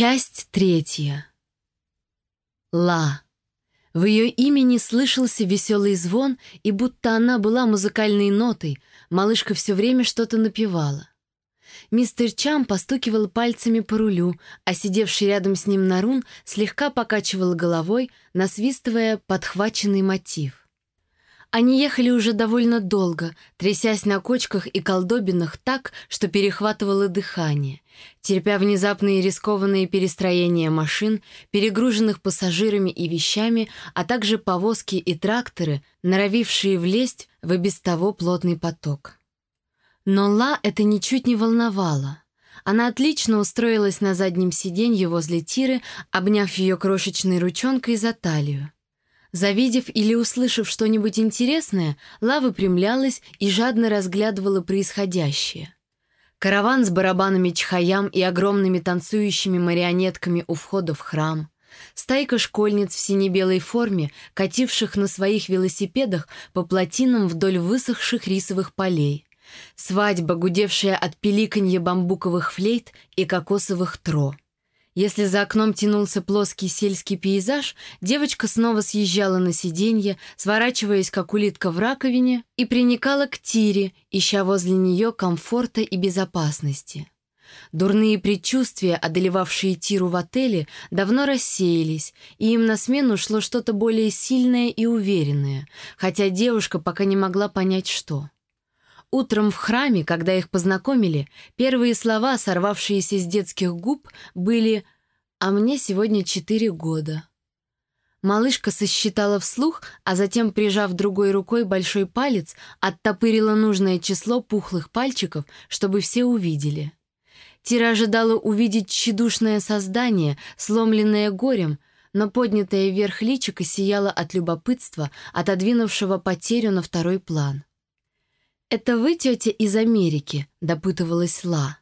Часть третья. Ла. В ее имени слышался веселый звон, и будто она была музыкальной нотой, малышка все время что-то напевала. Мистер Чам постукивал пальцами по рулю, а сидевший рядом с ним Нарун слегка покачивал головой, насвистывая подхваченный мотив. Они ехали уже довольно долго, трясясь на кочках и колдобинах так, что перехватывало дыхание, терпя внезапные рискованные перестроения машин, перегруженных пассажирами и вещами, а также повозки и тракторы, норовившие влезть в и без того плотный поток. Но Ла это ничуть не волновало. Она отлично устроилась на заднем сиденье возле Тиры, обняв ее крошечной ручонкой за талию. Завидев или услышав что-нибудь интересное, Ла выпрямлялась и жадно разглядывала происходящее. Караван с барабанами чхаям и огромными танцующими марионетками у входа в храм. Стайка школьниц в сине-белой форме, кативших на своих велосипедах по плотинам вдоль высохших рисовых полей. Свадьба, гудевшая от пиликанья бамбуковых флейт и кокосовых тро. Если за окном тянулся плоский сельский пейзаж, девочка снова съезжала на сиденье, сворачиваясь, как улитка в раковине, и приникала к Тире, ища возле нее комфорта и безопасности. Дурные предчувствия, одолевавшие Тиру в отеле, давно рассеялись, и им на смену шло что-то более сильное и уверенное, хотя девушка пока не могла понять, что. Утром в храме, когда их познакомили, первые слова, сорвавшиеся с детских губ, были «А мне сегодня четыре года». Малышка сосчитала вслух, а затем, прижав другой рукой большой палец, оттопырила нужное число пухлых пальчиков, чтобы все увидели. Тира ожидала увидеть тщедушное создание, сломленное горем, но поднятая вверх личико сияло от любопытства, отодвинувшего потерю на второй план. «Это вы, тетя, из Америки?» — допытывалась Ла.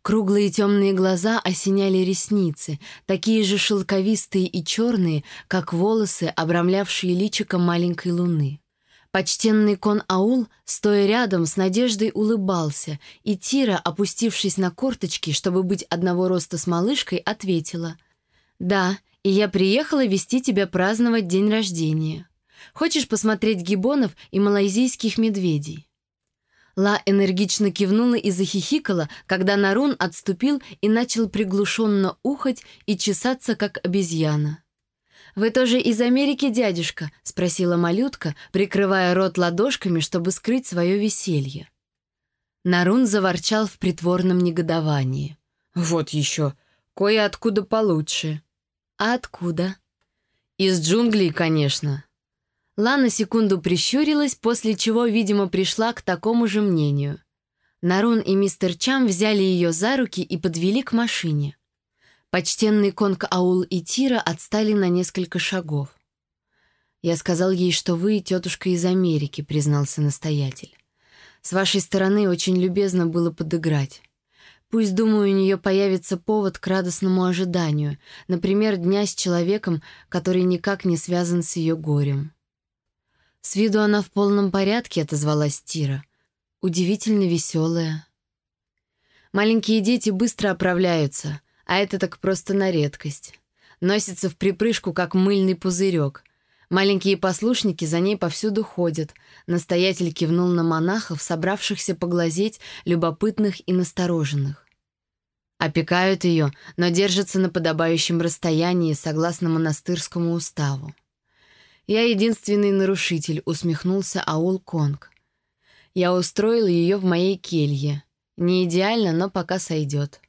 Круглые темные глаза осеняли ресницы, такие же шелковистые и черные, как волосы, обрамлявшие личико маленькой луны. Почтенный кон Аул, стоя рядом, с надеждой улыбался, и Тира, опустившись на корточки, чтобы быть одного роста с малышкой, ответила. «Да, и я приехала вести тебя праздновать день рождения. Хочешь посмотреть гибонов и малайзийских медведей?» Ла энергично кивнула и захихикала, когда Нарун отступил и начал приглушенно ухать и чесаться, как обезьяна. «Вы тоже из Америки, дядюшка?» — спросила малютка, прикрывая рот ладошками, чтобы скрыть свое веселье. Нарун заворчал в притворном негодовании. «Вот еще. Кое откуда получше». «А откуда?» «Из джунглей, конечно». Лана секунду прищурилась, после чего, видимо, пришла к такому же мнению. Нарун и мистер Чам взяли ее за руки и подвели к машине. Почтенный Конг Аул и Тира отстали на несколько шагов. «Я сказал ей, что вы тетушка из Америки», — признался настоятель. «С вашей стороны очень любезно было подыграть. Пусть, думаю, у нее появится повод к радостному ожиданию, например, дня с человеком, который никак не связан с ее горем». «С виду она в полном порядке», — отозвалась Тира. «Удивительно веселая». Маленькие дети быстро оправляются, а это так просто на редкость. Носится в припрыжку, как мыльный пузырек. Маленькие послушники за ней повсюду ходят. Настоятель кивнул на монахов, собравшихся поглазеть, любопытных и настороженных. Опекают ее, но держатся на подобающем расстоянии, согласно монастырскому уставу. «Я единственный нарушитель», — усмехнулся Аул Конг. «Я устроил ее в моей келье. Не идеально, но пока сойдет».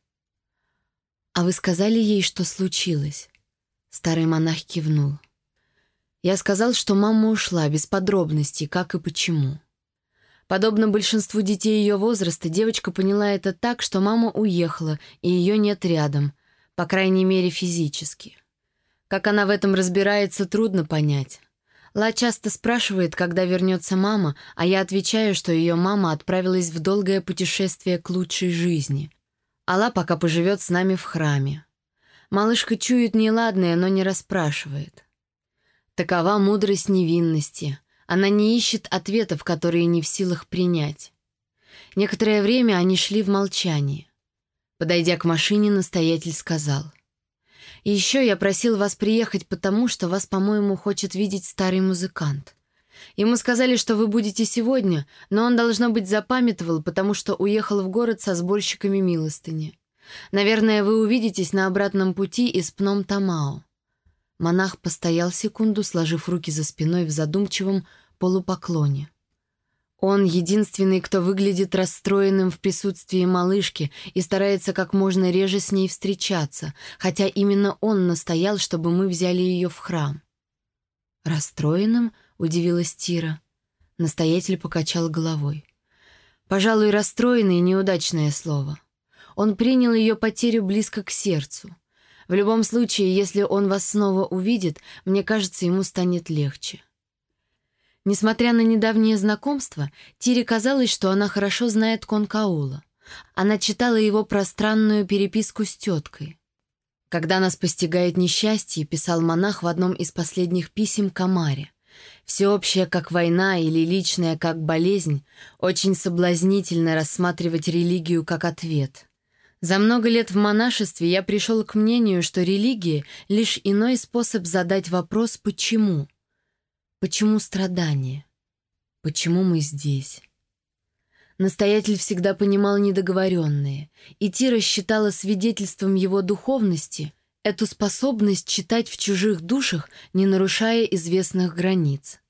«А вы сказали ей, что случилось?» Старый монах кивнул. «Я сказал, что мама ушла, без подробностей, как и почему». Подобно большинству детей ее возраста, девочка поняла это так, что мама уехала, и ее нет рядом, по крайней мере физически. Как она в этом разбирается, трудно понять. Ла часто спрашивает, когда вернется мама, а я отвечаю, что ее мама отправилась в долгое путешествие к лучшей жизни. Алла пока поживет с нами в храме. Малышка чует неладное, но не расспрашивает. Такова мудрость невинности. Она не ищет ответов, которые не в силах принять. Некоторое время они шли в молчании. Подойдя к машине, настоятель сказал — И еще я просил вас приехать, потому что вас, по-моему, хочет видеть старый музыкант. Ему сказали, что вы будете сегодня, но он, должно быть, запамятовал, потому что уехал в город со сборщиками милостыни. Наверное, вы увидитесь на обратном пути из Пном-Тамао». Монах постоял секунду, сложив руки за спиной в задумчивом полупоклоне. Он единственный, кто выглядит расстроенным в присутствии малышки и старается как можно реже с ней встречаться, хотя именно он настоял, чтобы мы взяли ее в храм. «Расстроенным?» — удивилась Тира. Настоятель покачал головой. «Пожалуй, расстроенный — неудачное слово. Он принял ее потерю близко к сердцу. В любом случае, если он вас снова увидит, мне кажется, ему станет легче». Несмотря на недавнее знакомство, Тире казалось, что она хорошо знает Конкаула. Она читала его пространную переписку с теткой. «Когда нас постигает несчастье», — писал монах в одном из последних писем Камаре. «Всеобщее, как война, или личное, как болезнь, очень соблазнительно рассматривать религию как ответ». За много лет в монашестве я пришел к мнению, что религия — лишь иной способ задать вопрос «почему?». Почему страдания? Почему мы здесь? Настоятель всегда понимал недоговоренные, и Тира считала свидетельством его духовности эту способность читать в чужих душах, не нарушая известных границ.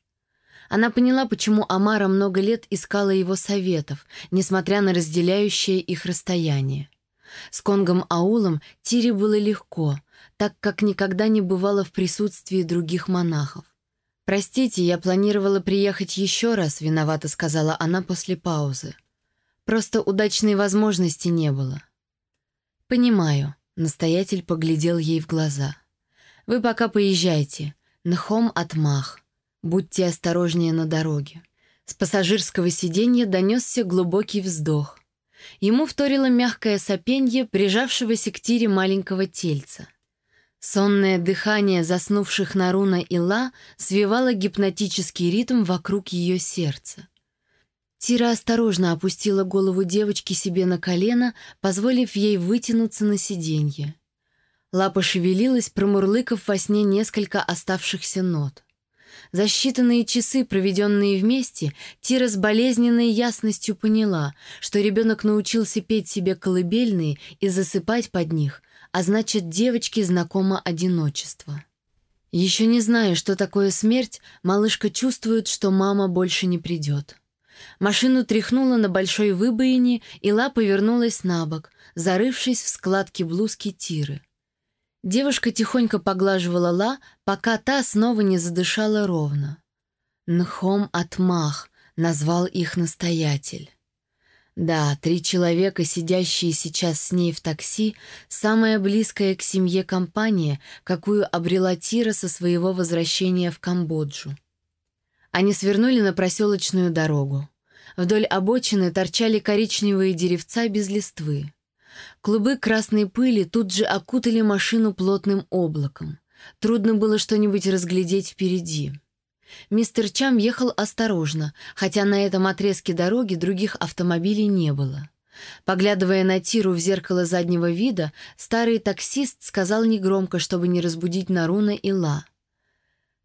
Она поняла, почему Амара много лет искала его советов, несмотря на разделяющее их расстояние. С Конгом Аулом Тире было легко, так как никогда не бывало в присутствии других монахов. «Простите, я планировала приехать еще раз», — виновата сказала она после паузы. «Просто удачной возможности не было». «Понимаю», — настоятель поглядел ей в глаза. «Вы пока поезжайте. Нхом отмах. Будьте осторожнее на дороге». С пассажирского сиденья донесся глубокий вздох. Ему вторило мягкое сопенье прижавшегося к тире маленького тельца. Сонное дыхание заснувших Наруна и Ла свивало гипнотический ритм вокруг ее сердца. Тира осторожно опустила голову девочки себе на колено, позволив ей вытянуться на сиденье. Лапа шевелилась, промурлыкав во сне несколько оставшихся нот. За считанные часы, проведенные вместе, Тира с болезненной ясностью поняла, что ребенок научился петь себе колыбельные и засыпать под них, а значит, девочке знакомо одиночество. Еще не зная, что такое смерть, малышка чувствует, что мама больше не придет. Машину тряхнула на большой выбоине, и Ла повернулась на бок, зарывшись в складки блузки Тиры. Девушка тихонько поглаживала Ла, пока та снова не задышала ровно. «Нхом Атмах», — назвал их настоятель. Да, три человека, сидящие сейчас с ней в такси, самая близкая к семье компания, какую обрела Тира со своего возвращения в Камбоджу. Они свернули на проселочную дорогу. Вдоль обочины торчали коричневые деревца без листвы. Клубы красной пыли тут же окутали машину плотным облаком. Трудно было что-нибудь разглядеть впереди. Мистер Чам ехал осторожно, хотя на этом отрезке дороги других автомобилей не было. Поглядывая на Тиру в зеркало заднего вида, старый таксист сказал негромко, чтобы не разбудить Наруна и Ла.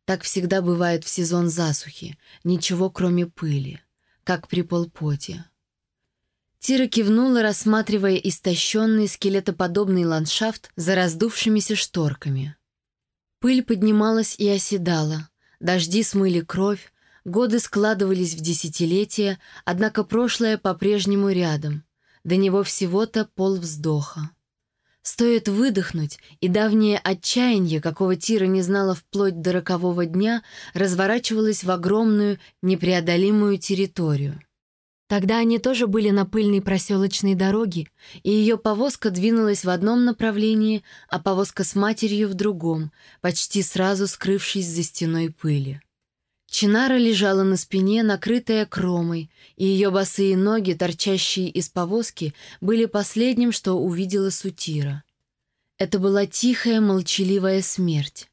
Так всегда бывает в сезон засухи, ничего кроме пыли, как при полпоте. Тира кивнула, рассматривая истощенный скелетоподобный ландшафт за раздувшимися шторками. Пыль поднималась и оседала, Дожди смыли кровь, годы складывались в десятилетия, однако прошлое по-прежнему рядом. До него всего-то полвздоха. Стоит выдохнуть, и давнее отчаяние, какого Тира не знала вплоть до рокового дня, разворачивалось в огромную, непреодолимую территорию. Тогда они тоже были на пыльной проселочной дороге, и ее повозка двинулась в одном направлении, а повозка с матерью в другом, почти сразу скрывшись за стеной пыли. Чинара лежала на спине, накрытая кромой, и ее босые ноги, торчащие из повозки, были последним, что увидела Сутира. Это была тихая, молчаливая смерть.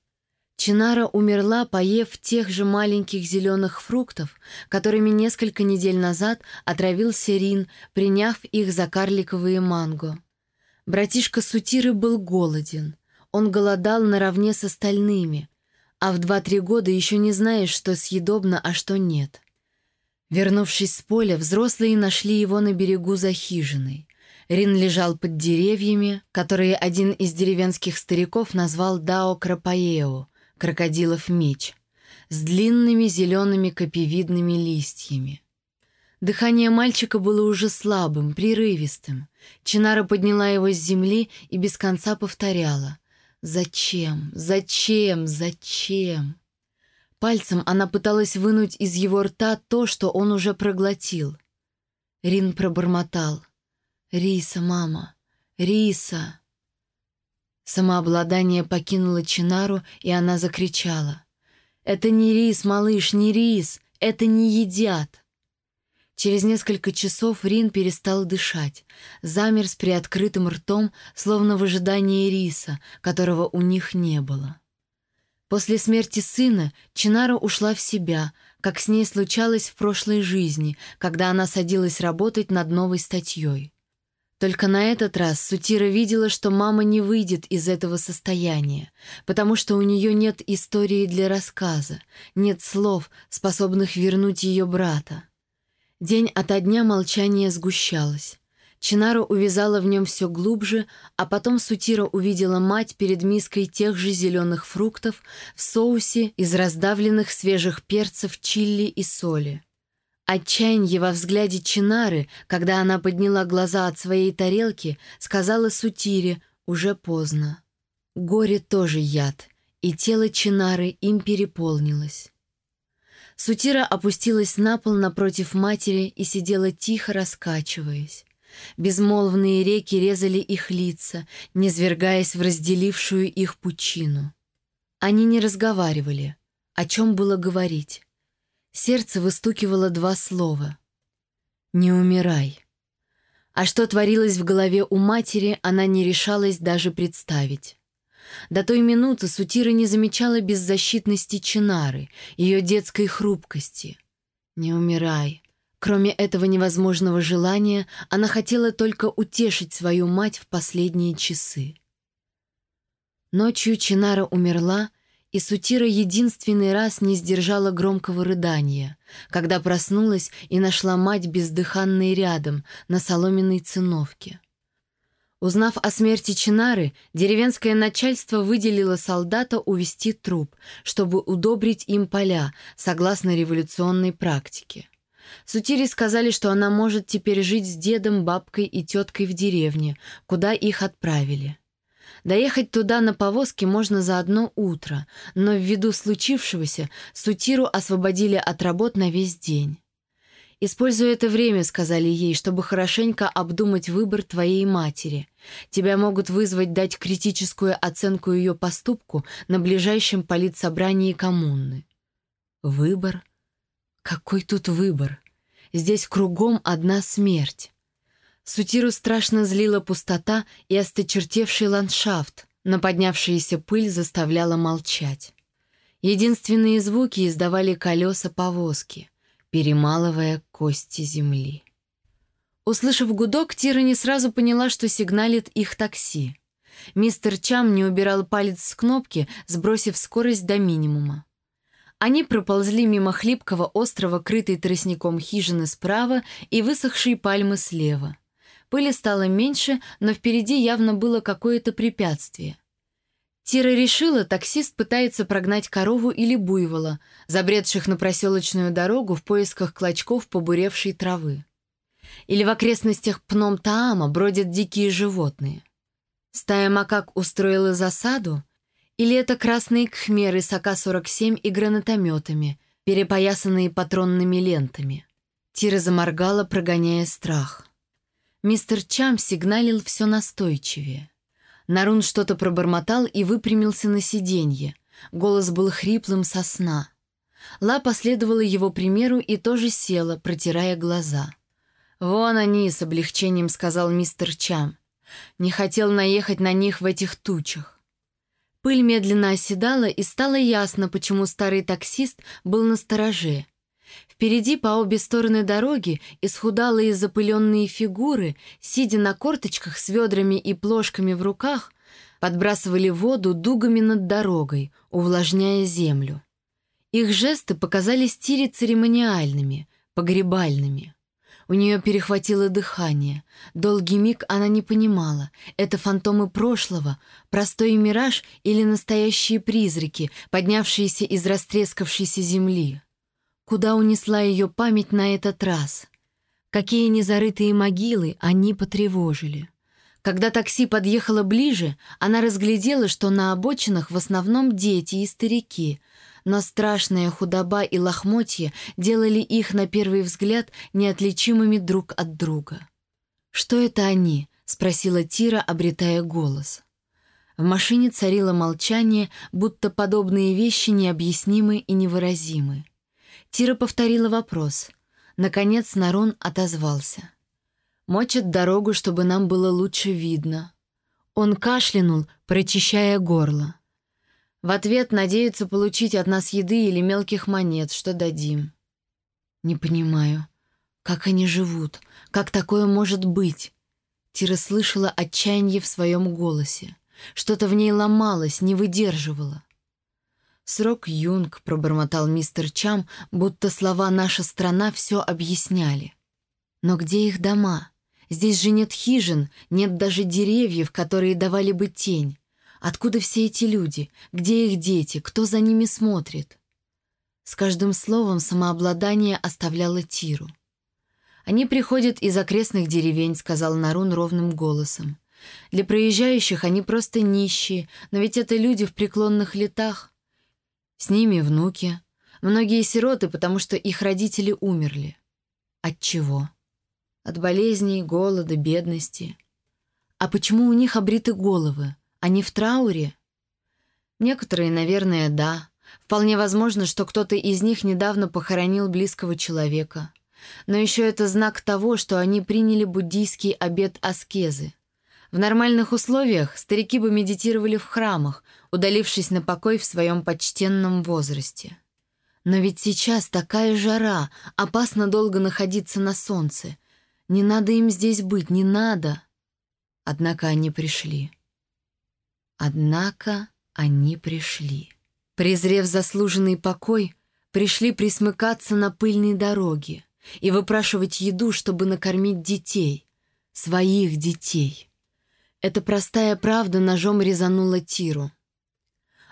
Чинара умерла, поев тех же маленьких зеленых фруктов, которыми несколько недель назад отравился Рин, приняв их за карликовые манго. Братишка Сутиры был голоден. он голодал наравне с остальными, а в два-три года еще не знаешь, что съедобно, а что нет. Вернувшись с поля, взрослые нашли его на берегу за хижиной. Рин лежал под деревьями, которые один из деревенских стариков назвал Дао Крапаео, крокодилов меч, с длинными зелеными копьевидными листьями. Дыхание мальчика было уже слабым, прерывистым. Чинара подняла его с земли и без конца повторяла. «Зачем? Зачем? Зачем?» Пальцем она пыталась вынуть из его рта то, что он уже проглотил. Рин пробормотал. «Риса, мама! Риса!» Самообладание покинуло Чинару, и она закричала. «Это не рис, малыш, не рис! Это не едят!» Через несколько часов Рин перестал дышать, замер с приоткрытым ртом, словно в ожидании риса, которого у них не было. После смерти сына Чинара ушла в себя, как с ней случалось в прошлой жизни, когда она садилась работать над новой статьей. Только на этот раз Сутира видела, что мама не выйдет из этого состояния, потому что у нее нет истории для рассказа, нет слов, способных вернуть ее брата. День ото дня молчание сгущалось. Чинара увязала в нем все глубже, а потом Сутира увидела мать перед миской тех же зеленых фруктов в соусе из раздавленных свежих перцев чилли и соли. Отчаяние во взгляде Чинары, когда она подняла глаза от своей тарелки, сказала Сутире «уже поздно». Горе тоже яд, и тело Чинары им переполнилось. Сутира опустилась на пол напротив матери и сидела тихо, раскачиваясь. Безмолвные реки резали их лица, низвергаясь в разделившую их пучину. Они не разговаривали. О чем было говорить? Сердце выстукивало два слова. «Не умирай». А что творилось в голове у матери, она не решалась даже представить. До той минуты Сутира не замечала беззащитности Чинары, ее детской хрупкости. «Не умирай». Кроме этого невозможного желания, она хотела только утешить свою мать в последние часы. Ночью Чинара умерла, и Сутира единственный раз не сдержала громкого рыдания, когда проснулась и нашла мать бездыханной рядом, на соломенной циновке. Узнав о смерти Чинары, деревенское начальство выделило солдата увести труп, чтобы удобрить им поля, согласно революционной практике. Сутире сказали, что она может теперь жить с дедом, бабкой и теткой в деревне, куда их отправили. Доехать туда на повозке можно за одно утро, но ввиду случившегося Сутиру освободили от работ на весь день. «Используй это время», — сказали ей, «чтобы хорошенько обдумать выбор твоей матери. Тебя могут вызвать дать критическую оценку ее поступку на ближайшем политсобрании коммуны». «Выбор? Какой тут выбор? Здесь кругом одна смерть». Сутиру страшно злила пустота и осточертевший ландшафт, но поднявшаяся пыль заставляла молчать. Единственные звуки издавали колеса повозки — перемалывая кости земли. Услышав гудок, Тира не сразу поняла, что сигналит их такси. Мистер Чам не убирал палец с кнопки, сбросив скорость до минимума. Они проползли мимо хлипкого острова, крытой тростником хижины справа и высохшей пальмы слева. Пыли стало меньше, но впереди явно было какое-то препятствие. Тира решила, таксист пытается прогнать корову или буйвола, забредших на проселочную дорогу в поисках клочков побуревшей травы. Или в окрестностях Пном-Таама бродят дикие животные. Стая макак устроила засаду? Или это красные кхмеры с АК-47 и гранатометами, перепоясанные патронными лентами? Тира заморгала, прогоняя страх. Мистер Чам сигналил все настойчивее. Нарун что-то пробормотал и выпрямился на сиденье. Голос был хриплым со сна. Ла последовала его примеру и тоже села, протирая глаза. «Вон они», — с облегчением сказал мистер Чам. Не хотел наехать на них в этих тучах. Пыль медленно оседала, и стало ясно, почему старый таксист был на стороже. Впереди по обе стороны дороги исхудалые запыленные фигуры, сидя на корточках с ведрами и плошками в руках, подбрасывали воду дугами над дорогой, увлажняя землю. Их жесты показались Тире церемониальными, погребальными. У нее перехватило дыхание. Долгий миг она не понимала, это фантомы прошлого, простой мираж или настоящие призраки, поднявшиеся из растрескавшейся земли. Куда унесла ее память на этот раз? Какие незарытые могилы они потревожили? Когда такси подъехало ближе, она разглядела, что на обочинах в основном дети и старики, но страшная худоба и лохмотья делали их, на первый взгляд, неотличимыми друг от друга. «Что это они?» — спросила Тира, обретая голос. В машине царило молчание, будто подобные вещи необъяснимы и невыразимы. Тира повторила вопрос. Наконец Нарон отозвался. «Мочат дорогу, чтобы нам было лучше видно». Он кашлянул, прочищая горло. В ответ надеются получить от нас еды или мелких монет, что дадим. Не понимаю, как они живут, как такое может быть? Тира слышала отчаяние в своем голосе. Что-то в ней ломалось, не выдерживало. «Срок юнг», — пробормотал мистер Чам, будто слова «наша страна» все объясняли. «Но где их дома? Здесь же нет хижин, нет даже деревьев, которые давали бы тень. Откуда все эти люди? Где их дети? Кто за ними смотрит?» С каждым словом самообладание оставляло Тиру. «Они приходят из окрестных деревень», — сказал Нарун ровным голосом. «Для проезжающих они просто нищие, но ведь это люди в преклонных летах. С ними внуки. Многие сироты, потому что их родители умерли. От чего? От болезней, голода, бедности. А почему у них обриты головы? Они в трауре? Некоторые, наверное, да. Вполне возможно, что кто-то из них недавно похоронил близкого человека. Но еще это знак того, что они приняли буддийский обет аскезы. В нормальных условиях старики бы медитировали в храмах, удалившись на покой в своем почтенном возрасте. Но ведь сейчас такая жара, опасно долго находиться на солнце. Не надо им здесь быть, не надо. Однако они пришли. Однако они пришли. Презрев заслуженный покой, пришли присмыкаться на пыльной дороге и выпрашивать еду, чтобы накормить детей, своих детей. Эта простая правда ножом резанула Тиру.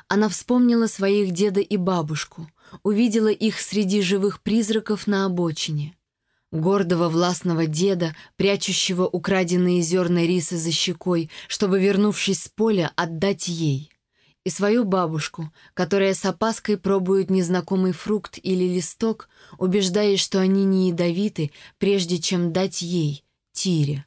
Она вспомнила своих деда и бабушку, увидела их среди живых призраков на обочине. Гордого властного деда, прячущего украденные зерна риса за щекой, чтобы, вернувшись с поля, отдать ей. И свою бабушку, которая с опаской пробует незнакомый фрукт или листок, убеждаясь, что они не ядовиты, прежде чем дать ей, Тире.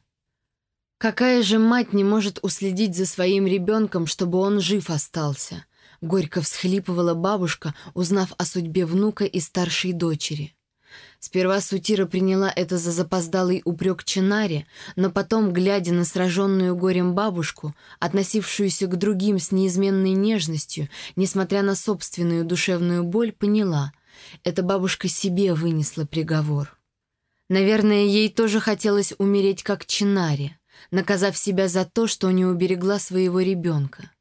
Какая же мать не может уследить за своим ребенком, чтобы он жив остался? Горько всхлипывала бабушка, узнав о судьбе внука и старшей дочери. Сперва Сутира приняла это за запоздалый упрек Чинаре, но потом, глядя на сраженную горем бабушку, относившуюся к другим с неизменной нежностью, несмотря на собственную душевную боль, поняла — эта бабушка себе вынесла приговор. Наверное, ей тоже хотелось умереть, как Чинаре наказав себя за то, что не уберегла своего ребенка.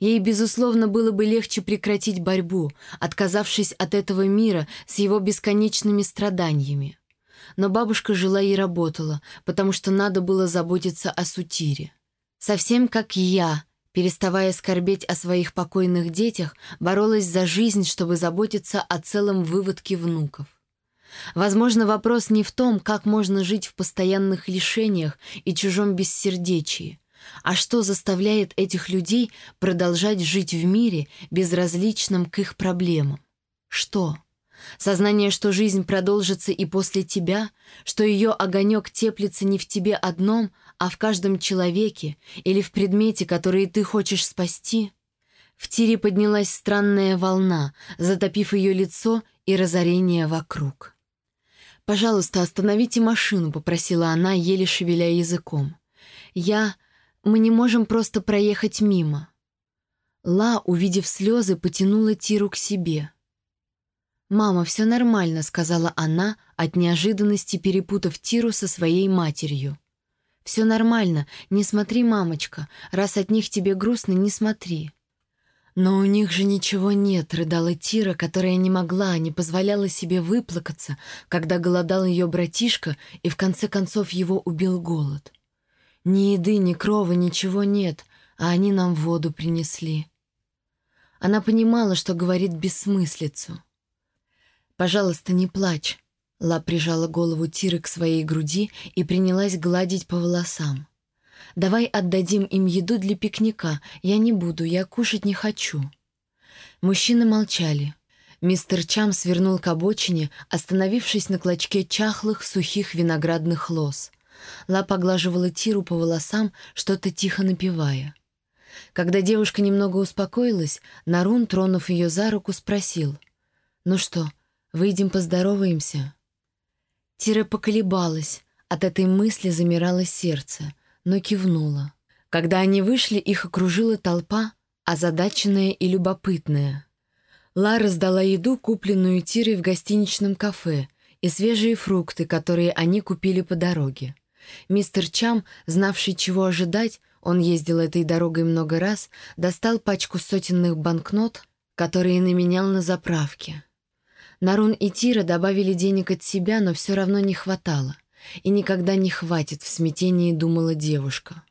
Ей, безусловно, было бы легче прекратить борьбу, отказавшись от этого мира с его бесконечными страданиями. Но бабушка жила и работала, потому что надо было заботиться о Сутире. Совсем как я, переставая скорбеть о своих покойных детях, боролась за жизнь, чтобы заботиться о целом выводке внуков. Возможно, вопрос не в том, как можно жить в постоянных лишениях и чужом бессердечии, а что заставляет этих людей продолжать жить в мире, безразличном к их проблемам. Что? Сознание, что жизнь продолжится и после тебя, что ее огонек теплится не в тебе одном, а в каждом человеке или в предмете, который ты хочешь спасти? В тире поднялась странная волна, затопив ее лицо и разорение вокруг. «Пожалуйста, остановите машину», — попросила она, еле шевеля языком. «Я... Мы не можем просто проехать мимо». Ла, увидев слезы, потянула Тиру к себе. «Мама, все нормально», — сказала она, от неожиданности перепутав Тиру со своей матерью. Все нормально. Не смотри, мамочка. Раз от них тебе грустно, не смотри». «Но у них же ничего нет», — рыдала Тира, которая не могла, не позволяла себе выплакаться, когда голодал ее братишка, и в конце концов его убил голод. «Ни еды, ни крова, ничего нет, а они нам воду принесли». Она понимала, что говорит бессмыслицу. «Пожалуйста, не плачь». Ла прижала голову Тиры к своей груди и принялась гладить по волосам. Давай отдадим им еду для пикника. Я не буду, я кушать не хочу». Мужчины молчали. Мистер Чам свернул к обочине, остановившись на клочке чахлых, сухих виноградных лоз. Ла поглаживала Тиру по волосам, что-то тихо напевая. Когда девушка немного успокоилась, Нарун, тронув ее за руку, спросил. «Ну что, выйдем поздороваемся?» Тира поколебалась. От этой мысли замирало сердце но кивнула. Когда они вышли, их окружила толпа, озадаченная и любопытная. Лара сдала еду, купленную Тирой в гостиничном кафе, и свежие фрукты, которые они купили по дороге. Мистер Чам, знавший, чего ожидать, он ездил этой дорогой много раз, достал пачку сотенных банкнот, которые наменял на заправке. Нарун и Тира добавили денег от себя, но все равно не хватало — и никогда не хватит, в смятении думала девушка.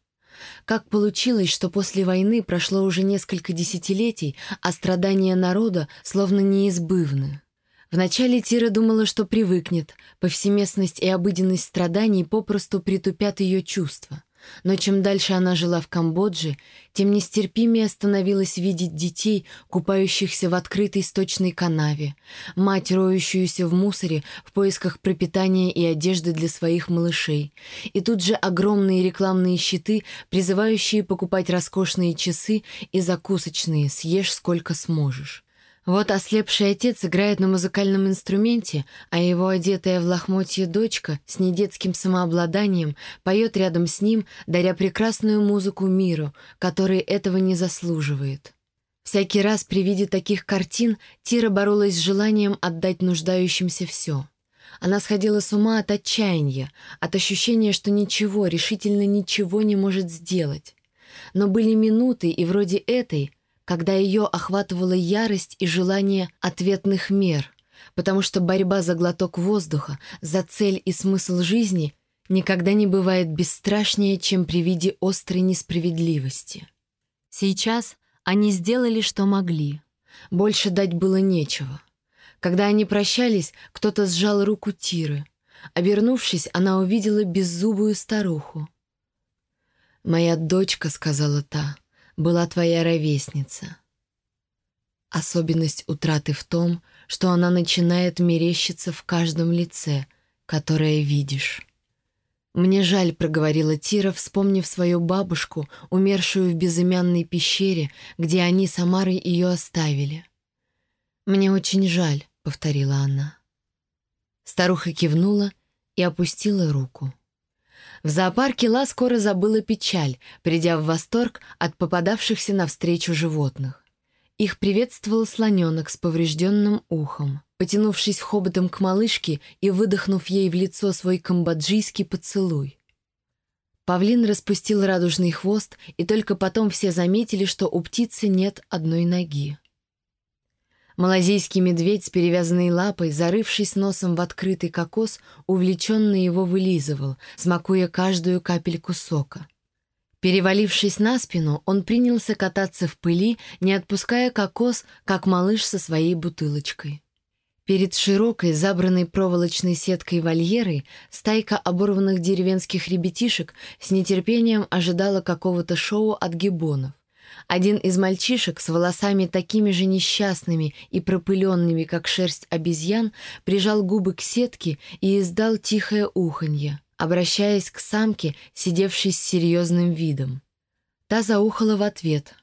Как получилось, что после войны прошло уже несколько десятилетий, а страдания народа словно неизбывны? Вначале Тира думала, что привыкнет, повсеместность и обыденность страданий попросту притупят ее чувства. Но чем дальше она жила в Камбодже, тем нестерпимее становилось видеть детей, купающихся в открытой сточной канаве, мать, роющуюся в мусоре в поисках пропитания и одежды для своих малышей, и тут же огромные рекламные щиты, призывающие покупать роскошные часы и закусочные «съешь сколько сможешь». Вот ослепший отец играет на музыкальном инструменте, а его одетая в лохмотье дочка с недетским самообладанием поет рядом с ним, даря прекрасную музыку миру, который этого не заслуживает. Всякий раз при виде таких картин Тира боролась с желанием отдать нуждающимся все. Она сходила с ума от отчаяния, от ощущения, что ничего, решительно ничего не может сделать. Но были минуты, и вроде этой — когда ее охватывала ярость и желание ответных мер, потому что борьба за глоток воздуха, за цель и смысл жизни никогда не бывает бесстрашнее, чем при виде острой несправедливости. Сейчас они сделали, что могли. Больше дать было нечего. Когда они прощались, кто-то сжал руку Тиры. Обернувшись, она увидела беззубую старуху. «Моя дочка», — сказала та, — была твоя ровесница. Особенность утраты в том, что она начинает мерещиться в каждом лице, которое видишь. «Мне жаль», — проговорила Тира, вспомнив свою бабушку, умершую в безымянной пещере, где они с Амарой ее оставили. «Мне очень жаль», — повторила она. Старуха кивнула и опустила руку. В зоопарке Ла скоро забыла печаль, придя в восторг от попадавшихся навстречу животных. Их приветствовал слоненок с поврежденным ухом, потянувшись хоботом к малышке и выдохнув ей в лицо свой камбоджийский поцелуй. Павлин распустил радужный хвост, и только потом все заметили, что у птицы нет одной ноги. Малазийский медведь с перевязанной лапой, зарывшись носом в открытый кокос, увлеченно его вылизывал, смакуя каждую капельку сока. Перевалившись на спину, он принялся кататься в пыли, не отпуская кокос, как малыш со своей бутылочкой. Перед широкой, забранной проволочной сеткой вольерой стайка оборванных деревенских ребятишек с нетерпением ожидала какого-то шоу от гибонов. Один из мальчишек с волосами такими же несчастными и пропыленными, как шерсть обезьян, прижал губы к сетке и издал тихое уханье, обращаясь к самке, сидевшей с серьезным видом. Та заухала в ответ.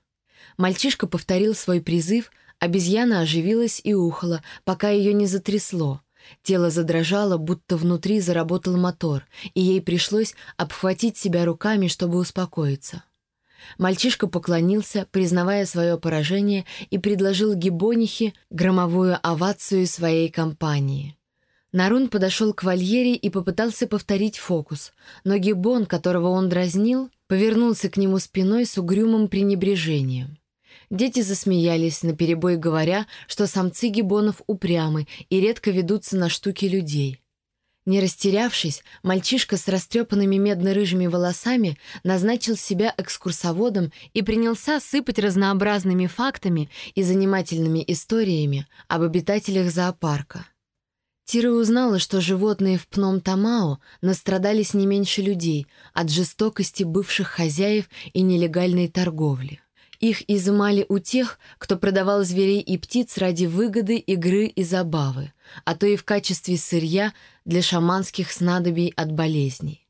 Мальчишка повторил свой призыв, обезьяна оживилась и ухала, пока ее не затрясло. Тело задрожало, будто внутри заработал мотор, и ей пришлось обхватить себя руками, чтобы успокоиться. Мальчишка поклонился, признавая свое поражение, и предложил Гибонихе громовую овацию своей компании. Нарун подошел к вольере и попытался повторить фокус, но Гибон, которого он дразнил, повернулся к нему спиной с угрюмым пренебрежением. Дети засмеялись, наперебой говоря, что самцы гибонов упрямы и редко ведутся на штуки людей. Не растерявшись, мальчишка с растрепанными медно-рыжими волосами назначил себя экскурсоводом и принялся сыпать разнообразными фактами и занимательными историями об обитателях зоопарка. Тира узнала, что животные в Пном-Тамао настрадались не меньше людей от жестокости бывших хозяев и нелегальной торговли. Их изымали у тех, кто продавал зверей и птиц ради выгоды, игры и забавы, а то и в качестве сырья для шаманских снадобий от болезней.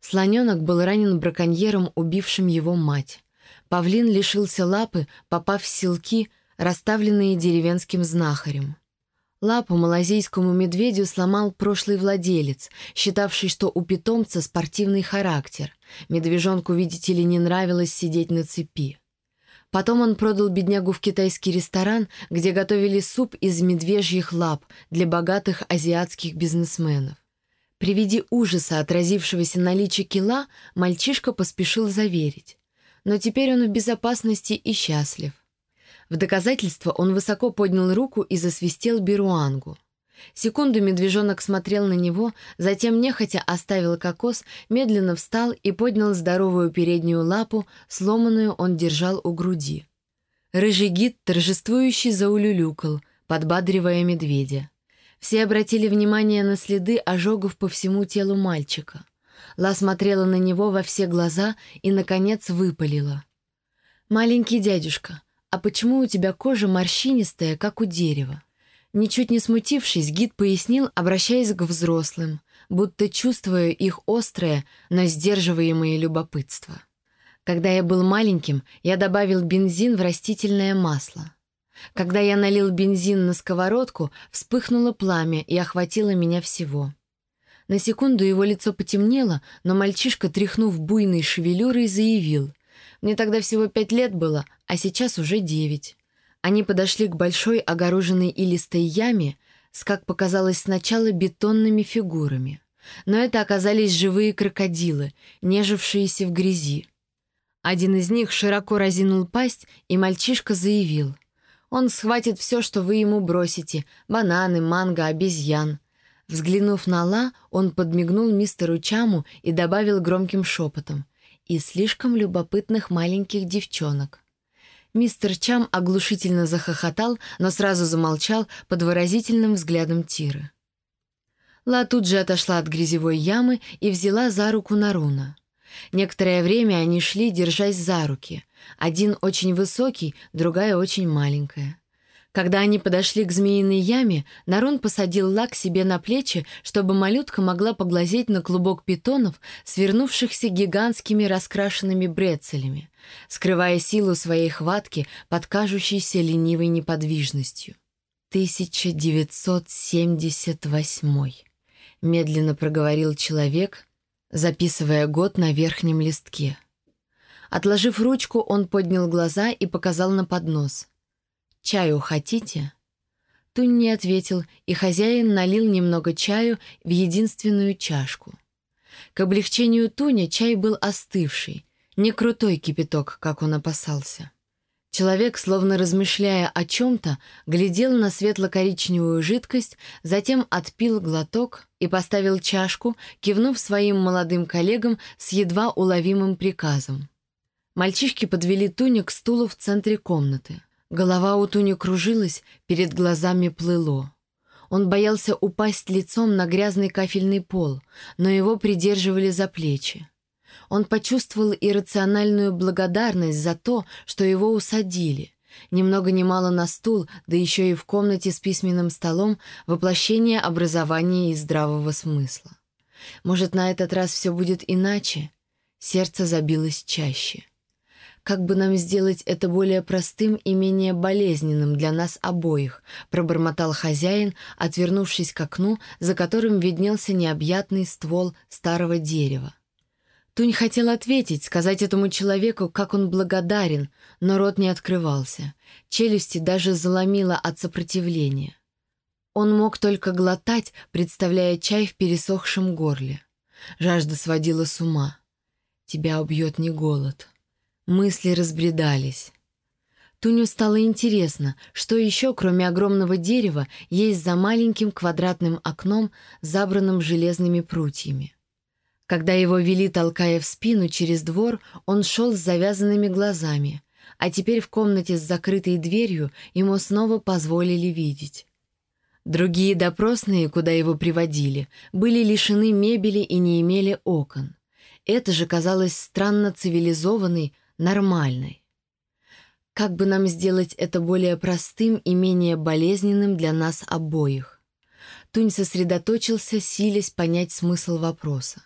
Слоненок был ранен браконьером, убившим его мать. Павлин лишился лапы, попав в селки, расставленные деревенским знахарем. Лапу малазийскому медведю сломал прошлый владелец, считавший, что у питомца спортивный характер. Медвежонку, видите ли, не нравилось сидеть на цепи. Потом он продал беднягу в китайский ресторан, где готовили суп из медвежьих лап для богатых азиатских бизнесменов. При виде ужаса, отразившегося на личе кила, мальчишка поспешил заверить. Но теперь он в безопасности и счастлив. В доказательство он высоко поднял руку и засвистел Беруангу. Секунду медвежонок смотрел на него, затем нехотя оставил кокос, медленно встал и поднял здоровую переднюю лапу, сломанную он держал у груди. Рыжий гид торжествующий заулюлюкал, подбадривая медведя. Все обратили внимание на следы ожогов по всему телу мальчика. Ла смотрела на него во все глаза и, наконец, выпалила. «Маленький дядюшка, «А почему у тебя кожа морщинистая, как у дерева?» Ничуть не смутившись, гид пояснил, обращаясь к взрослым, будто чувствуя их острое, но сдерживаемое любопытство. Когда я был маленьким, я добавил бензин в растительное масло. Когда я налил бензин на сковородку, вспыхнуло пламя и охватило меня всего. На секунду его лицо потемнело, но мальчишка, тряхнув буйной шевелюрой, заявил. Мне тогда всего пять лет было, а сейчас уже девять. Они подошли к большой огороженной илистой яме с, как показалось сначала, бетонными фигурами. Но это оказались живые крокодилы, нежившиеся в грязи. Один из них широко разинул пасть, и мальчишка заявил. «Он схватит все, что вы ему бросите — бананы, манго, обезьян». Взглянув на Ла, он подмигнул мистеру Чаму и добавил громким шепотом и слишком любопытных маленьких девчонок. Мистер Чам оглушительно захохотал, но сразу замолчал под выразительным взглядом Тиры. Ла тут же отошла от грязевой ямы и взяла за руку Наруна. Некоторое время они шли, держась за руки. Один очень высокий, другая очень маленькая. Когда они подошли к змеиной яме, Нарон посадил лак себе на плечи, чтобы малютка могла поглазеть на клубок питонов, свернувшихся гигантскими раскрашенными брецелями, скрывая силу своей хватки под кажущейся ленивой неподвижностью. 1978 медленно проговорил человек, записывая год на верхнем листке. Отложив ручку, он поднял глаза и показал на поднос — «Чаю хотите?» Тунь не ответил, и хозяин налил немного чаю в единственную чашку. К облегчению Туня чай был остывший, не крутой кипяток, как он опасался. Человек, словно размышляя о чем-то, глядел на светло-коричневую жидкость, затем отпил глоток и поставил чашку, кивнув своим молодым коллегам с едва уловимым приказом. Мальчишки подвели Туня к стулу в центре комнаты. Голова у Туни кружилась, перед глазами плыло. Он боялся упасть лицом на грязный кафельный пол, но его придерживали за плечи. Он почувствовал иррациональную благодарность за то, что его усадили. Ни много ни мало на стул, да еще и в комнате с письменным столом воплощение образования и здравого смысла. Может, на этот раз все будет иначе? Сердце забилось чаще. «Как бы нам сделать это более простым и менее болезненным для нас обоих?» — пробормотал хозяин, отвернувшись к окну, за которым виднелся необъятный ствол старого дерева. Тунь хотел ответить, сказать этому человеку, как он благодарен, но рот не открывался. Челюсти даже заломило от сопротивления. Он мог только глотать, представляя чай в пересохшем горле. Жажда сводила с ума. Тебя убьет не голод. Мысли разбредались. Туню стало интересно, что еще, кроме огромного дерева, есть за маленьким квадратным окном, забранным железными прутьями. Когда его вели, толкая в спину через двор, он шел с завязанными глазами, а теперь в комнате с закрытой дверью ему снова позволили видеть. Другие допросные, куда его приводили, были лишены мебели и не имели окон. Это же казалось странно цивилизованной, нормальной. Как бы нам сделать это более простым и менее болезненным для нас обоих? Тунь сосредоточился, силясь понять смысл вопроса.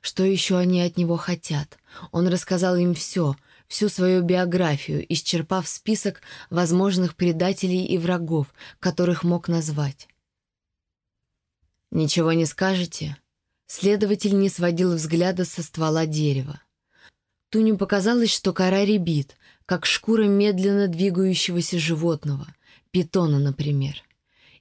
Что еще они от него хотят? Он рассказал им все, всю свою биографию, исчерпав список возможных предателей и врагов, которых мог назвать. «Ничего не скажете?» Следователь не сводил взгляда со ствола дерева. Туню показалось, что кора ребит, как шкура медленно двигающегося животного, питона, например.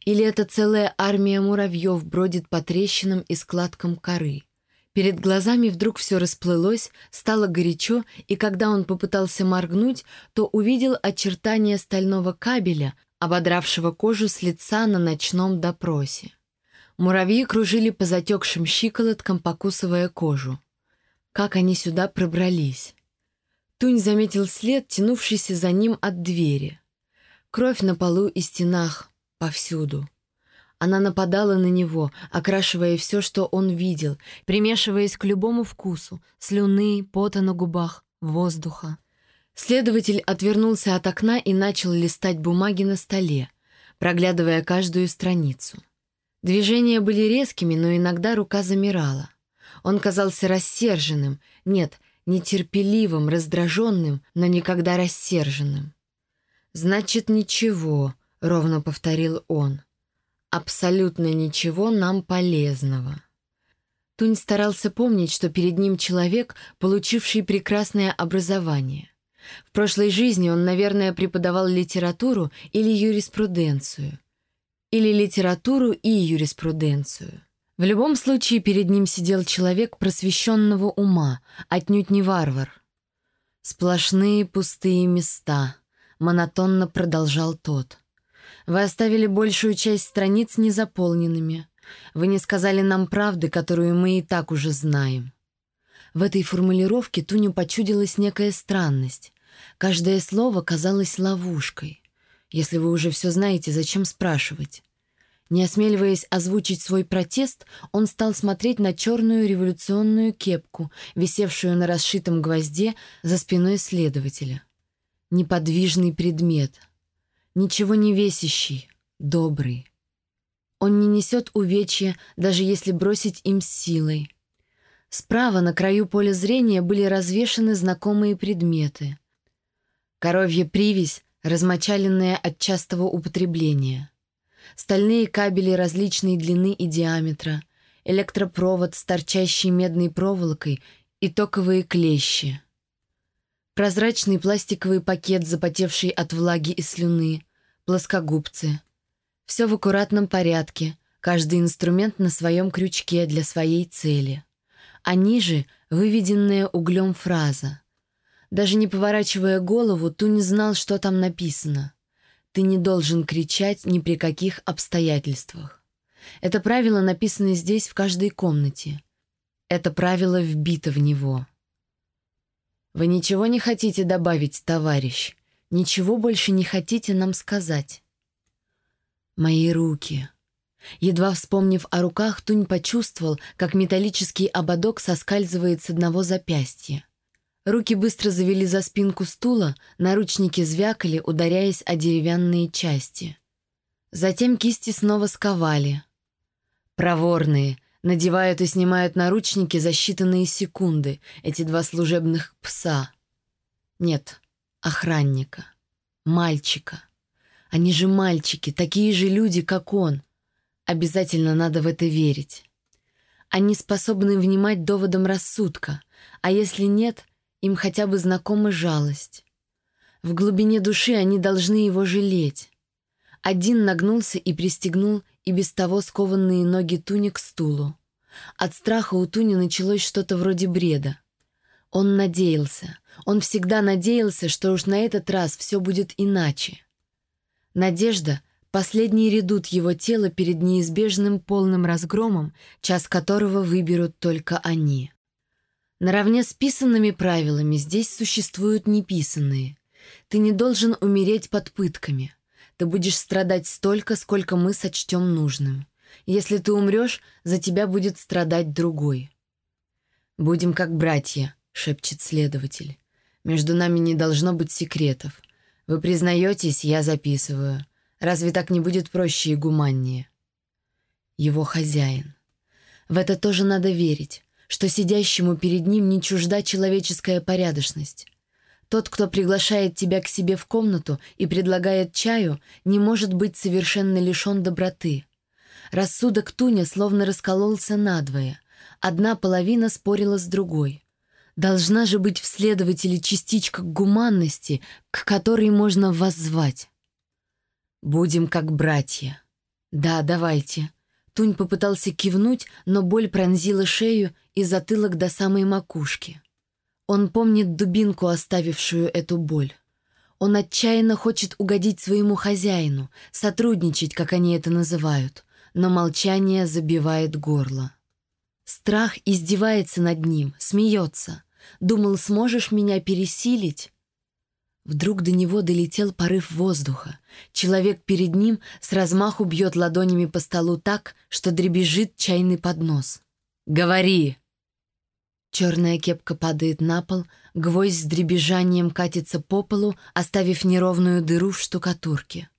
Или это целая армия муравьев бродит по трещинам и складкам коры. Перед глазами вдруг все расплылось, стало горячо, и когда он попытался моргнуть, то увидел очертания стального кабеля, ободравшего кожу с лица на ночном допросе. Муравьи кружили по затекшим щиколоткам, покусывая кожу. Как они сюда пробрались? Тунь заметил след, тянувшийся за ним от двери. Кровь на полу и стенах, повсюду. Она нападала на него, окрашивая все, что он видел, примешиваясь к любому вкусу — слюны, пота на губах, воздуха. Следователь отвернулся от окна и начал листать бумаги на столе, проглядывая каждую страницу. Движения были резкими, но иногда рука замирала. Он казался рассерженным, нет — нетерпеливым, раздраженным, но никогда рассерженным. «Значит, ничего», — ровно повторил он. «Абсолютно ничего нам полезного». Тунь старался помнить, что перед ним человек, получивший прекрасное образование. В прошлой жизни он, наверное, преподавал литературу или юриспруденцию. Или литературу и юриспруденцию. В любом случае перед ним сидел человек просвещенного ума, отнюдь не варвар. «Сплошные пустые места», — монотонно продолжал тот. «Вы оставили большую часть страниц незаполненными. Вы не сказали нам правды, которую мы и так уже знаем». В этой формулировке Туню почудилась некая странность. Каждое слово казалось ловушкой. Если вы уже все знаете, зачем спрашивать? Не осмеливаясь озвучить свой протест, он стал смотреть на черную революционную кепку, висевшую на расшитом гвозде за спиной следователя. Неподвижный предмет. Ничего не весящий, добрый. Он не несет увечья, даже если бросить им силой. Справа, на краю поля зрения, были развешаны знакомые предметы. Коровья привязь, размочаленная от частого употребления стальные кабели различной длины и диаметра, электропровод с торчащей медной проволокой и токовые клещи. Прозрачный пластиковый пакет, запотевший от влаги и слюны, плоскогубцы. Все в аккуратном порядке, каждый инструмент на своем крючке для своей цели. А ниже — выведенная углем фраза. Даже не поворачивая голову, Ту не знал, что там написано — ты не должен кричать ни при каких обстоятельствах. Это правило написано здесь, в каждой комнате. Это правило вбито в него. Вы ничего не хотите добавить, товарищ? Ничего больше не хотите нам сказать? Мои руки. Едва вспомнив о руках, Тунь почувствовал, как металлический ободок соскальзывает с одного запястья. Руки быстро завели за спинку стула, наручники звякали, ударяясь о деревянные части. Затем кисти снова сковали. Проворные, надевают и снимают наручники за считанные секунды, эти два служебных пса. Нет, охранника, мальчика. Они же мальчики, такие же люди, как он. Обязательно надо в это верить. Они способны внимать доводам рассудка, а если нет — им хотя бы знакома жалость. В глубине души они должны его жалеть. Один нагнулся и пристегнул и без того скованные ноги Туни к стулу. От страха у Туни началось что-то вроде бреда. Он надеялся, он всегда надеялся, что уж на этот раз все будет иначе. Надежда — последний редут его тела перед неизбежным полным разгромом, час которого выберут только они. Наравне с писанными правилами здесь существуют неписанные. Ты не должен умереть под пытками. Ты будешь страдать столько, сколько мы сочтем нужным. Если ты умрешь, за тебя будет страдать другой. «Будем как братья», — шепчет следователь. «Между нами не должно быть секретов. Вы признаетесь, я записываю. Разве так не будет проще и гуманнее?» Его хозяин. В это тоже надо верить, что сидящему перед ним не чужда человеческая порядочность. Тот, кто приглашает тебя к себе в комнату и предлагает чаю, не может быть совершенно лишен доброты. Рассудок Туня словно раскололся надвое. Одна половина спорила с другой. Должна же быть в следователе частичка гуманности, к которой можно воззвать. «Будем как братья». «Да, давайте». Тунь попытался кивнуть, но боль пронзила шею и затылок до самой макушки. Он помнит дубинку, оставившую эту боль. Он отчаянно хочет угодить своему хозяину, сотрудничать, как они это называют, но молчание забивает горло. Страх издевается над ним, смеется. Думал, сможешь меня пересилить? Вдруг до него долетел порыв воздуха. Человек перед ним с размаху бьет ладонями по столу так, что дребезжит чайный поднос. «Говори!» Черная кепка падает на пол, гвоздь с дребезжанием катится по полу, оставив неровную дыру в штукатурке.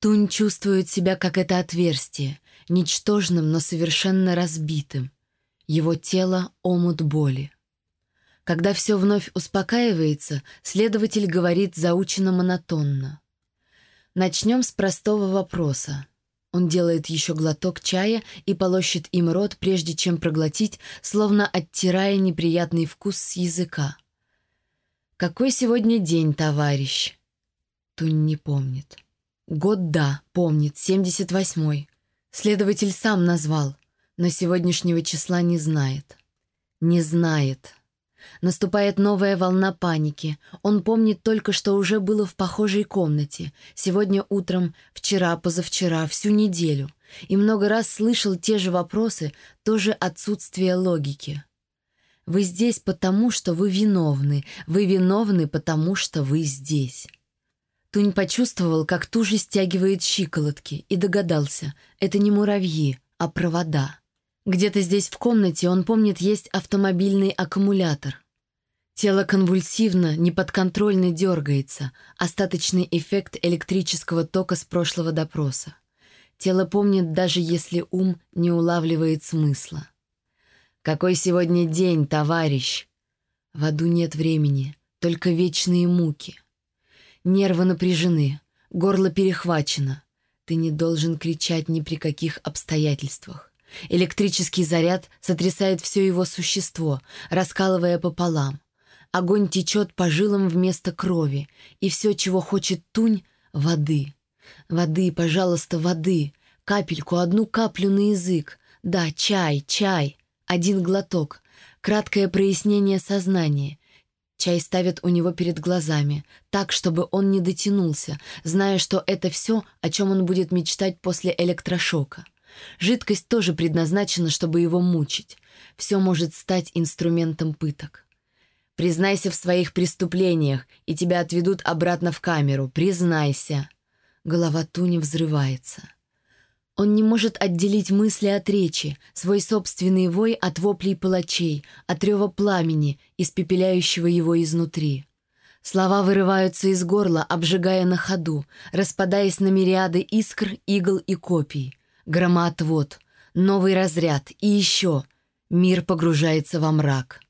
Тунь чувствует себя как это отверстие, ничтожным, но совершенно разбитым. Его тело — омут боли. Когда все вновь успокаивается, следователь говорит заученно монотонно. Начнем с простого вопроса. Он делает еще глоток чая и полощет им рот, прежде чем проглотить, словно оттирая неприятный вкус с языка. «Какой сегодня день, товарищ?» Тунь не помнит. Год да, помнит, 78-й. Следователь сам назвал, но сегодняшнего числа не знает. Не знает. Наступает новая волна паники. Он помнит только, что уже было в похожей комнате. Сегодня утром, вчера, позавчера, всю неделю. И много раз слышал те же вопросы, тоже отсутствие логики. Вы здесь потому, что вы виновны. Вы виновны потому, что вы здесь. Тунь почувствовал, как туже стягивает щиколотки, и догадался, это не муравьи, а провода. Где-то здесь в комнате он помнит есть автомобильный аккумулятор. Тело конвульсивно, неподконтрольно дергается, остаточный эффект электрического тока с прошлого допроса. Тело помнит, даже если ум не улавливает смысла. «Какой сегодня день, товарищ?» В аду нет времени, только вечные муки — Нервы напряжены, горло перехвачено. Ты не должен кричать ни при каких обстоятельствах. Электрический заряд сотрясает все его существо, раскалывая пополам. Огонь течет по жилам вместо крови, и все, чего хочет тунь — воды. Воды, пожалуйста, воды. Капельку, одну каплю на язык. Да, чай, чай. Один глоток. Краткое прояснение сознания. Чай ставят у него перед глазами, так, чтобы он не дотянулся, зная, что это все, о чем он будет мечтать после электрошока. Жидкость тоже предназначена, чтобы его мучить. Все может стать инструментом пыток. Признайся в своих преступлениях, и тебя отведут обратно в камеру. Признайся. Голова Туни взрывается. Он не может отделить мысли от речи, свой собственный вой от воплей палачей, от рева пламени, испепеляющего его изнутри. Слова вырываются из горла, обжигая на ходу, распадаясь на мириады искр, игл и копий. Громоотвод, новый разряд и еще. Мир погружается во мрак.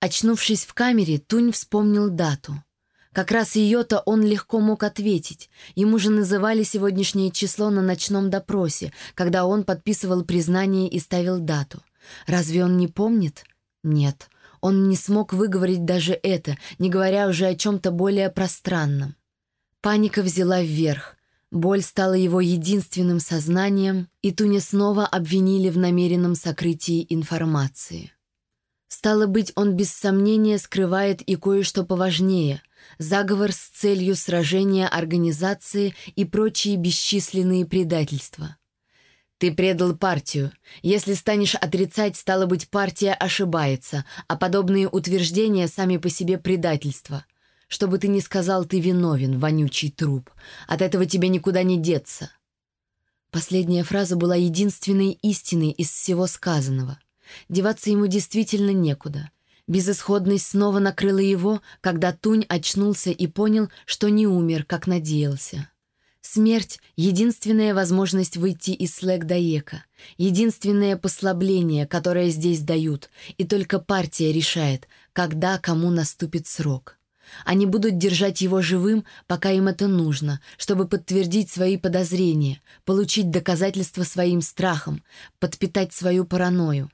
Очнувшись в камере, Тунь вспомнил дату — как раз ее-то он легко мог ответить. Ему же называли сегодняшнее число на ночном допросе, когда он подписывал признание и ставил дату. Разве он не помнит? Нет. Он не смог выговорить даже это, не говоря уже о чем-то более пространном. Паника взяла вверх. Боль стала его единственным сознанием, и Туня снова обвинили в намеренном сокрытии информации. Стало быть, он без сомнения скрывает и кое-что поважнее — заговор с целью сражения организации и прочие бесчисленные предательства. Ты предал партию. Если станешь отрицать, стало быть, партия ошибается, а подобные утверждения сами по себе предательство. Чтобы ты не сказал, ты виновен, вонючий труп. От этого тебе никуда не деться. Последняя фраза была единственной истиной из всего сказанного. Деваться ему действительно некуда. Безысходность снова накрыла его, когда Тунь очнулся и понял, что не умер, как надеялся. Смерть — единственная возможность выйти из Слэк-Даека, единственное послабление, которое здесь дают, и только партия решает, когда кому наступит срок. Они будут держать его живым, пока им это нужно, чтобы подтвердить свои подозрения, получить доказательства своим страхам, подпитать свою паранойю.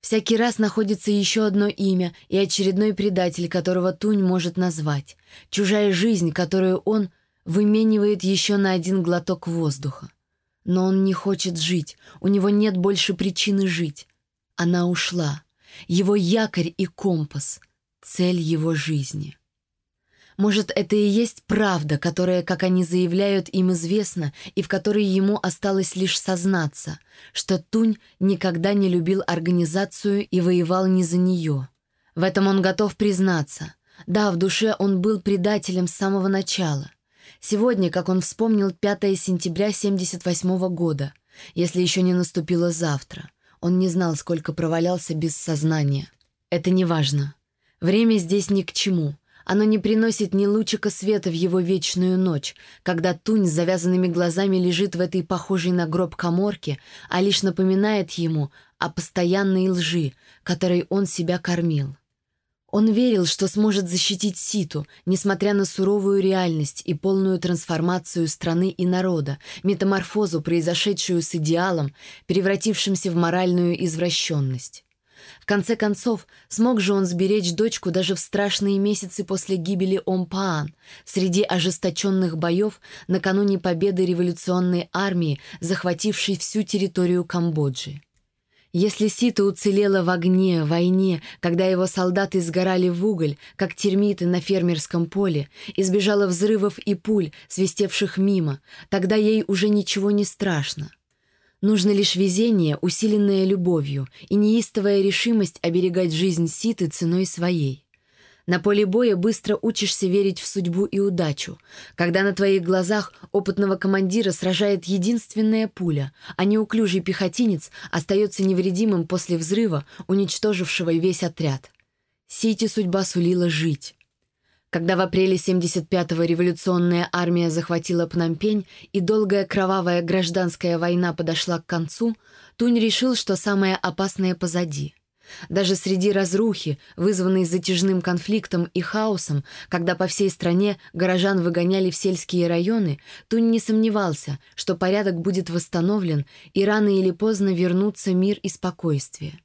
Всякий раз находится еще одно имя и очередной предатель, которого Тунь может назвать. Чужая жизнь, которую он выменивает еще на один глоток воздуха. Но он не хочет жить, у него нет больше причины жить. Она ушла. Его якорь и компас, цель его жизни. Может, это и есть правда, которая, как они заявляют, им известна, и в которой ему осталось лишь сознаться, что Тунь никогда не любил организацию и воевал не за нее. В этом он готов признаться. Да, в душе он был предателем с самого начала. Сегодня, как он вспомнил, 5 сентября 78 года, если еще не наступило завтра. Он не знал, сколько провалялся без сознания. Это не важно. Время здесь ни к чему. Оно не приносит ни лучика света в его вечную ночь, когда Тунь с завязанными глазами лежит в этой похожей на гроб коморке, а лишь напоминает ему о постоянной лжи, которой он себя кормил. Он верил, что сможет защитить Ситу, несмотря на суровую реальность и полную трансформацию страны и народа, метаморфозу, произошедшую с идеалом, превратившимся в моральную извращенность. Конце концов, смог же он сберечь дочку даже в страшные месяцы после гибели Омпаан, среди ожесточенных боев накануне победы революционной армии, захватившей всю территорию Камбоджи. Если Сита уцелела в огне, войне, когда его солдаты сгорали в уголь, как термиты на фермерском поле, избежала взрывов и пуль, свистевших мимо, тогда ей уже ничего не страшно. Нужно лишь везение, усиленное любовью, и неистовая решимость оберегать жизнь Ситы ценой своей. На поле боя быстро учишься верить в судьбу и удачу, когда на твоих глазах опытного командира сражает единственная пуля, а неуклюжий пехотинец остается невредимым после взрыва, уничтожившего весь отряд. Сити судьба сулила жить. Когда в апреле 75-го революционная армия захватила Пномпень и долгая кровавая гражданская война подошла к концу, Тунь решил, что самое опасное позади — даже среди разрухи, вызванной затяжным конфликтом и хаосом, когда по всей стране горожан выгоняли в сельские районы, Тунь не сомневался, что порядок будет восстановлен и рано или поздно вернутся мир и спокойствие.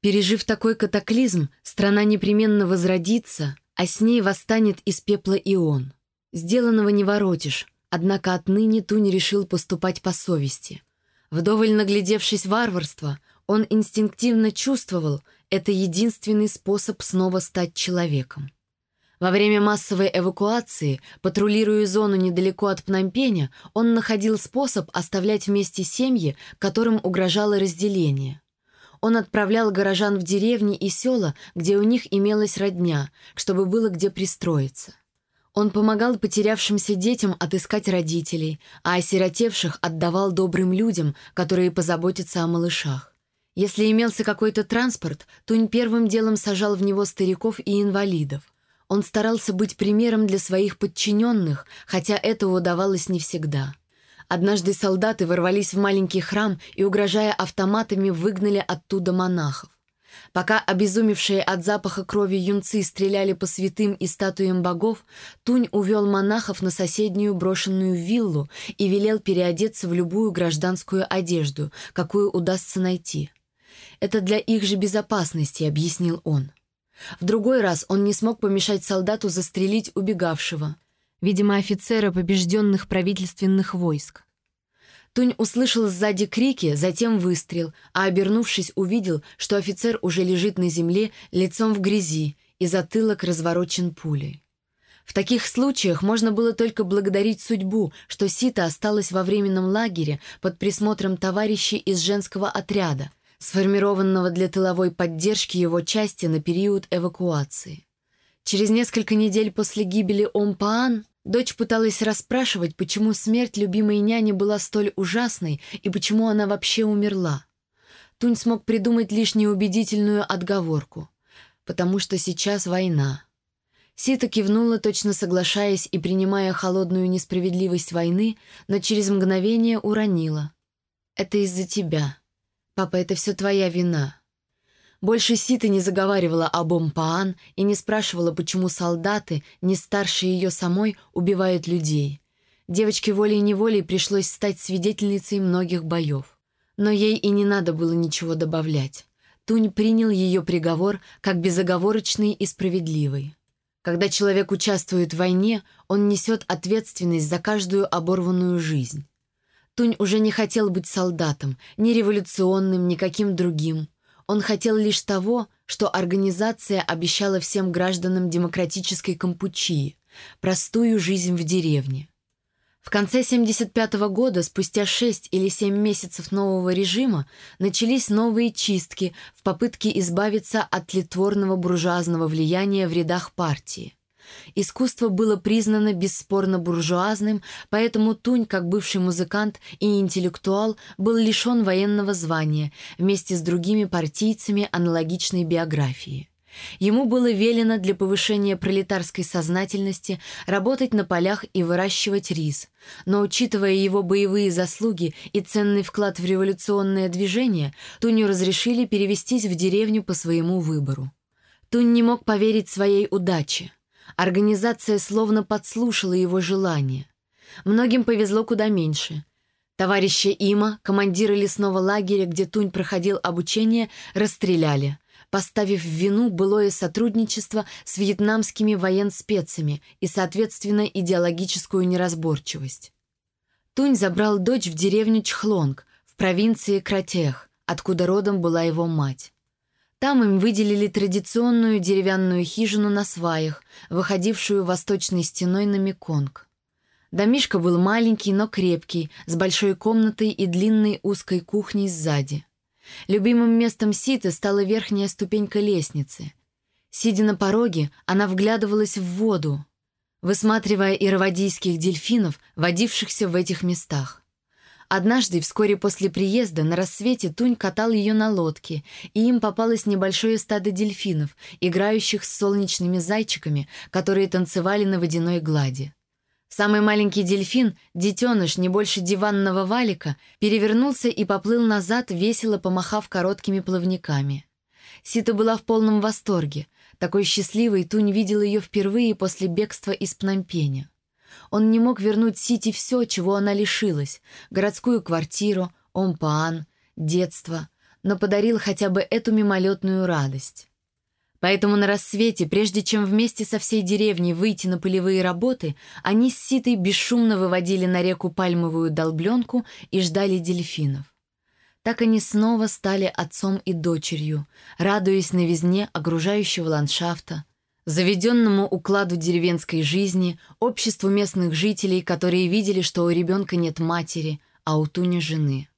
Пережив такой катаклизм, страна непременно возродится, а с ней восстанет из пепла и он. Сделанного не воротишь, однако отныне Тунь решил поступать по совести. Вдоволь наглядевшись варварства, он инстинктивно чувствовал, это единственный способ снова стать человеком. Во время массовой эвакуации, патрулируя зону недалеко от Пномпеня, он находил способ оставлять вместе семьи, которым угрожало разделение. Он отправлял горожан в деревни и села, где у них имелась родня, чтобы было где пристроиться. Он помогал потерявшимся детям отыскать родителей, а осиротевших отдавал добрым людям, которые позаботятся о малышах. Если имелся какой-то транспорт, Тунь первым делом сажал в него стариков и инвалидов. Он старался быть примером для своих подчиненных, хотя это удавалось не всегда. Однажды солдаты ворвались в маленький храм и, угрожая автоматами, выгнали оттуда монахов. Пока обезумевшие от запаха крови юнцы стреляли по святым и статуям богов, Тунь увел монахов на соседнюю брошенную виллу и велел переодеться в любую гражданскую одежду, какую удастся найти. Это для их же безопасности», — объяснил он. В другой раз он не смог помешать солдату застрелить убегавшего. Видимо, офицера побежденных правительственных войск. Тунь услышал сзади крики, затем выстрел, а, обернувшись, увидел, что офицер уже лежит на земле лицом в грязи и затылок разворочен пулей. В таких случаях можно было только благодарить судьбу, что Сита осталась во временном лагере под присмотром товарищей из женского отряда, сформированного для тыловой поддержки его части на период эвакуации. Через несколько недель после гибели Омпаан дочь пыталась расспрашивать, почему смерть любимой няни была столь ужасной и почему она вообще умерла. Тунь смог придумать лишь неубедительную отговорку. «Потому что сейчас война». Сита кивнула, точно соглашаясь и принимая холодную несправедливость войны, но через мгновение уронила. «Это из-за тебя. Папа, это все твоя вина». Больше Сита не заговаривала об Омпаан и не спрашивала, почему солдаты, не старше ее самой, убивают людей. Девочке волей-неволей пришлось стать свидетельницей многих боев. Но ей и не надо было ничего добавлять. Тунь принял ее приговор как безоговорочный и справедливый. Когда человек участвует в войне, он несет ответственность за каждую оборванную жизнь. Тунь уже не хотел быть солдатом, ни революционным, ни каким другим. Он хотел лишь того, что организация обещала всем гражданам демократической Кампучии – простую жизнь в деревне. В конце 1975 -го года, спустя 6 или 7 месяцев нового режима, начались новые чистки в попытке избавиться от тлетворного буржуазного влияния в рядах партии. Искусство было признано бесспорно буржуазным, поэтому Тунь, как бывший музыкант и интеллектуал, был лишен военного звания вместе с другими партийцами аналогичной биографии. Ему было велено для повышения пролетарской сознательности работать на полях и выращивать рис, но, учитывая его боевые заслуги и ценный вклад в революционное движение, Туню разрешили перевестись в деревню по своему выбору. Тунь не мог поверить своей удаче. Организация словно подслушала его желание. Многим повезло куда меньше. Товарища Има, командира лесного лагеря, где Тунь проходил обучение, расстреляли – поставив в вину былое сотрудничество с вьетнамскими военспецами и, соответственно, идеологическую неразборчивость. Тунь забрал дочь в деревню Чхлонг, в провинции Кратех, откуда родом была его мать. Там им выделили традиционную деревянную хижину на сваях, выходившую восточной стеной на Меконг. Домишко был маленький, но крепкий, с большой комнатой и длинной узкой кухней сзади. Любимым местом Ситы стала верхняя ступенька лестницы. Сидя на пороге, она вглядывалась в воду, высматривая ирвадийских дельфинов, водившихся в этих местах. Однажды, вскоре после приезда, на рассвете Тунь катал ее на лодке, и им попалось небольшое стадо дельфинов, играющих с солнечными зайчиками, которые танцевали на водяной глади. Самый маленький дельфин, детеныш, не больше диванного валика, перевернулся и поплыл назад, весело помахав короткими плавниками. Сита была в полном восторге. Такой счастливой Тунь видел ее впервые после бегства из Пномпеня. Он не мог вернуть Сити все, чего она лишилась — городскую квартиру, омпаан, детство, но подарил хотя бы эту мимолетную радость. Поэтому на рассвете, прежде чем вместе со всей деревней выйти на полевые работы, они с Ситой бесшумно выводили на реку пальмовую долбленку и ждали дельфинов. Так они снова стали отцом и дочерью, радуясь новизне окружающего ландшафта, заведенному укладу деревенской жизни, обществу местных жителей, которые видели, что у ребенка нет матери, а у Туни жены.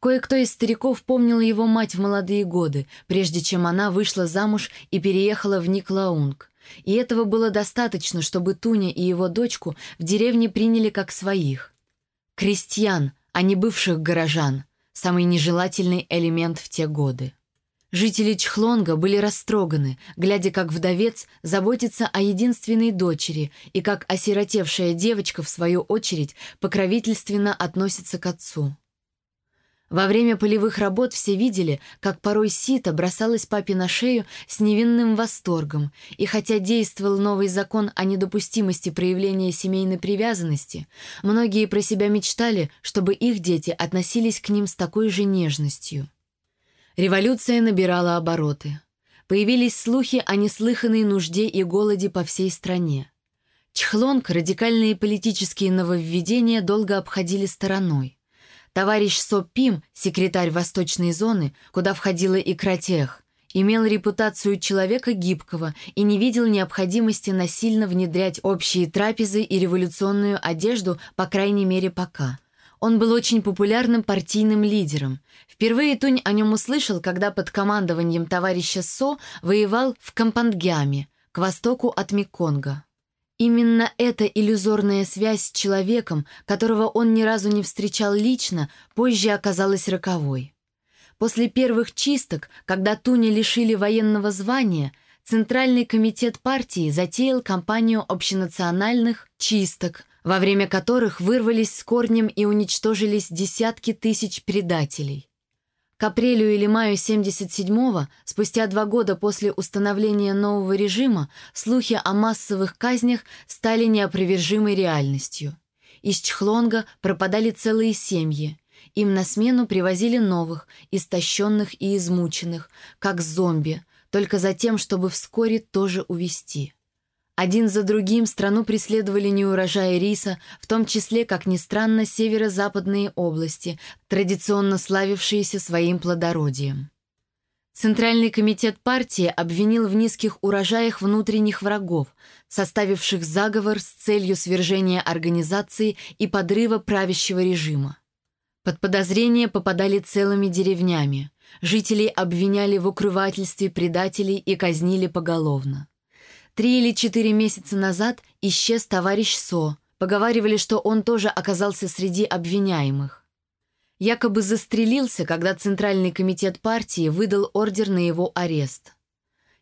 Кое-кто из стариков помнил его мать в молодые годы, прежде чем она вышла замуж и переехала в Никлаунг. И этого было достаточно, чтобы Туня и его дочку в деревне приняли как своих. Крестьян, а не бывших горожан – самый нежелательный элемент в те годы. Жители Чхлонга были растроганы, глядя, как вдовец заботится о единственной дочери и как осиротевшая девочка, в свою очередь, покровительственно относится к отцу. Во время полевых работ все видели, как порой сито бросалась папе на шею с невинным восторгом, и хотя действовал новый закон о недопустимости проявления семейной привязанности, многие про себя мечтали, чтобы их дети относились к ним с такой же нежностью. Революция набирала обороты. Появились слухи о неслыханной нужде и голоде по всей стране. Чхлонг радикальные политические нововведения долго обходили стороной. Товарищ Со Пим, секретарь Восточной зоны, куда входила и Кратех, имел репутацию человека гибкого и не видел необходимости насильно внедрять общие трапезы и революционную одежду, по крайней мере, пока. Он был очень популярным партийным лидером. Впервые Тунь о нем услышал, когда под командованием товарища Со воевал в Кампангяме, к востоку от Меконга. Именно эта иллюзорная связь с человеком, которого он ни разу не встречал лично, позже оказалась роковой. После первых чисток, когда Туня лишили военного звания, Центральный комитет партии затеял кампанию общенациональных чисток, во время которых вырвались с корнем и уничтожились десятки тысяч предателей. К апрелю или маю 77-го, спустя два года после установления нового режима, слухи о массовых казнях стали неопровержимой реальностью. Из Чхлонга пропадали целые семьи. Им на смену привозили новых, истощенных и измученных, как зомби, только за тем, чтобы вскоре тоже увести. Один за другим страну преследовали неурожаи риса, в том числе, как ни странно, северо-западные области, традиционно славившиеся своим плодородием. Центральный комитет партии обвинил в низких урожаях внутренних врагов, составивших заговор с целью свержения организации и подрыва правящего режима. Под подозрение попадали целыми деревнями. Жителей обвиняли в укрывательстве предателей и казнили поголовно. Три или четыре месяца назад исчез товарищ Со. Поговаривали, что он тоже оказался среди обвиняемых. Якобы застрелился, когда Центральный комитет партии выдал ордер на его арест.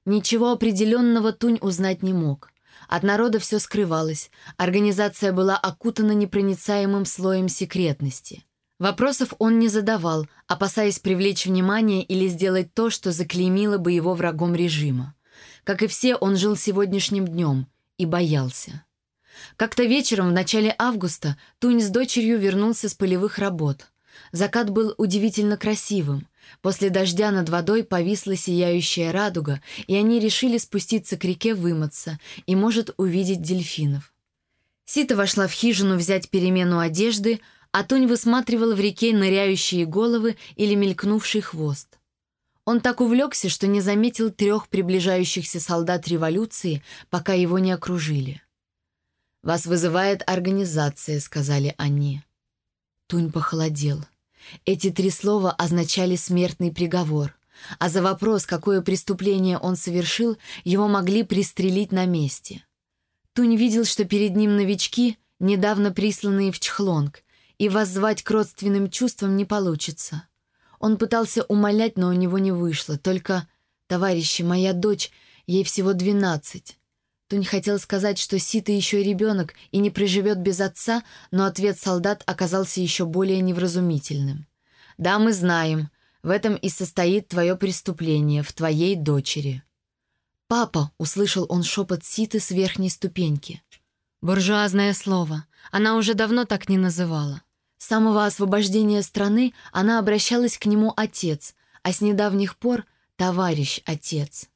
Ничего определенного Тунь узнать не мог. От народа все скрывалось, организация была окутана непроницаемым слоем секретности. Вопросов он не задавал, опасаясь привлечь внимание или сделать то, что заклеймило бы его врагом режима. Как и все, он жил сегодняшним днем и боялся. Как-то вечером в начале августа Тунь с дочерью вернулся с полевых работ. Закат был удивительно красивым. После дождя над водой повисла сияющая радуга, и они решили спуститься к реке вымыться и, может, увидеть дельфинов. Сита вошла в хижину взять перемену одежды, а Тунь высматривала в реке ныряющие головы или мелькнувший хвост. Он так увлекся, что не заметил трех приближающихся солдат революции, пока его не окружили. «Вас вызывает организация», — сказали они. Тунь похолодел. Эти три слова означали смертный приговор, а за вопрос, какое преступление он совершил, его могли пристрелить на месте. Тунь видел, что перед ним новички, недавно присланные в Чхлонг, и воззвать к родственным чувствам не получится. Он пытался умолять, но у него не вышло. Только, товарищи, моя дочь, ей всего двенадцать. Тунь хотел сказать, что Сита еще ребенок и не проживет без отца, но ответ солдат оказался еще более невразумительным. «Да, мы знаем. В этом и состоит твое преступление, в твоей дочери». «Папа!» — услышал он шепот Ситы с верхней ступеньки. Буржуазное слово. Она уже давно так не называла. С самого освобождения страны она обращалась к нему отец, а с недавних пор — товарищ отец.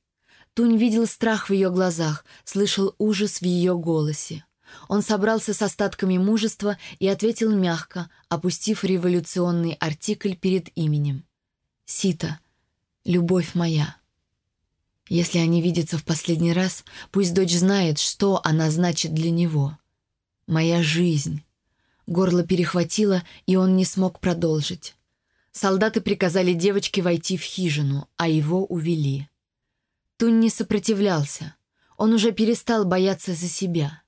Тунь видел страх в ее глазах, слышал ужас в ее голосе. Он собрался с остатками мужества и ответил мягко, опустив революционный артикль перед именем. «Сита, любовь моя». Если они видятся в последний раз, пусть дочь знает, что она значит для него. «Моя жизнь». Горло перехватило, и он не смог продолжить. Солдаты приказали девочке войти в хижину, а его увели. Тун не сопротивлялся. Он уже перестал бояться за себя.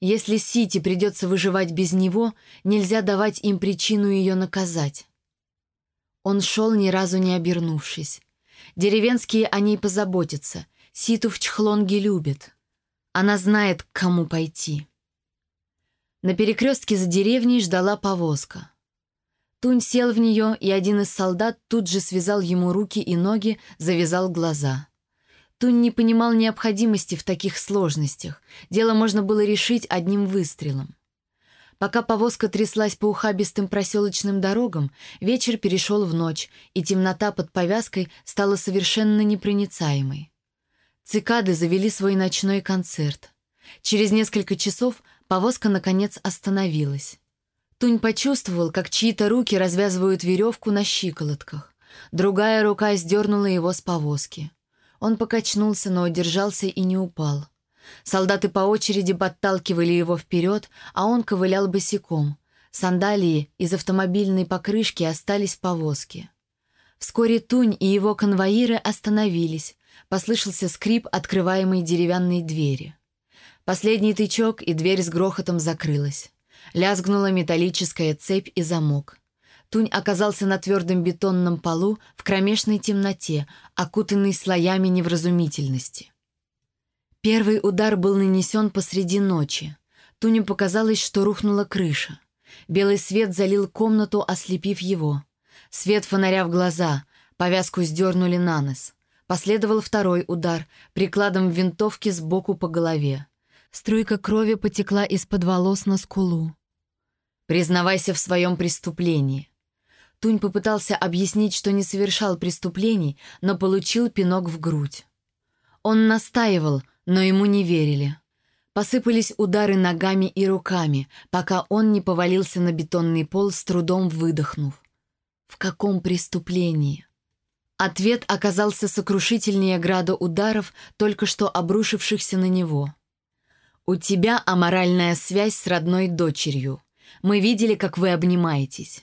Если Сити придется выживать без него, нельзя давать им причину ее наказать. Он шел, ни разу не обернувшись. Деревенские о ней позаботятся. Ситу в Чхлонге любят. Она знает, к кому пойти. На перекрестке за деревней ждала повозка. Тунь сел в нее, и один из солдат тут же связал ему руки и ноги, завязал глаза. Тунь не понимал необходимости в таких сложностях. Дело можно было решить одним выстрелом. Пока повозка тряслась по ухабистым проселочным дорогам, вечер перешел в ночь, и темнота под повязкой стала совершенно непроницаемой. Цикады завели свой ночной концерт. Через несколько часов повозка, наконец, остановилась. Тунь почувствовал, как чьи-то руки развязывают веревку на щиколотках. Другая рука сдернула его с повозки. Он покачнулся, но удержался и не упал. Солдаты по очереди подталкивали его вперед, а он ковылял босиком. Сандалии из автомобильной покрышки остались в повозке. Вскоре Тунь и его конвоиры остановились. Послышался скрип открываемой деревянной двери. Последний тычок, и дверь с грохотом закрылась. Лязгнула металлическая цепь и замок. Тунь оказался на твердом бетонном полу в кромешной темноте, окутанный слоями невразумительности. Первый удар был нанесен посреди ночи. Туню показалось, что рухнула крыша. Белый свет залил комнату, ослепив его. Свет фонаря в глаза, повязку сдернули на нос. Последовал второй удар, прикладом винтовки сбоку по голове. Струйка крови потекла из-под волос на скулу. «Признавайся в своем преступлении». Тунь попытался объяснить, что не совершал преступлений, но получил пинок в грудь. Он настаивал, но ему не верили. Посыпались удары ногами и руками, пока он не повалился на бетонный пол, с трудом выдохнув. В каком преступлении? Ответ оказался сокрушительнее града ударов, только что обрушившихся на него. «У тебя аморальная связь с родной дочерью. Мы видели, как вы обнимаетесь.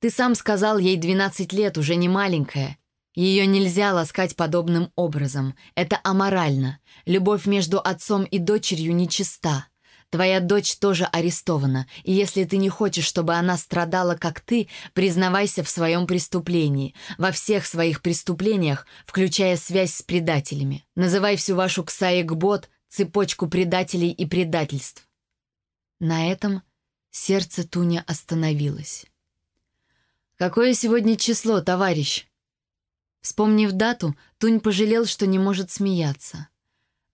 Ты сам сказал, ей 12 лет, уже не маленькая, ее нельзя ласкать подобным образом. Это аморально. Любовь между отцом и дочерью нечиста. Твоя дочь тоже арестована, и если ты не хочешь, чтобы она страдала, как ты, признавайся в своем преступлении, во всех своих преступлениях, включая связь с предателями. Называй всю вашу ксаекбот цепочку предателей и предательств. На этом сердце Туня остановилось. «Какое сегодня число, товарищ?» Вспомнив дату, Тунь пожалел, что не может смеяться.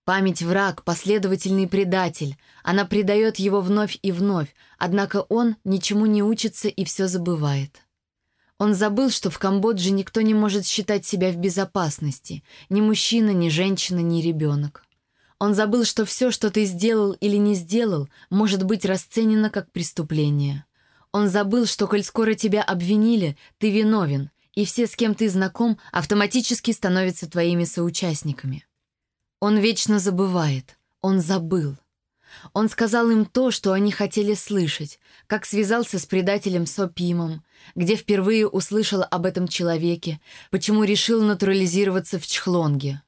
Память враг, последовательный предатель. Она предает его вновь и вновь, однако он ничему не учится и все забывает. Он забыл, что в Камбодже никто не может считать себя в безопасности. Ни мужчина, ни женщина, ни ребенок. Он забыл, что все, что ты сделал или не сделал, может быть расценено как преступление. Он забыл, что, коль скоро тебя обвинили, ты виновен, и все, с кем ты знаком, автоматически становятся твоими соучастниками. Он вечно забывает. Он забыл. Он сказал им то, что они хотели слышать, как связался с предателем Сопимом, где впервые услышал об этом человеке, почему решил натурализироваться в Чхлонге.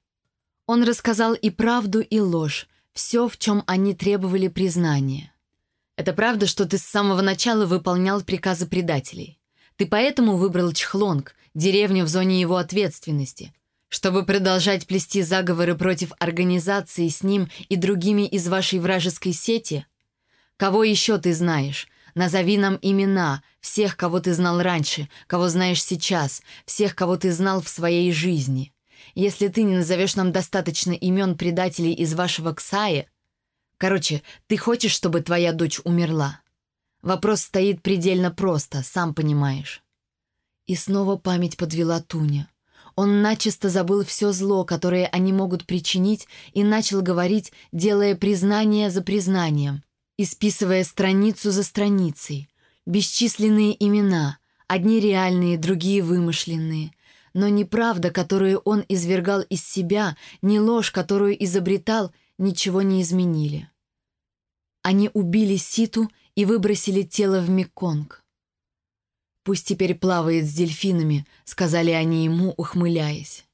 Он рассказал и правду, и ложь, все, в чем они требовали признания. Это правда, что ты с самого начала выполнял приказы предателей. Ты поэтому выбрал Чхлонг, деревню в зоне его ответственности, чтобы продолжать плести заговоры против организации с ним и другими из вашей вражеской сети? Кого еще ты знаешь? Назови нам имена, всех, кого ты знал раньше, кого знаешь сейчас, всех, кого ты знал в своей жизни. Если ты не назовешь нам достаточно имен предателей из вашего Ксая... Короче, ты хочешь, чтобы твоя дочь умерла? Вопрос стоит предельно просто, сам понимаешь. И снова память подвела Туня. Он начисто забыл все зло, которое они могут причинить, и начал говорить, делая признание за признанием, исписывая страницу за страницей. Бесчисленные имена, одни реальные, другие вымышленные. Но ни правда, которую он извергал из себя, ни ложь, которую изобретал, ничего не изменили. Они убили Ситу и выбросили тело в Меконг. «Пусть теперь плавает с дельфинами», — сказали они ему, ухмыляясь.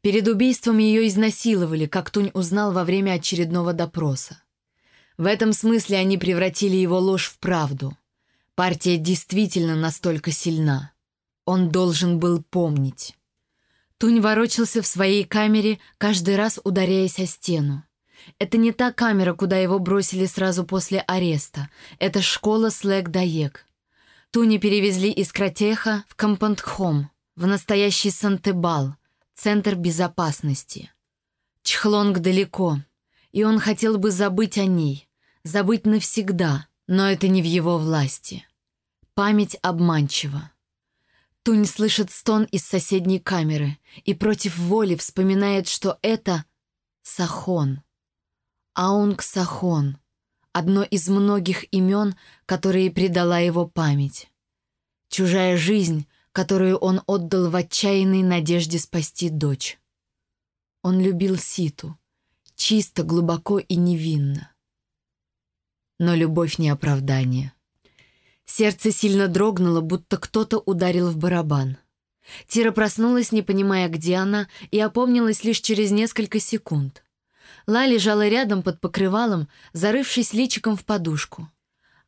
Перед убийством ее изнасиловали, как Тунь узнал во время очередного допроса. В этом смысле они превратили его ложь в правду. Партия действительно настолько сильна. Он должен был помнить. Тунь ворочался в своей камере, каждый раз ударяясь о стену. Это не та камера, куда его бросили сразу после ареста. Это школа Слэк-Даек. Туни перевезли из Кратеха в Кампантхом, в настоящий Сантебал, центр безопасности. Чхлонг далеко, и он хотел бы забыть о ней, забыть навсегда, но это не в его власти. Память обманчива. Тунь слышит стон из соседней камеры и против воли вспоминает, что это Сахон. Аунг Сахон — одно из многих имен, которые предала его память. Чужая жизнь, которую он отдал в отчаянной надежде спасти дочь. Он любил Ситу, чисто, глубоко и невинно. Но любовь не оправдание. Сердце сильно дрогнуло, будто кто-то ударил в барабан. Тира проснулась, не понимая, где она, и опомнилась лишь через несколько секунд. Ла лежала рядом под покрывалом, зарывшись личиком в подушку.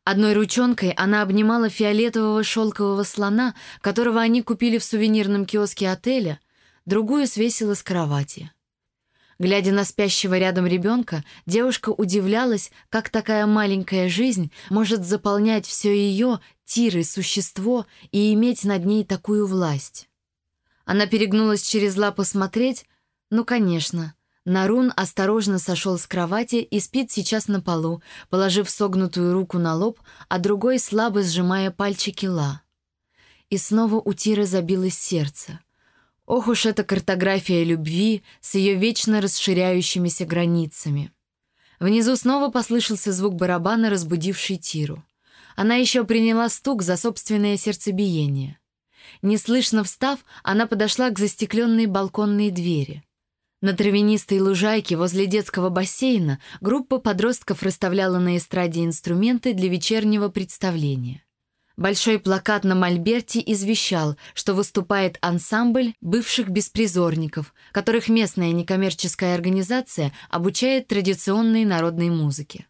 Одной ручонкой она обнимала фиолетового шелкового слона, которого они купили в сувенирном киоске отеля, другую свесила с кровати. Глядя на спящего рядом ребенка, девушка удивлялась, как такая маленькая жизнь может заполнять все ее, тиры, существо и иметь над ней такую власть. Она перегнулась через лапу смотреть, ну, конечно. Нарун осторожно сошел с кровати и спит сейчас на полу, положив согнутую руку на лоб, а другой слабо сжимая пальчики ла. И снова у Тиры забилось сердце. Ох уж эта картография любви с ее вечно расширяющимися границами. Внизу снова послышался звук барабана, разбудивший Тиру. Она еще приняла стук за собственное сердцебиение. Неслышно встав, она подошла к застекленной балконной двери. На травянистой лужайке возле детского бассейна группа подростков расставляла на эстраде инструменты для вечернего представления. Большой плакат на мольберте извещал, что выступает ансамбль бывших беспризорников, которых местная некоммерческая организация обучает традиционной народной музыке.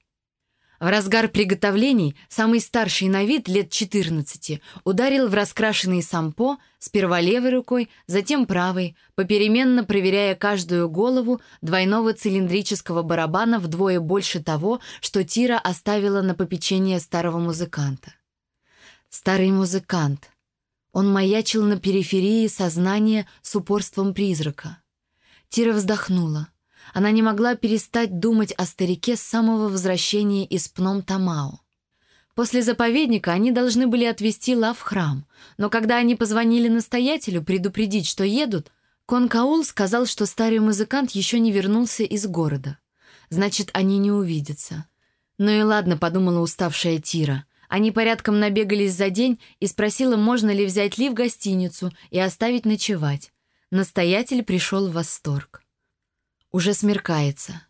В разгар приготовлений самый старший на вид, лет 14, ударил в раскрашенный сампо сперва левой рукой, затем правой, попеременно проверяя каждую голову двойного цилиндрического барабана вдвое больше того, что Тира оставила на попечение старого музыканта. Старый музыкант. Он маячил на периферии сознания с упорством призрака. Тира вздохнула. Она не могла перестать думать о старике с самого возвращения из Пном-Тамао. После заповедника они должны были отвезти Ла в храм, но когда они позвонили настоятелю предупредить, что едут, Конкаул сказал, что старый музыкант еще не вернулся из города. Значит, они не увидятся. «Ну и ладно», — подумала уставшая Тира. Они порядком набегались за день и спросила, можно ли взять Ли в гостиницу и оставить ночевать. Настоятель пришел в восторг. Уже смеркается.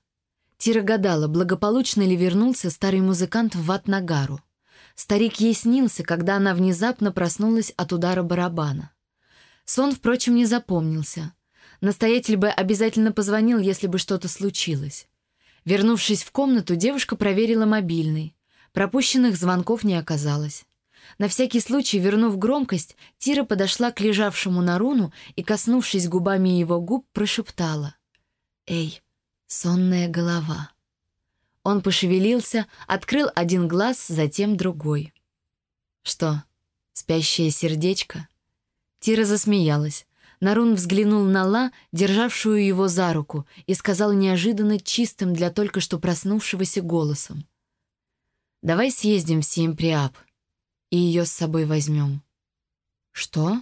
Тира гадала, благополучно ли вернулся старый музыкант в Ватнагару. Старик ей снился, когда она внезапно проснулась от удара барабана. Сон, впрочем, не запомнился. Настоятель бы обязательно позвонил, если бы что-то случилось. Вернувшись в комнату, девушка проверила мобильный. Пропущенных звонков не оказалось. На всякий случай, вернув громкость, Тира подошла к лежавшему Наруну и, коснувшись губами его губ, прошептала. «Эй, сонная голова». Он пошевелился, открыл один глаз, затем другой. «Что, спящее сердечко?» Тира засмеялась. Нарун взглянул на Ла, державшую его за руку, и сказал неожиданно чистым для только что проснувшегося голосом. Давай съездим в Сиемприап и ее с собой возьмем». «Что?»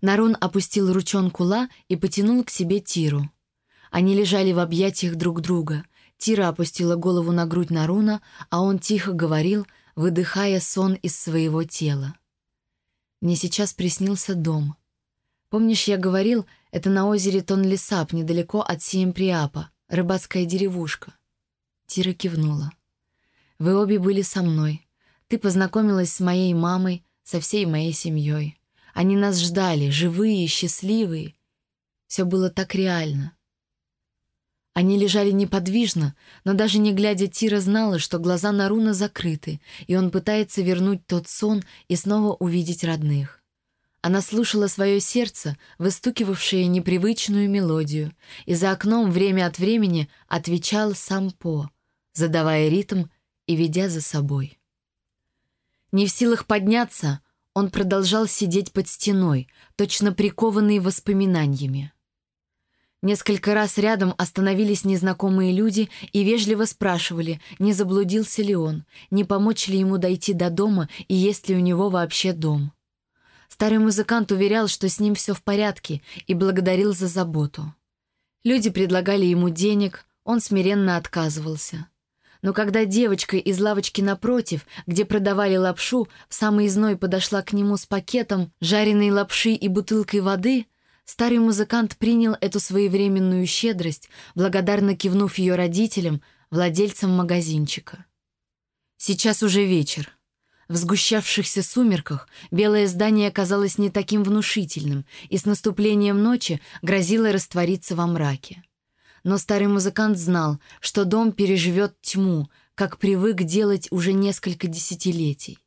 Нарун опустил ручонку Ла и потянул к себе Тиру. Они лежали в объятиях друг друга. Тира опустила голову на грудь Наруна, а он тихо говорил, выдыхая сон из своего тела. «Мне сейчас приснился дом. Помнишь, я говорил, это на озере Тонлесап, недалеко от Сиемприапа, рыбацкая деревушка?» Тира кивнула. Вы обе были со мной. Ты познакомилась с моей мамой, со всей моей семьей. Они нас ждали, живые, счастливые. Все было так реально. Они лежали неподвижно, но даже не глядя, Тира знала, что глаза Наруна закрыты, и он пытается вернуть тот сон и снова увидеть родных. Она слушала свое сердце, выстукивавшее непривычную мелодию, и за окном время от времени отвечал сам По, задавая ритм и ведя за собой. Не в силах подняться, он продолжал сидеть под стеной, точно прикованный воспоминаниями. Несколько раз рядом остановились незнакомые люди и вежливо спрашивали, не заблудился ли он, не помочь ли ему дойти до дома и есть ли у него вообще дом. Старый музыкант уверял, что с ним все в порядке, и благодарил за заботу. Люди предлагали ему денег, он смиренно отказывался. Но когда девочка из лавочки напротив, где продавали лапшу, в самый зной подошла к нему с пакетом жареной лапши и бутылкой воды, старый музыкант принял эту своевременную щедрость, благодарно кивнув ее родителям, владельцам магазинчика. Сейчас уже вечер. В сгущавшихся сумерках белое здание казалось не таким внушительным и с наступлением ночи грозило раствориться во мраке. Но старый музыкант знал, что дом переживет тьму, как привык делать уже несколько десятилетий.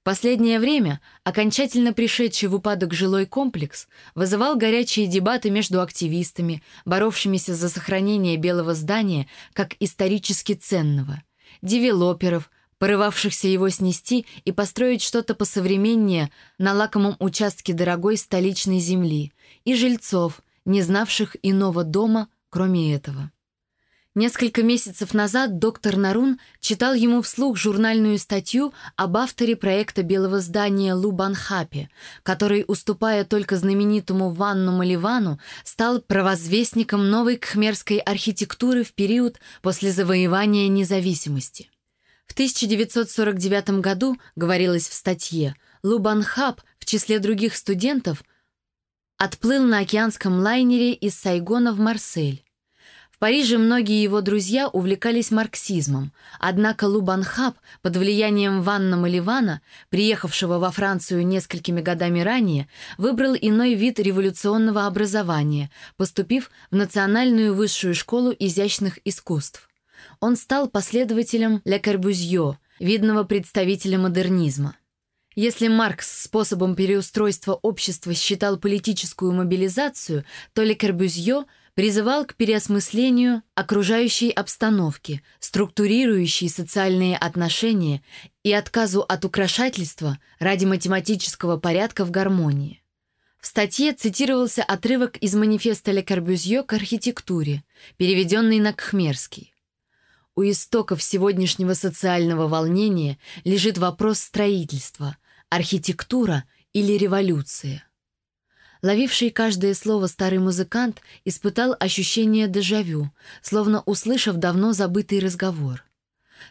В последнее время окончательно пришедший в упадок жилой комплекс вызывал горячие дебаты между активистами, боровшимися за сохранение белого здания как исторически ценного, девелоперов, порывавшихся его снести и построить что-то посовременнее на лакомом участке дорогой столичной земли, и жильцов, не знавших иного дома, кроме этого. Несколько месяцев назад доктор Нарун читал ему вслух журнальную статью об авторе проекта белого здания Лу Банхапе, который, уступая только знаменитому Ванну Маливану, стал провозвестником новой кхмерской архитектуры в период после завоевания независимости. В 1949 году, говорилось в статье, Лу Банхап в числе других студентов отплыл на океанском лайнере из Сайгона в Марсель. В Париже многие его друзья увлекались марксизмом, однако Лубанхаб под влиянием Ванна Маливана, приехавшего во Францию несколькими годами ранее, выбрал иной вид революционного образования, поступив в Национальную высшую школу изящных искусств. Он стал последователем Ле Корбюзье, видного представителя модернизма. Если Маркс способом переустройства общества считал политическую мобилизацию, то Ле Корбюзье — призывал к переосмыслению окружающей обстановки, структурирующей социальные отношения и отказу от украшательства ради математического порядка в гармонии. В статье цитировался отрывок из манифеста Ле Корбюзье к архитектуре, переведенный на кхмерский. У истоков сегодняшнего социального волнения лежит вопрос строительства, архитектура или революция. Ловивший каждое слово старый музыкант испытал ощущение дежавю, словно услышав давно забытый разговор.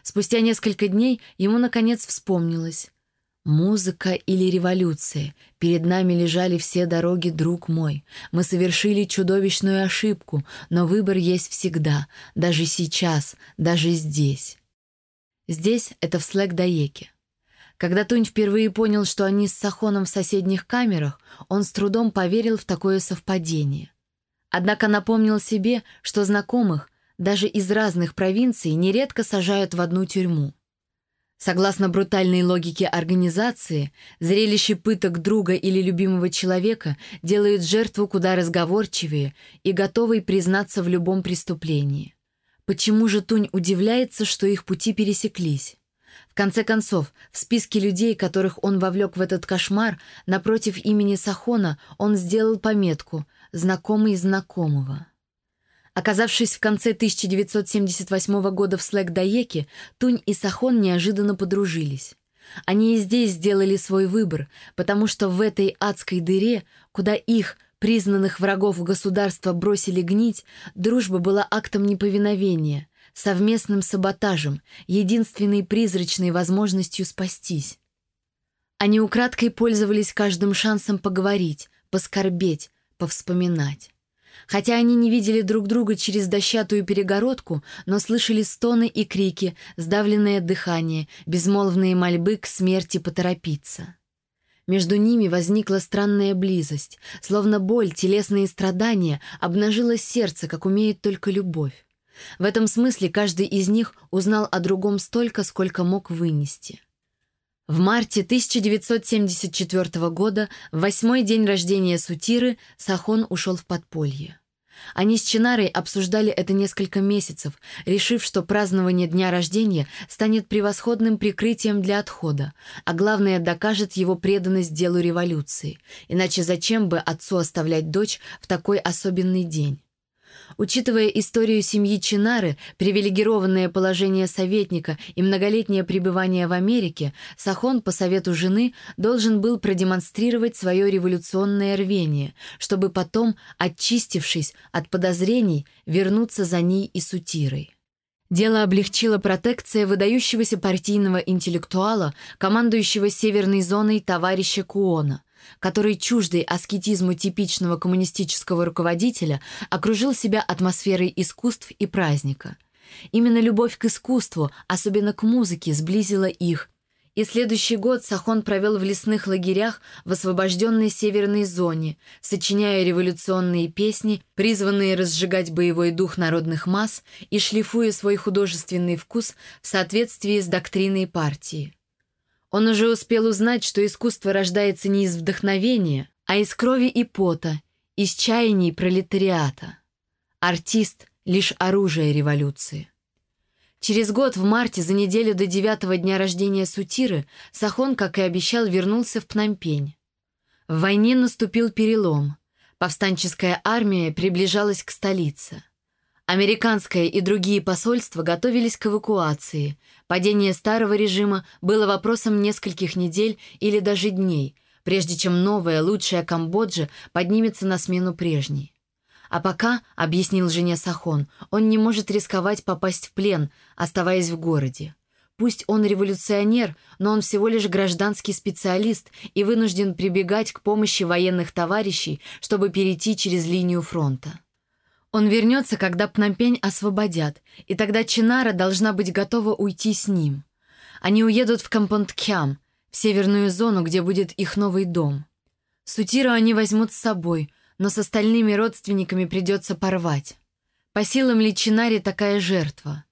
Спустя несколько дней ему, наконец, вспомнилось. «Музыка или революция? Перед нами лежали все дороги, друг мой. Мы совершили чудовищную ошибку, но выбор есть всегда, даже сейчас, даже здесь». Здесь это в Слэк-Даеке. Когда Тунь впервые понял, что они с Сахоном в соседних камерах, он с трудом поверил в такое совпадение. Однако напомнил себе, что знакомых, даже из разных провинций, нередко сажают в одну тюрьму. Согласно брутальной логике организации, зрелище пыток друга или любимого человека делают жертву куда разговорчивее и готовой признаться в любом преступлении. Почему же Тунь удивляется, что их пути пересеклись? Конце концов, в списке людей, которых он вовлек в этот кошмар, напротив имени Сахона он сделал пометку «Знакомый знакомого». Оказавшись в конце 1978 года в Слэк-Даеке, Тунь и Сахон неожиданно подружились. Они и здесь сделали свой выбор, потому что в этой адской дыре, куда их, признанных врагов государства, бросили гнить, дружба была актом неповиновения, совместным саботажем, единственной призрачной возможностью спастись. Они украдкой пользовались каждым шансом поговорить, поскорбеть, повспоминать. Хотя они не видели друг друга через дощатую перегородку, но слышали стоны и крики, сдавленное дыхание, безмолвные мольбы к смерти поторопиться. Между ними возникла странная близость, словно боль, телесные страдания обнажило сердце, как умеет только любовь. В этом смысле каждый из них узнал о другом столько, сколько мог вынести. В марте 1974 года, в восьмой день рождения Сутиры, Сахон ушел в подполье. Они с Чинарой обсуждали это несколько месяцев, решив, что празднование дня рождения станет превосходным прикрытием для отхода, а главное докажет его преданность делу революции. Иначе зачем бы отцу оставлять дочь в такой особенный день? Учитывая историю семьи Чинары, привилегированное положение советника и многолетнее пребывание в Америке, Сахон по совету жены должен был продемонстрировать свое революционное рвение, чтобы потом, очистившись от подозрений, вернуться за ней и сутирой. Дело облегчила протекция выдающегося партийного интеллектуала, командующего северной зоной товарища Куона, который, чуждый аскетизму типичного коммунистического руководителя, окружил себя атмосферой искусств и праздника. Именно любовь к искусству, особенно к музыке, сблизила их, и следующий год Сахон провел в лесных лагерях в освобожденной северной зоне, сочиняя революционные песни, призванные разжигать боевой дух народных масс и шлифуя свой художественный вкус в соответствии с доктриной партии. Он уже успел узнать, что искусство рождается не из вдохновения, а из крови и пота, из чаяний пролетариата. Артист — лишь оружие революции. Через год, в марте, за неделю до девятого дня рождения Сутиры, Сахон, как и обещал, вернулся в Пномпень. В войне наступил перелом. Повстанческая армия приближалась к столице. Американское и другие посольства готовились к эвакуации. Падение старого режима было вопросом нескольких недель или даже дней, прежде чем новая, лучшая Камбоджа поднимется на смену прежней. А пока, — объяснил жене Сахон, — он не может рисковать попасть в плен, оставаясь в городе. Пусть он революционер, но он всего лишь гражданский специалист и вынужден прибегать к помощи военных товарищей, чтобы перейти через линию фронта. Он вернется, когда Пномпень освободят, и тогда Чинара должна быть готова уйти с ним. Они уедут в Кампонткям, в северную зону, где будет их новый дом. Сутиру они возьмут с собой, но с остальными родственниками придется порвать. По силам ли Чинаре такая жертва?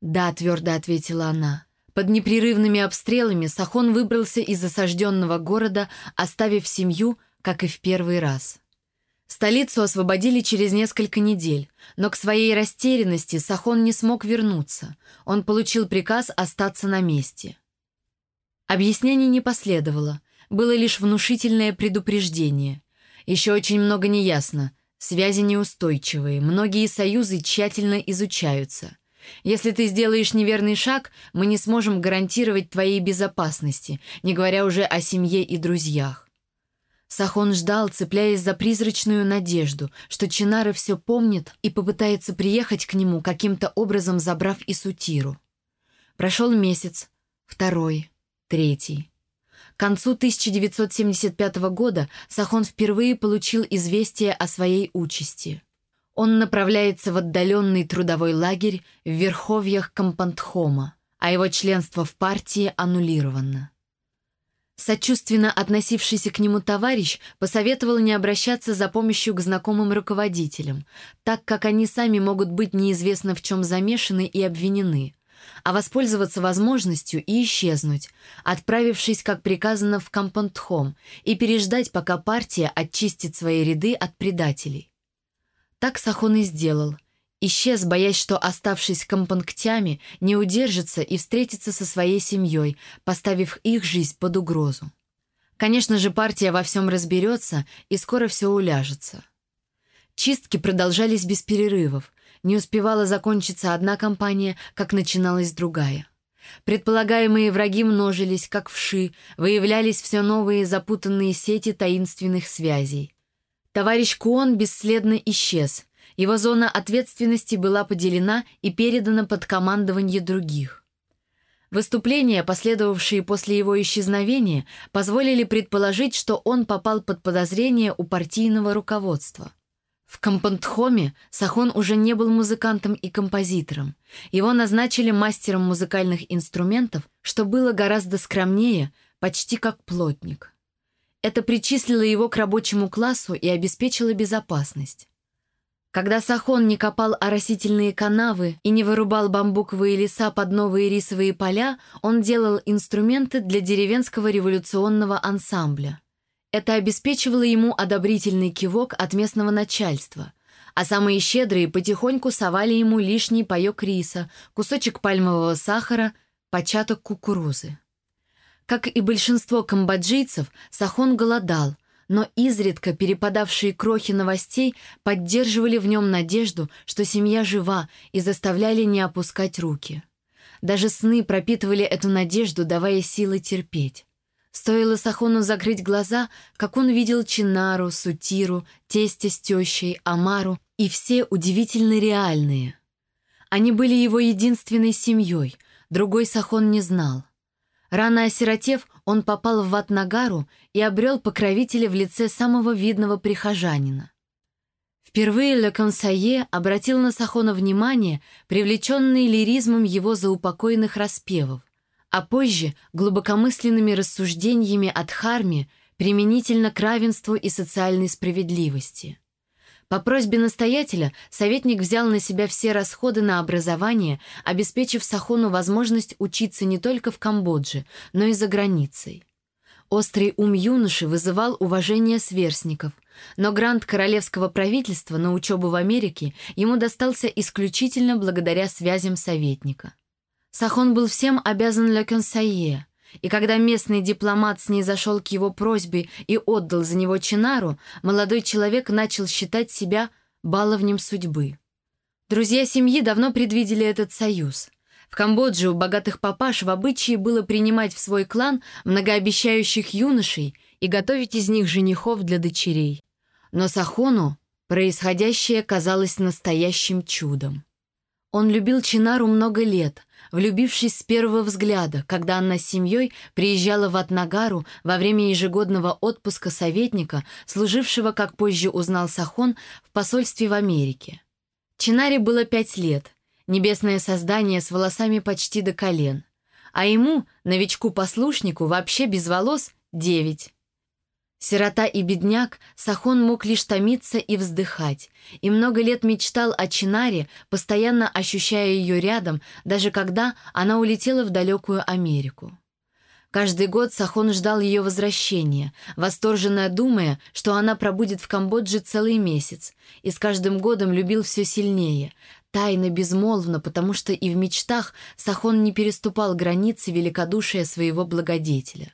«Да», — твердо ответила она. Под непрерывными обстрелами Сахон выбрался из осажденного города, оставив семью, как и в первый раз. Столицу освободили через несколько недель, но к своей растерянности Сахон не смог вернуться. Он получил приказ остаться на месте. Объяснений не последовало, было лишь внушительное предупреждение. Еще очень много неясно, связи неустойчивые, многие союзы тщательно изучаются. Если ты сделаешь неверный шаг, мы не сможем гарантировать твоей безопасности, не говоря уже о семье и друзьях. Сахон ждал, цепляясь за призрачную надежду, что Чинара все помнит и попытается приехать к нему, каким-то образом забрав и Сутиру. Прошел месяц, второй, третий. К концу 1975 года Сахон впервые получил известие о своей участи. Он направляется в отдаленный трудовой лагерь в верховьях Кампантхома, а его членство в партии аннулировано. Сочувственно относившийся к нему товарищ посоветовал не обращаться за помощью к знакомым руководителям, так как они сами могут быть неизвестно в чем замешаны и обвинены, а воспользоваться возможностью и исчезнуть, отправившись, как приказано, в Кампантхом и переждать, пока партия очистит свои ряды от предателей. Так Сахон и сделал, Исчез, боясь, что, оставшись компанктями, не удержится и встретится со своей семьей, поставив их жизнь под угрозу. Конечно же, партия во всем разберется, и скоро все уляжется. Чистки продолжались без перерывов. Не успевала закончиться одна компания, как начиналась другая. Предполагаемые враги множились, как вши, выявлялись все новые запутанные сети таинственных связей. Товарищ Куон бесследно исчез — его зона ответственности была поделена и передана под командование других. Выступления, последовавшие после его исчезновения, позволили предположить, что он попал под подозрение у партийного руководства. В Кампантхоме Сахон уже не был музыкантом и композитором. Его назначили мастером музыкальных инструментов, что было гораздо скромнее, почти как плотник. Это причислило его к рабочему классу и обеспечило безопасность. Когда Сахон не копал оросительные канавы и не вырубал бамбуковые леса под новые рисовые поля, он делал инструменты для деревенского революционного ансамбля. Это обеспечивало ему одобрительный кивок от местного начальства, а самые щедрые потихоньку совали ему лишний паёк риса, кусочек пальмового сахара, початок кукурузы. Как и большинство камбоджийцев, Сахон голодал, но изредка перепадавшие крохи новостей поддерживали в нем надежду, что семья жива и заставляли не опускать руки. Даже сны пропитывали эту надежду, давая силы терпеть. Стоило Сахону закрыть глаза, как он видел Чинару, Сутиру, тестя с тещей, Амару и все удивительно реальные. Они были его единственной семьей, другой Сахон не знал. Рано осиротев, он попал в Ватнагару и обрел покровителя в лице самого видного прихожанина. Впервые Ле Консае обратил на Сахона внимание, привлеченный лиризмом его заупокойных распевов, а позже глубокомысленными рассуждениями о Дхарме применительно к равенству и социальной справедливости. По просьбе настоятеля советник взял на себя все расходы на образование, обеспечив Сахону возможность учиться не только в Камбодже, но и за границей. Острый ум юноши вызывал уважение сверстников, но грант королевского правительства на учебу в Америке ему достался исключительно благодаря связям советника. Сахон был всем обязан Ле Консайе, и когда местный дипломат с ней зашел к его просьбе и отдал за него Чинару, молодой человек начал считать себя баловнем судьбы. Друзья семьи давно предвидели этот союз. В Камбодже у богатых папаш в обычае было принимать в свой клан многообещающих юношей и готовить из них женихов для дочерей. Но Сахону происходящее казалось настоящим чудом. Он любил Чинару много лет, влюбившись с первого взгляда, когда она с семьей приезжала в Атнагару во время ежегодного отпуска советника, служившего, как позже узнал Сахон, в посольстве в Америке. Чинаре было пять лет, небесное создание с волосами почти до колен, а ему, новичку-послушнику, вообще без волос, девять. Сирота и бедняк, Сахон мог лишь томиться и вздыхать, и много лет мечтал о Чинаре, постоянно ощущая ее рядом, даже когда она улетела в далекую Америку. Каждый год Сахон ждал ее возвращения, восторженно думая, что она пробудет в Камбодже целый месяц, и с каждым годом любил все сильнее, тайно, безмолвно, потому что и в мечтах Сахон не переступал границы великодушия своего благодетеля.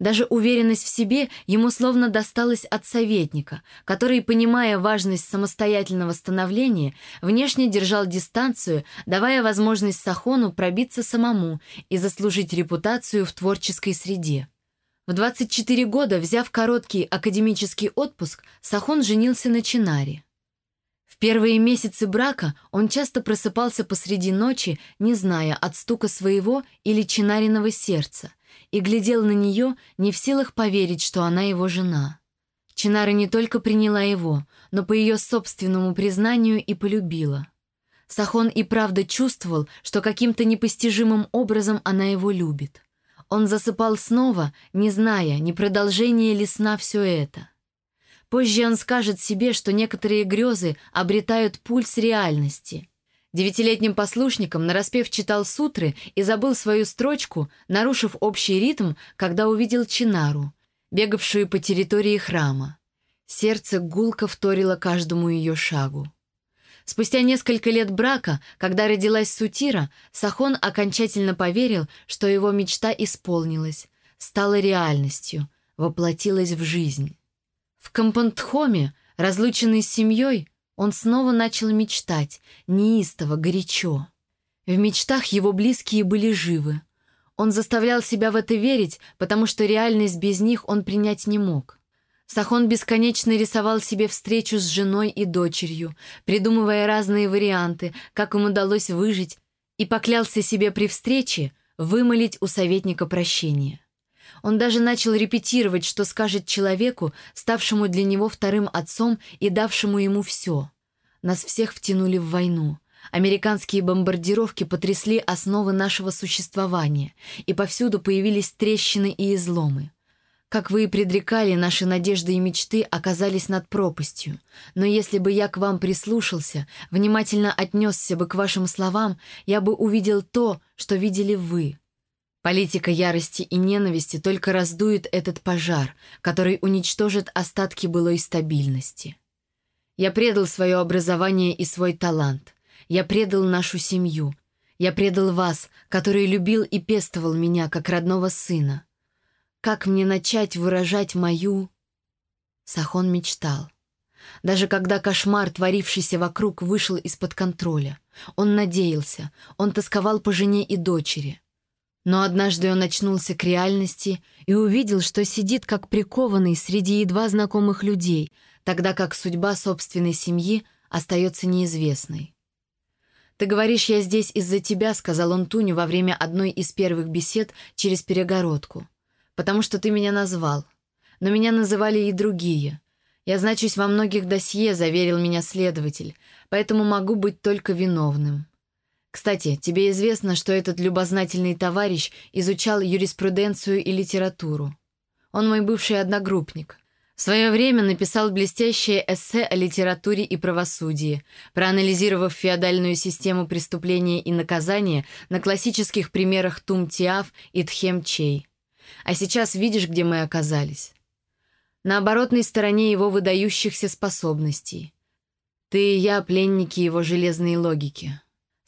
Даже уверенность в себе ему словно досталась от советника, который, понимая важность самостоятельного становления, внешне держал дистанцию, давая возможность Сахону пробиться самому и заслужить репутацию в творческой среде. В 24 года, взяв короткий академический отпуск, Сахон женился на Чинаре. В первые месяцы брака он часто просыпался посреди ночи, не зная от стука своего или Чинариного сердца, и глядел на нее, не в силах поверить, что она его жена. Чинара не только приняла его, но по ее собственному признанию и полюбила. Сахон и правда чувствовал, что каким-то непостижимым образом она его любит. Он засыпал снова, не зная, не продолжение ли сна все это. Позже он скажет себе, что некоторые грезы обретают пульс реальности, Девятилетним послушником нараспев читал сутры и забыл свою строчку, нарушив общий ритм, когда увидел Чинару, бегавшую по территории храма. Сердце гулко вторило каждому ее шагу. Спустя несколько лет брака, когда родилась Сутира, Сахон окончательно поверил, что его мечта исполнилась, стала реальностью, воплотилась в жизнь. В Кампантхоме, разлученный с семьей, он снова начал мечтать, неистово, горячо. В мечтах его близкие были живы. Он заставлял себя в это верить, потому что реальность без них он принять не мог. Сахон бесконечно рисовал себе встречу с женой и дочерью, придумывая разные варианты, как им удалось выжить, и поклялся себе при встрече вымолить у советника прощение. Он даже начал репетировать, что скажет человеку, ставшему для него вторым отцом и давшему ему все. Нас всех втянули в войну. Американские бомбардировки потрясли основы нашего существования, и повсюду появились трещины и изломы. Как вы и предрекали, наши надежды и мечты оказались над пропастью. Но если бы я к вам прислушался, внимательно отнесся бы к вашим словам, я бы увидел то, что видели вы. Политика ярости и ненависти только раздует этот пожар, который уничтожит остатки былой стабильности. Я предал свое образование и свой талант. Я предал нашу семью. Я предал вас, который любил и пестовал меня, как родного сына. Как мне начать выражать мою... Сахон мечтал. Даже когда кошмар, творившийся вокруг, вышел из-под контроля. Он надеялся, он тосковал по жене и дочери. Но однажды он очнулся к реальности и увидел, что сидит как прикованный среди едва знакомых людей, тогда как судьба собственной семьи остается неизвестной. «Ты говоришь, я здесь из-за тебя», — сказал он Туню во время одной из первых бесед через перегородку. «Потому что ты меня назвал. Но меня называли и другие. Я значусь во многих досье», — заверил меня следователь, «поэтому могу быть только виновным». Кстати, тебе известно, что этот любознательный товарищ изучал юриспруденцию и литературу. Он мой бывший одногруппник. В свое время написал блестящее эссе о литературе и правосудии, проанализировав феодальную систему преступления и наказания на классических примерах Тум-Тиав и Тхем-Чей. А сейчас видишь, где мы оказались. На оборотной стороне его выдающихся способностей. Ты и я пленники его железной логики.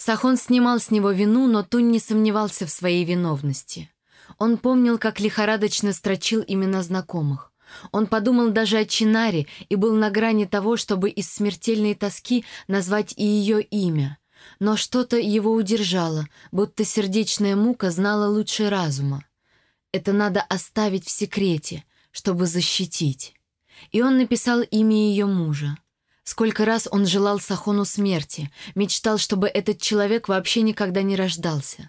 Сахон снимал с него вину, но Тунь не сомневался в своей виновности. Он помнил, как лихорадочно строчил имена знакомых. Он подумал даже о Чинаре и был на грани того, чтобы из смертельной тоски назвать и ее имя. Но что-то его удержало, будто сердечная мука знала лучше разума. Это надо оставить в секрете, чтобы защитить. И он написал имя ее мужа. Сколько раз он желал Сахону смерти, мечтал, чтобы этот человек вообще никогда не рождался.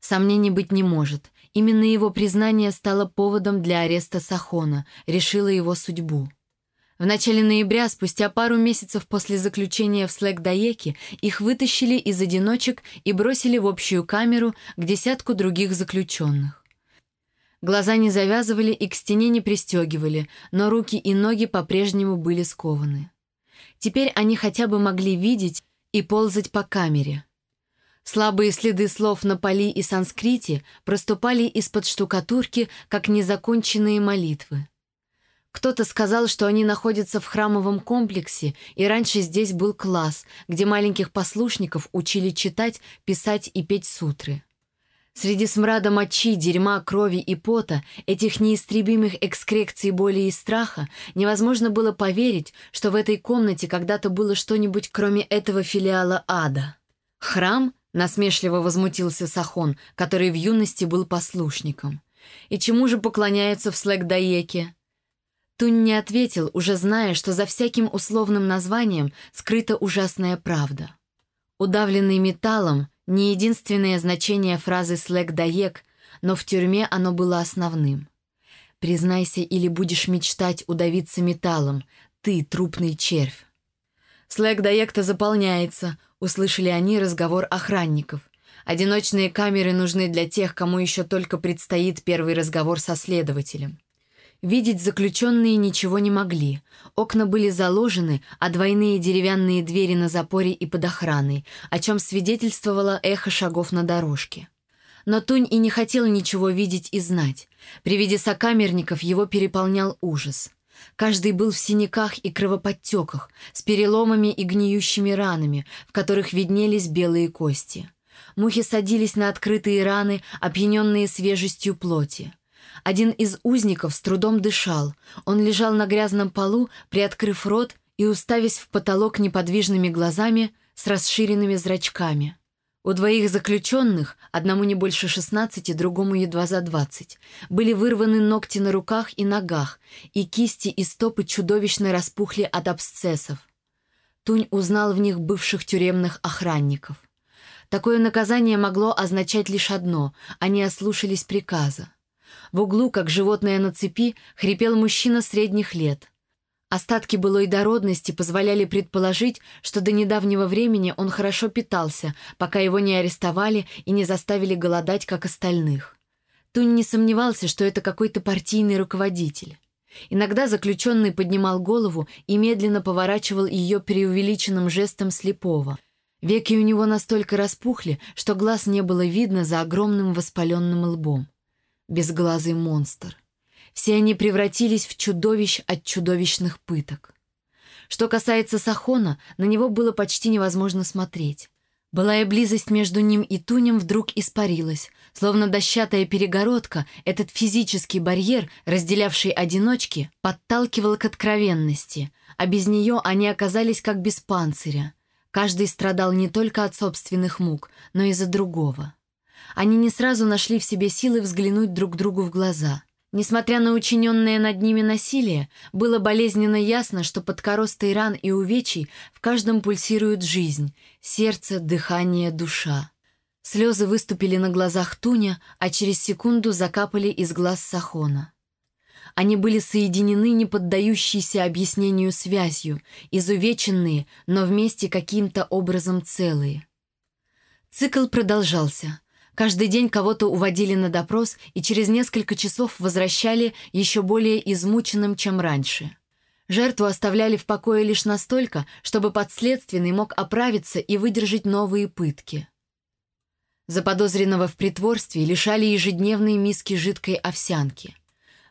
Сомнений быть не может. Именно его признание стало поводом для ареста Сахона, решило его судьбу. В начале ноября, спустя пару месяцев после заключения в Слэк-Даеке, их вытащили из одиночек и бросили в общую камеру к десятку других заключенных. Глаза не завязывали и к стене не пристегивали, но руки и ноги по-прежнему были скованы. Теперь они хотя бы могли видеть и ползать по камере. Слабые следы слов на пали и санскрите проступали из-под штукатурки, как незаконченные молитвы. Кто-то сказал, что они находятся в храмовом комплексе, и раньше здесь был класс, где маленьких послушников учили читать, писать и петь сутры. Среди смрада мочи, дерьма, крови и пота, этих неистребимых экскрекций боли и страха, невозможно было поверить, что в этой комнате когда-то было что-нибудь, кроме этого филиала ада. Храм Насмешливо возмутился Сахон, который в юности был послушником. «И чему же поклоняются в Слэкдаеке?» Тунь не ответил, уже зная, что за всяким условным названием скрыта ужасная правда. Удавленный металлом — не единственное значение фразы «слэк-даек», но в тюрьме оно было основным. «Признайся или будешь мечтать удавиться металлом, ты — трупный червь». «Слэк-даек-то заполняется», Услышали они разговор охранников. Одиночные камеры нужны для тех, кому еще только предстоит первый разговор со следователем. Видеть заключенные ничего не могли. Окна были заложены, а двойные деревянные двери на запоре и под охраной, о чем свидетельствовало эхо шагов на дорожке. Но Тунь и не хотел ничего видеть и знать. При виде сокамерников его переполнял ужас. Каждый был в синяках и кровоподтеках, с переломами и гниющими ранами, в которых виднелись белые кости. Мухи садились на открытые раны, опьяненные свежестью плоти. Один из узников с трудом дышал. Он лежал на грязном полу, приоткрыв рот и уставясь в потолок неподвижными глазами с расширенными зрачками. У двоих заключенных, одному не больше 16, другому едва за 20, были вырваны ногти на руках и ногах, и кисти и стопы чудовищно распухли от абсцессов. Тунь узнал в них бывших тюремных охранников. Такое наказание могло означать лишь одно — они ослушались приказа. В углу, как животное на цепи, хрипел мужчина средних лет. Остатки былой дородности позволяли предположить, что до недавнего времени он хорошо питался, пока его не арестовали и не заставили голодать, как остальных. Тунь не сомневался, что это какой-то партийный руководитель. Иногда заключенный поднимал голову и медленно поворачивал ее преувеличенным жестом слепого. Веки у него настолько распухли, что глаз не было видно за огромным воспаленным лбом. Безглазый монстр. Все они превратились в чудовищ от чудовищных пыток. Что касается Сахона, на него было почти невозможно смотреть. Былая близость между ним и Тунем вдруг испарилась, Словно дощатая перегородка, этот физический барьер, разделявший одиночки, подталкивал к откровенности, а без нее они оказались как без панциря. Каждый страдал не только от собственных мук, но и за другого. Они не сразу нашли в себе силы взглянуть друг другу в глаза. Несмотря на учиненное над ними насилие, было болезненно ясно, что под коростой ран и увечий в каждом пульсирует жизнь, сердце, дыхание, душа. Слезы выступили на глазах Туня, а через секунду закапали из глаз Сахона. Они были соединены неподдающейся объяснению связью, изувеченные, но вместе каким-то образом целые. Цикл продолжался. Каждый день кого-то уводили на допрос и через несколько часов возвращали еще более измученным, чем раньше. Жертву оставляли в покое лишь настолько, чтобы подследственный мог оправиться и выдержать новые пытки. Заподозренного в притворстве лишали ежедневной миски жидкой овсянки.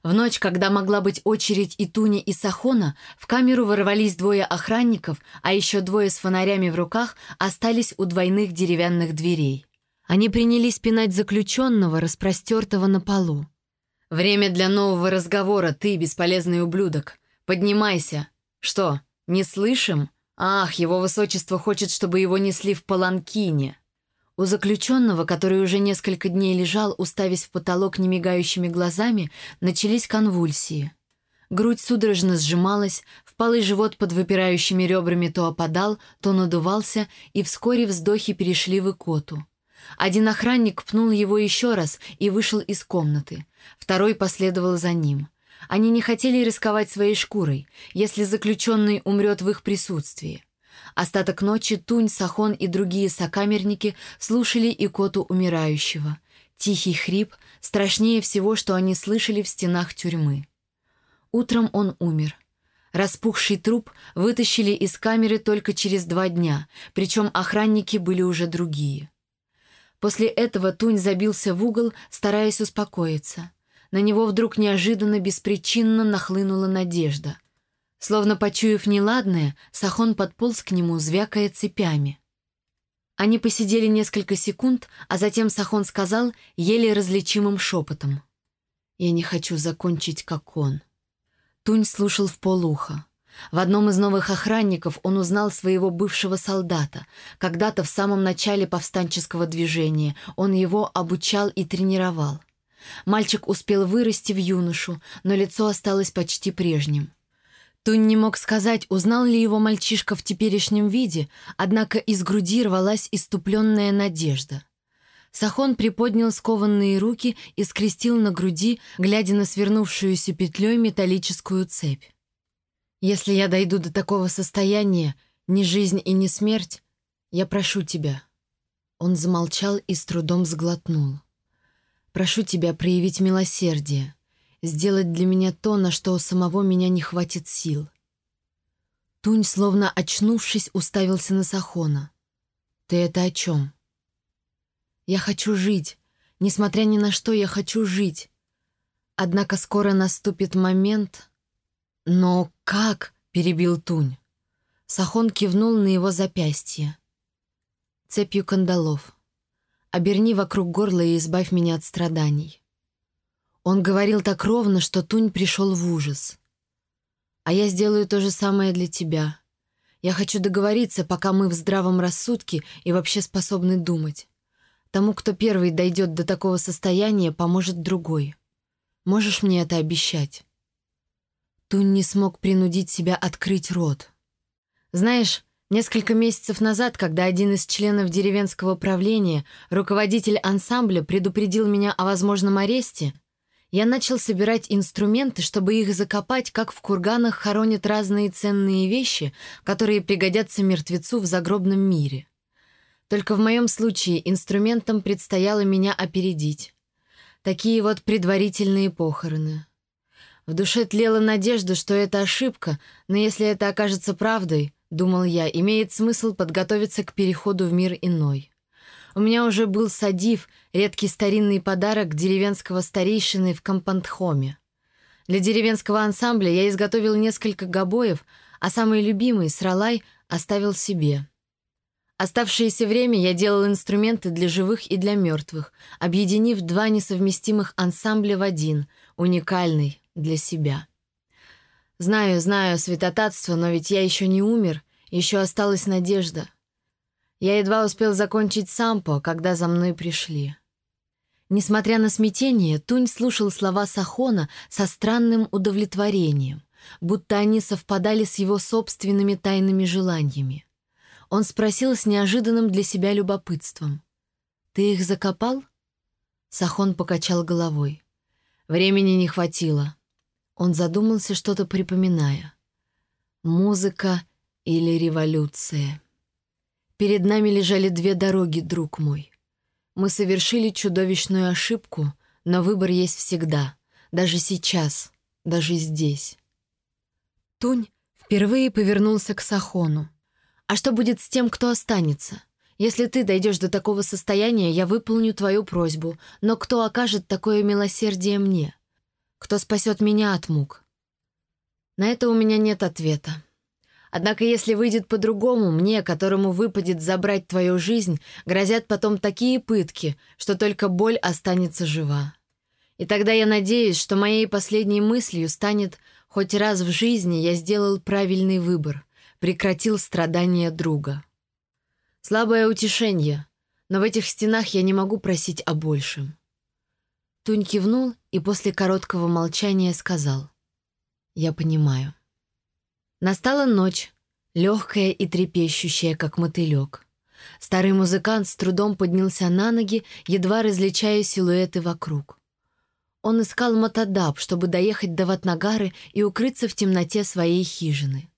В ночь, когда могла быть очередь и Туни, и Сахона, в камеру ворвались двое охранников, а еще двое с фонарями в руках остались у двойных деревянных дверей. Они принялись пинать заключенного, распростертого на полу. «Время для нового разговора, ты, бесполезный ублюдок. Поднимайся. Что, не слышим? Ах, его высочество хочет, чтобы его несли в паланкине». У заключенного, который уже несколько дней лежал, уставясь в потолок немигающими глазами, начались конвульсии. Грудь судорожно сжималась, впалый живот под выпирающими ребрами то опадал, то надувался, и вскоре вздохи перешли в икоту. Один охранник пнул его еще раз и вышел из комнаты. Второй последовал за ним. Они не хотели рисковать своей шкурой, если заключенный умрет в их присутствии. Остаток ночи Тунь, Сахон и другие сокамерники слушали икоту умирающего. Тихий хрип страшнее всего, что они слышали в стенах тюрьмы. Утром он умер. Распухший труп вытащили из камеры только через два дня, причем охранники были уже другие. После этого Тунь забился в угол, стараясь успокоиться. На него вдруг неожиданно, беспричинно нахлынула надежда. Словно почуяв неладное, Сахон подполз к нему, звякая цепями. Они посидели несколько секунд, а затем Сахон сказал еле различимым шепотом. «Я не хочу закончить, как он». Тунь слушал в полуха. В одном из новых охранников он узнал своего бывшего солдата. Когда-то в самом начале повстанческого движения он его обучал и тренировал. Мальчик успел вырасти в юношу, но лицо осталось почти прежним. Тунь не мог сказать, узнал ли его мальчишка в теперешнем виде, однако из груди рвалась иступленная надежда. Сахон приподнял скованные руки и скрестил на груди, глядя на свернувшуюся петлей металлическую цепь. Если я дойду до такого состояния, ни жизнь и ни смерть, я прошу тебя». Он замолчал и с трудом сглотнул. «Прошу тебя проявить милосердие, сделать для меня то, на что у самого меня не хватит сил». Тунь, словно очнувшись, уставился на Сахона. «Ты это о чем?» «Я хочу жить. Несмотря ни на что, я хочу жить. Однако скоро наступит момент...» «Но как?» — перебил Тунь. Сахон кивнул на его запястье. «Цепью кандалов. Оберни вокруг горла и избавь меня от страданий». Он говорил так ровно, что Тунь пришел в ужас. «А я сделаю то же самое для тебя. Я хочу договориться, пока мы в здравом рассудке и вообще способны думать. Тому, кто первый дойдет до такого состояния, поможет другой. Можешь мне это обещать?» Тун не смог принудить себя открыть рот. «Знаешь, несколько месяцев назад, когда один из членов деревенского правления, руководитель ансамбля, предупредил меня о возможном аресте, я начал собирать инструменты, чтобы их закопать, как в курганах хоронят разные ценные вещи, которые пригодятся мертвецу в загробном мире. Только в моем случае инструментам предстояло меня опередить. Такие вот предварительные похороны. В душе тлела надежда, что это ошибка, но если это окажется правдой, думал я, имеет смысл подготовиться к переходу в мир иной. У меня уже был садив, редкий старинный подарок деревенского старейшины в Компантхоме. Для деревенского ансамбля я изготовил несколько гобоев, а самый любимый, сралай, оставил себе. Оставшееся время я делал инструменты для живых и для мертвых, объединив два несовместимых ансамбля в один, уникальный для себя. Знаю, знаю, святотатство, но ведь я еще не умер, еще осталась надежда. Я едва успел закончить сампо, когда за мной пришли. Несмотря на смятение, Тунь слушал слова Сахона со странным удовлетворением, будто они совпадали с его собственными тайными желаниями. Он спросил с неожиданным для себя любопытством. «Ты их закопал?» Сахон покачал головой. «Времени не хватило». Он задумался, что-то припоминая. «Музыка или революция?» Перед нами лежали две дороги, друг мой. Мы совершили чудовищную ошибку, но выбор есть всегда, даже сейчас, даже здесь. Тунь впервые повернулся к Сахону. А что будет с тем, кто останется? Если ты дойдешь до такого состояния, я выполню твою просьбу, но кто окажет такое милосердие мне? Кто спасет меня от мук? На это у меня нет ответа. Однако если выйдет по-другому, мне, которому выпадет забрать твою жизнь, грозят потом такие пытки, что только боль останется жива. И тогда я надеюсь, что моей последней мыслью станет «хоть раз в жизни я сделал правильный выбор», прекратил страдания друга. Слабое утешение, но в этих стенах я не могу просить о большем. Тунь кивнул и после короткого молчания сказал. «Я понимаю». Настала ночь, легкая и трепещущая, как мотылек. Старый музыкант с трудом поднялся на ноги, едва различая силуэты вокруг. Он искал мотодаб, чтобы доехать до Ватнагары и укрыться в темноте своей хижины.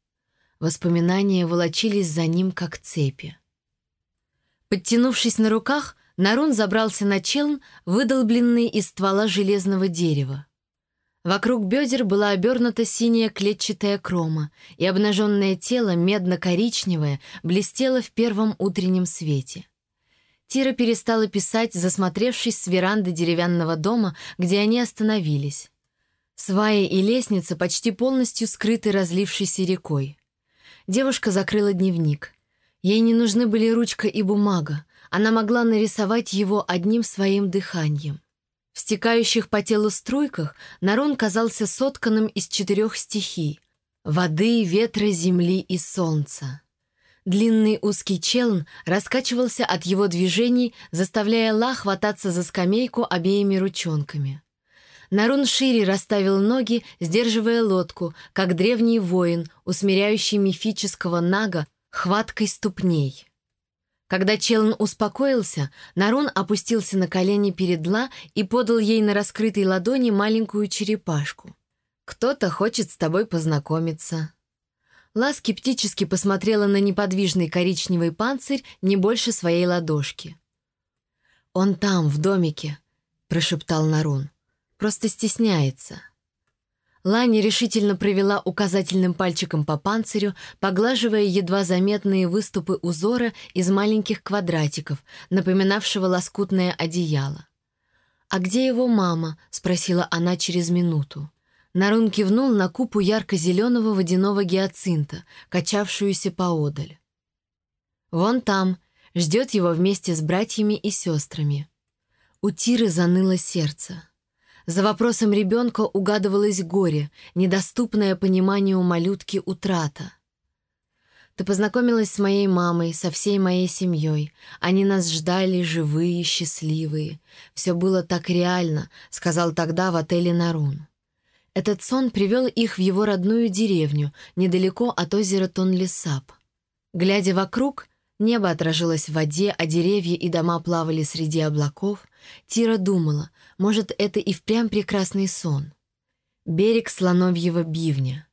Воспоминания волочились за ним, как цепи. Подтянувшись на руках, Нарун забрался на челн, выдолбленный из ствола железного дерева. Вокруг бедер была обернута синяя клетчатая крома, и обнаженное тело, медно-коричневое, блестело в первом утреннем свете. Тира перестала писать, засмотревшись с веранды деревянного дома, где они остановились. Сваи и лестница почти полностью скрыты разлившейся рекой. Девушка закрыла дневник. Ей не нужны были ручка и бумага. Она могла нарисовать его одним своим дыханием. В стекающих по телу струйках Нарон казался сотканным из четырех стихий — воды, ветра, земли и солнца. Длинный узкий челн раскачивался от его движений, заставляя Ла хвататься за скамейку обеими ручонками. Нарун шире расставил ноги, сдерживая лодку, как древний воин, усмиряющий мифического нага хваткой ступней. Когда Челн успокоился, Нарун опустился на колени перед Ла и подал ей на раскрытой ладони маленькую черепашку. «Кто-то хочет с тобой познакомиться». Ла скептически посмотрела на неподвижный коричневый панцирь не больше своей ладошки. «Он там, в домике», — прошептал Нарун просто стесняется. Лани решительно провела указательным пальчиком по панцирю, поглаживая едва заметные выступы узора из маленьких квадратиков, напоминавшего лоскутное одеяло. «А где его мама?» — спросила она через минуту. Нарун кивнул на купу ярко-зеленого водяного гиацинта, качавшуюся поодаль. «Вон там, ждет его вместе с братьями и сестрами». У Тиры заныло сердце. За вопросом ребенка угадывалось горе, недоступное пониманию малютки утрата. Ты познакомилась с моей мамой, со всей моей семьей. Они нас ждали, живые, счастливые. Все было так реально, сказал тогда в отеле Нарун. Этот сон привел их в его родную деревню, недалеко от озера Тонлесап. Глядя вокруг, небо отражилось в воде, а деревья и дома плавали среди облаков, Тира думала, может, это и впрямь прекрасный сон. Берег слоновьего бивня.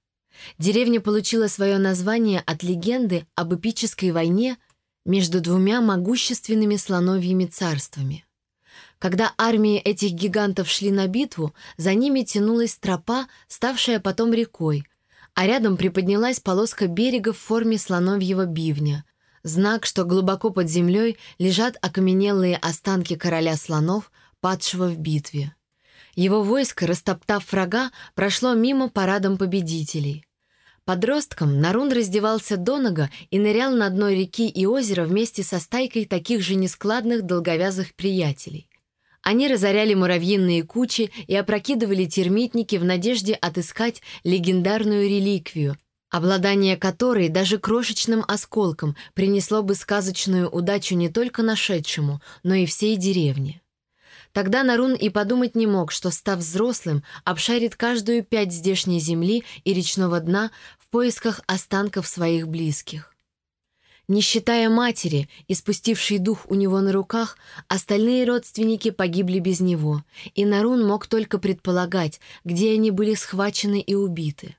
Деревня получила свое название от легенды об эпической войне между двумя могущественными слоновьими царствами. Когда армии этих гигантов шли на битву, за ними тянулась тропа, ставшая потом рекой, а рядом приподнялась полоска берега в форме слоновьего бивня, знак, что глубоко под землей лежат окаменелые останки короля слонов, падшего в битве. Его войско, растоптав врага, прошло мимо парадом победителей. Подростком Нарун раздевался до нога и нырял на дно реки и озера вместе со стайкой таких же нескладных долговязых приятелей. Они разоряли муравьиные кучи и опрокидывали термитники в надежде отыскать легендарную реликвию, обладание которой даже крошечным осколком принесло бы сказочную удачу не только нашедшему, но и всей деревне. Тогда Нарун и подумать не мог, что, став взрослым, обшарит каждую пять здешней земли и речного дна в поисках останков своих близких. Не считая матери, испустившей дух у него на руках, остальные родственники погибли без него, и Нарун мог только предполагать, где они были схвачены и убиты.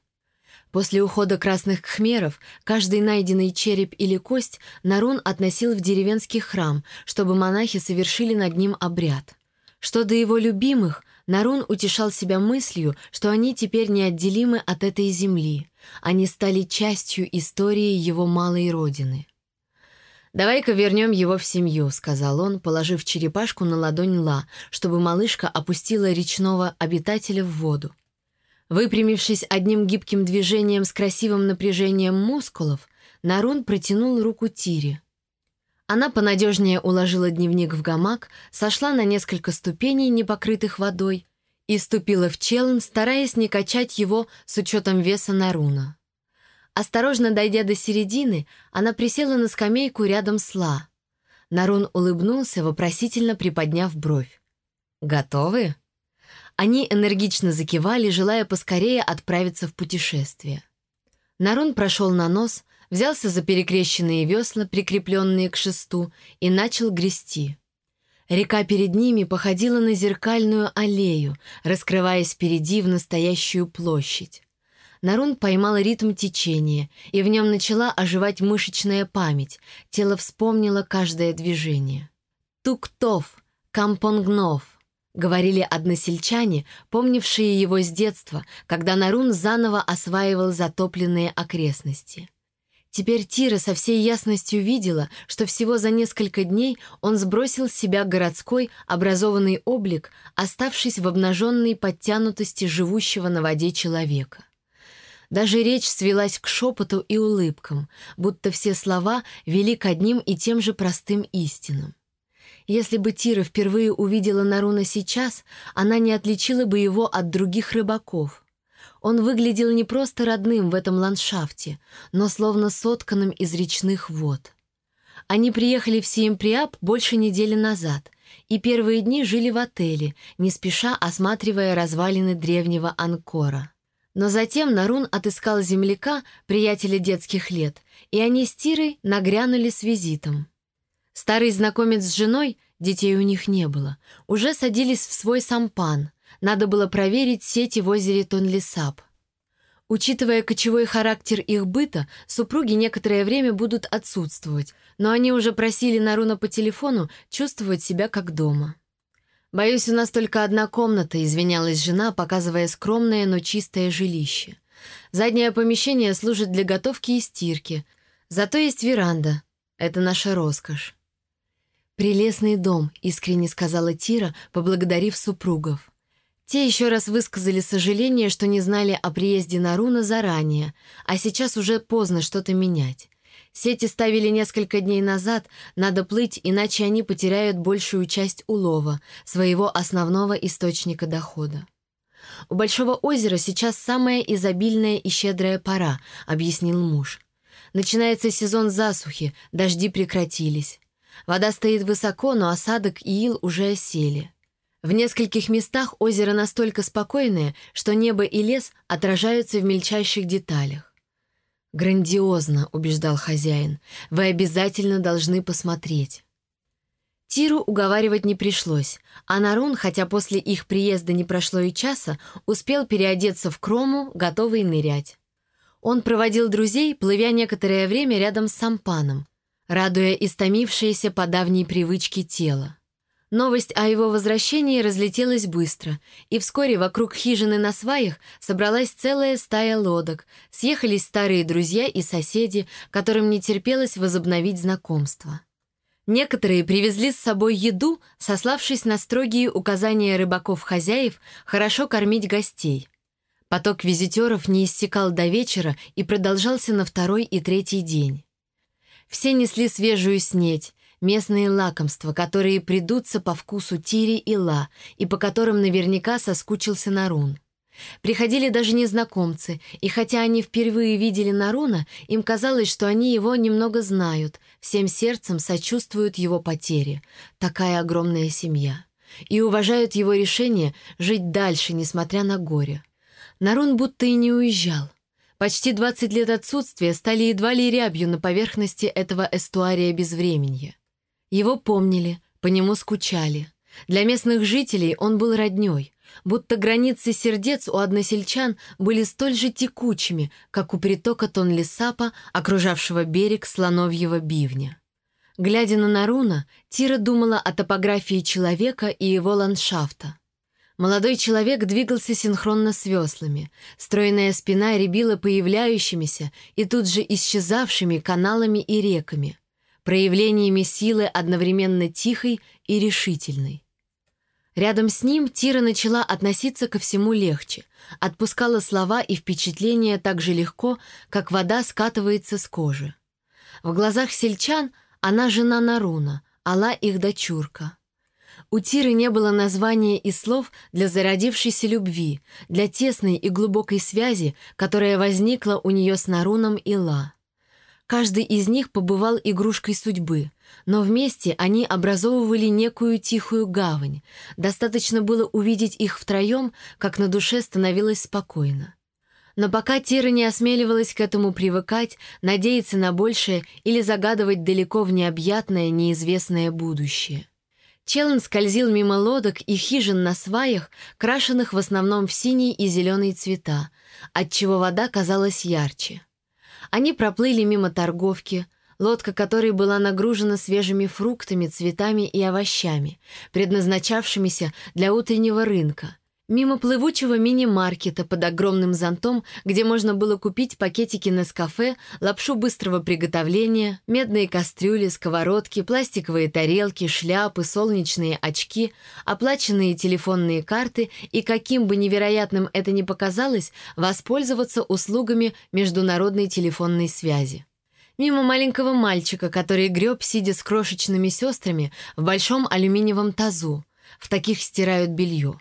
После ухода красных кхмеров каждый найденный череп или кость Нарун относил в деревенский храм, чтобы монахи совершили над ним обряд. Что до его любимых, Нарун утешал себя мыслью, что они теперь неотделимы от этой земли. Они стали частью истории его малой родины. «Давай-ка вернем его в семью», — сказал он, положив черепашку на ладонь Ла, чтобы малышка опустила речного обитателя в воду. Выпрямившись одним гибким движением с красивым напряжением мускулов, Нарун протянул руку Тире. Она понадежнее уложила дневник в гамак, сошла на несколько ступеней, не покрытых водой, и ступила в челн, стараясь не качать его с учетом веса Наруна. Осторожно дойдя до середины, она присела на скамейку рядом с Ла. Нарун улыбнулся, вопросительно приподняв бровь. «Готовы?» Они энергично закивали, желая поскорее отправиться в путешествие. Нарун прошел на нос, взялся за перекрещенные весла, прикрепленные к шесту, и начал грести. Река перед ними походила на зеркальную аллею, раскрываясь впереди в настоящую площадь. Нарун поймал ритм течения, и в нем начала оживать мышечная память, тело вспомнило каждое движение. «Туктов», «Кампонгнов», — говорили односельчане, помнившие его с детства, когда Нарун заново осваивал затопленные окрестности. Теперь Тира со всей ясностью видела, что всего за несколько дней он сбросил с себя городской образованный облик, оставшись в обнаженной подтянутости живущего на воде человека. Даже речь свелась к шепоту и улыбкам, будто все слова вели к одним и тем же простым истинам. Если бы Тира впервые увидела Наруна сейчас, она не отличила бы его от других рыбаков. Он выглядел не просто родным в этом ландшафте, но словно сотканным из речных вод. Они приехали в Сиемприап больше недели назад и первые дни жили в отеле, не спеша осматривая развалины древнего Анкора. Но затем Нарун отыскал земляка, приятеля детских лет, и они с Тирой нагрянули с визитом. Старый знакомец с женой, детей у них не было, уже садились в свой сампан. Надо было проверить сети в озере Тонлисап. Учитывая кочевой характер их быта, супруги некоторое время будут отсутствовать, но они уже просили Наруна по телефону чувствовать себя как дома. «Боюсь, у нас только одна комната», — извинялась жена, показывая скромное, но чистое жилище. «Заднее помещение служит для готовки и стирки. Зато есть веранда. Это наша роскошь». «Прелестный дом», — искренне сказала Тира, поблагодарив супругов. Те еще раз высказали сожаление, что не знали о приезде Наруна заранее, а сейчас уже поздно что-то менять. Сети ставили несколько дней назад, надо плыть, иначе они потеряют большую часть улова, своего основного источника дохода. «У Большого озера сейчас самая изобильная и щедрая пора», — объяснил муж. «Начинается сезон засухи, дожди прекратились. Вода стоит высоко, но осадок и ил уже осели. В нескольких местах озеро настолько спокойное, что небо и лес отражаются в мельчайших деталях. «Грандиозно», — убеждал хозяин. «Вы обязательно должны посмотреть». Тиру уговаривать не пришлось, а Нарун, хотя после их приезда не прошло и часа, успел переодеться в крому, готовый нырять. Он проводил друзей, плывя некоторое время рядом с сампаном, радуя истомившееся по давней привычке тело. Новость о его возвращении разлетелась быстро, и вскоре вокруг хижины на сваях собралась целая стая лодок, съехались старые друзья и соседи, которым не терпелось возобновить знакомство. Некоторые привезли с собой еду, сославшись на строгие указания рыбаков-хозяев хорошо кормить гостей. Поток визитеров не иссякал до вечера и продолжался на второй и третий день. Все несли свежую снеть, местные лакомства, которые придутся по вкусу Тири и Ла, и по которым наверняка соскучился Нарун. Приходили даже незнакомцы, и хотя они впервые видели Наруна, им казалось, что они его немного знают, всем сердцем сочувствуют его потере. Такая огромная семья. И уважают его решение жить дальше, несмотря на горе. Нарун будто и не уезжал. Почти 20 лет отсутствия стали едва ли рябью на поверхности этого эстуария безвременья. Его помнили, по нему скучали. Для местных жителей он был роднёй, будто границы сердец у односельчан были столь же текучими, как у притока Тонлесапа, окружавшего берег Слоновьего бивня. Глядя на Наруна, Тира думала о топографии человека и его ландшафта. Молодой человек двигался синхронно с веслами. Стройная спина рябила появляющимися и тут же исчезавшими каналами и реками проявлениями силы одновременно тихой и решительной. Рядом с ним Тира начала относиться ко всему легче, отпускала слова и впечатления так же легко, как вода скатывается с кожи. В глазах сельчан она жена Наруна, Алла их дочурка. У Тиры не было названия и слов для зародившейся любви, для тесной и глубокой связи, которая возникла у нее с Наруном и Ла. Каждый из них побывал игрушкой судьбы, но вместе они образовывали некую тихую гавань. Достаточно было увидеть их втроем, как на душе становилось спокойно. Но пока Тира не осмеливалась к этому привыкать, надеяться на большее или загадывать далеко в необъятное, неизвестное будущее. Челлен скользил мимо лодок и хижин на сваях, крашенных в основном в синий и зеленый цвета, отчего вода казалась ярче. Они проплыли мимо торговки, лодка которой была нагружена свежими фруктами, цветами и овощами, предназначавшимися для утреннего рынка, мимо плывучего мини-маркета под огромным зонтом, где можно было купить пакетики Нескафе, лапшу быстрого приготовления, медные кастрюли, сковородки, пластиковые тарелки, шляпы, солнечные очки, оплаченные телефонные карты и, каким бы невероятным это ни показалось, воспользоваться услугами международной телефонной связи мимо маленького мальчика, который греб, сидя с крошечными сестрами, в большом алюминиевом тазу. В таких стирают белье.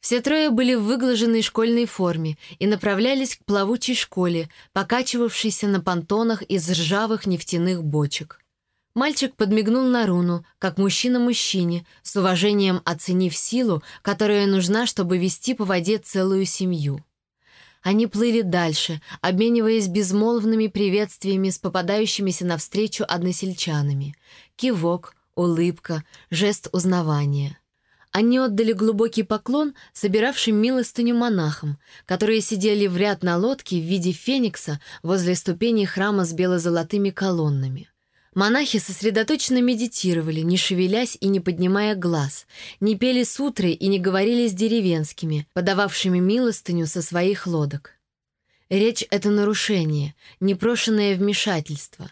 Все трое были в выглаженной школьной форме и направлялись к плавучей школе, покачивавшейся на понтонах из ржавых нефтяных бочек. Мальчик подмигнул Наруну, как мужчина мужчине, с уважением оценив силу, которая нужна, чтобы вести по воде целую семью. Они плыли дальше, обмениваясь безмолвными приветствиями с попадающимися навстречу односельчанами. Кивок, улыбка, жест узнавания. Они отдали глубокий поклон собиравшим милостыню монахам, которые сидели в ряд на лодке в виде феникса возле ступеней храма с бело-золотыми колоннами. Монахи сосредоточенно медитировали, не шевелясь и не поднимая глаз, не пели сутры и не говорили с деревенскими, подававшими милостыню со своих лодок. Речь — это нарушение, непрошенное вмешательство.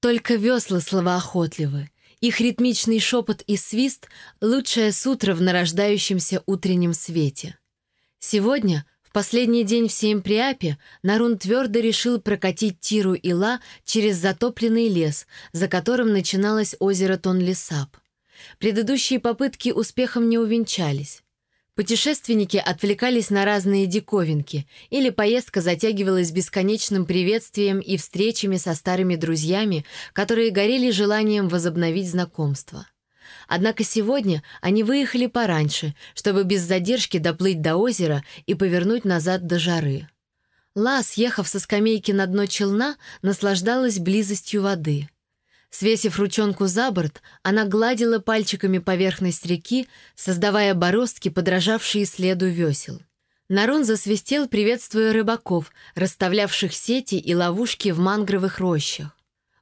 Только весла словоохотливы, их ритмичный шепот и свист — лучшее сутро в нарождающемся утреннем свете. Сегодня, в последний день в Сиемприапе, Нарун твердо решил прокатить Тиру и Ла через затопленный лес, за которым начиналось озеро Тонлесап. Предыдущие попытки успехом не увенчались. Путешественники отвлекались на разные диковинки, или поездка затягивалась бесконечным приветствием и встречами со старыми друзьями, которые горели желанием возобновить знакомство. Однако сегодня они выехали пораньше, чтобы без задержки доплыть до озера и повернуть назад до жары. Ла, съехав со скамейки на дно челна, наслаждалась близостью воды — Свесив ручонку за борт, она гладила пальчиками поверхность реки, создавая бороздки, подражавшие следу весел. Нарун засвистел, приветствуя рыбаков, расставлявших сети и ловушки в мангровых рощах.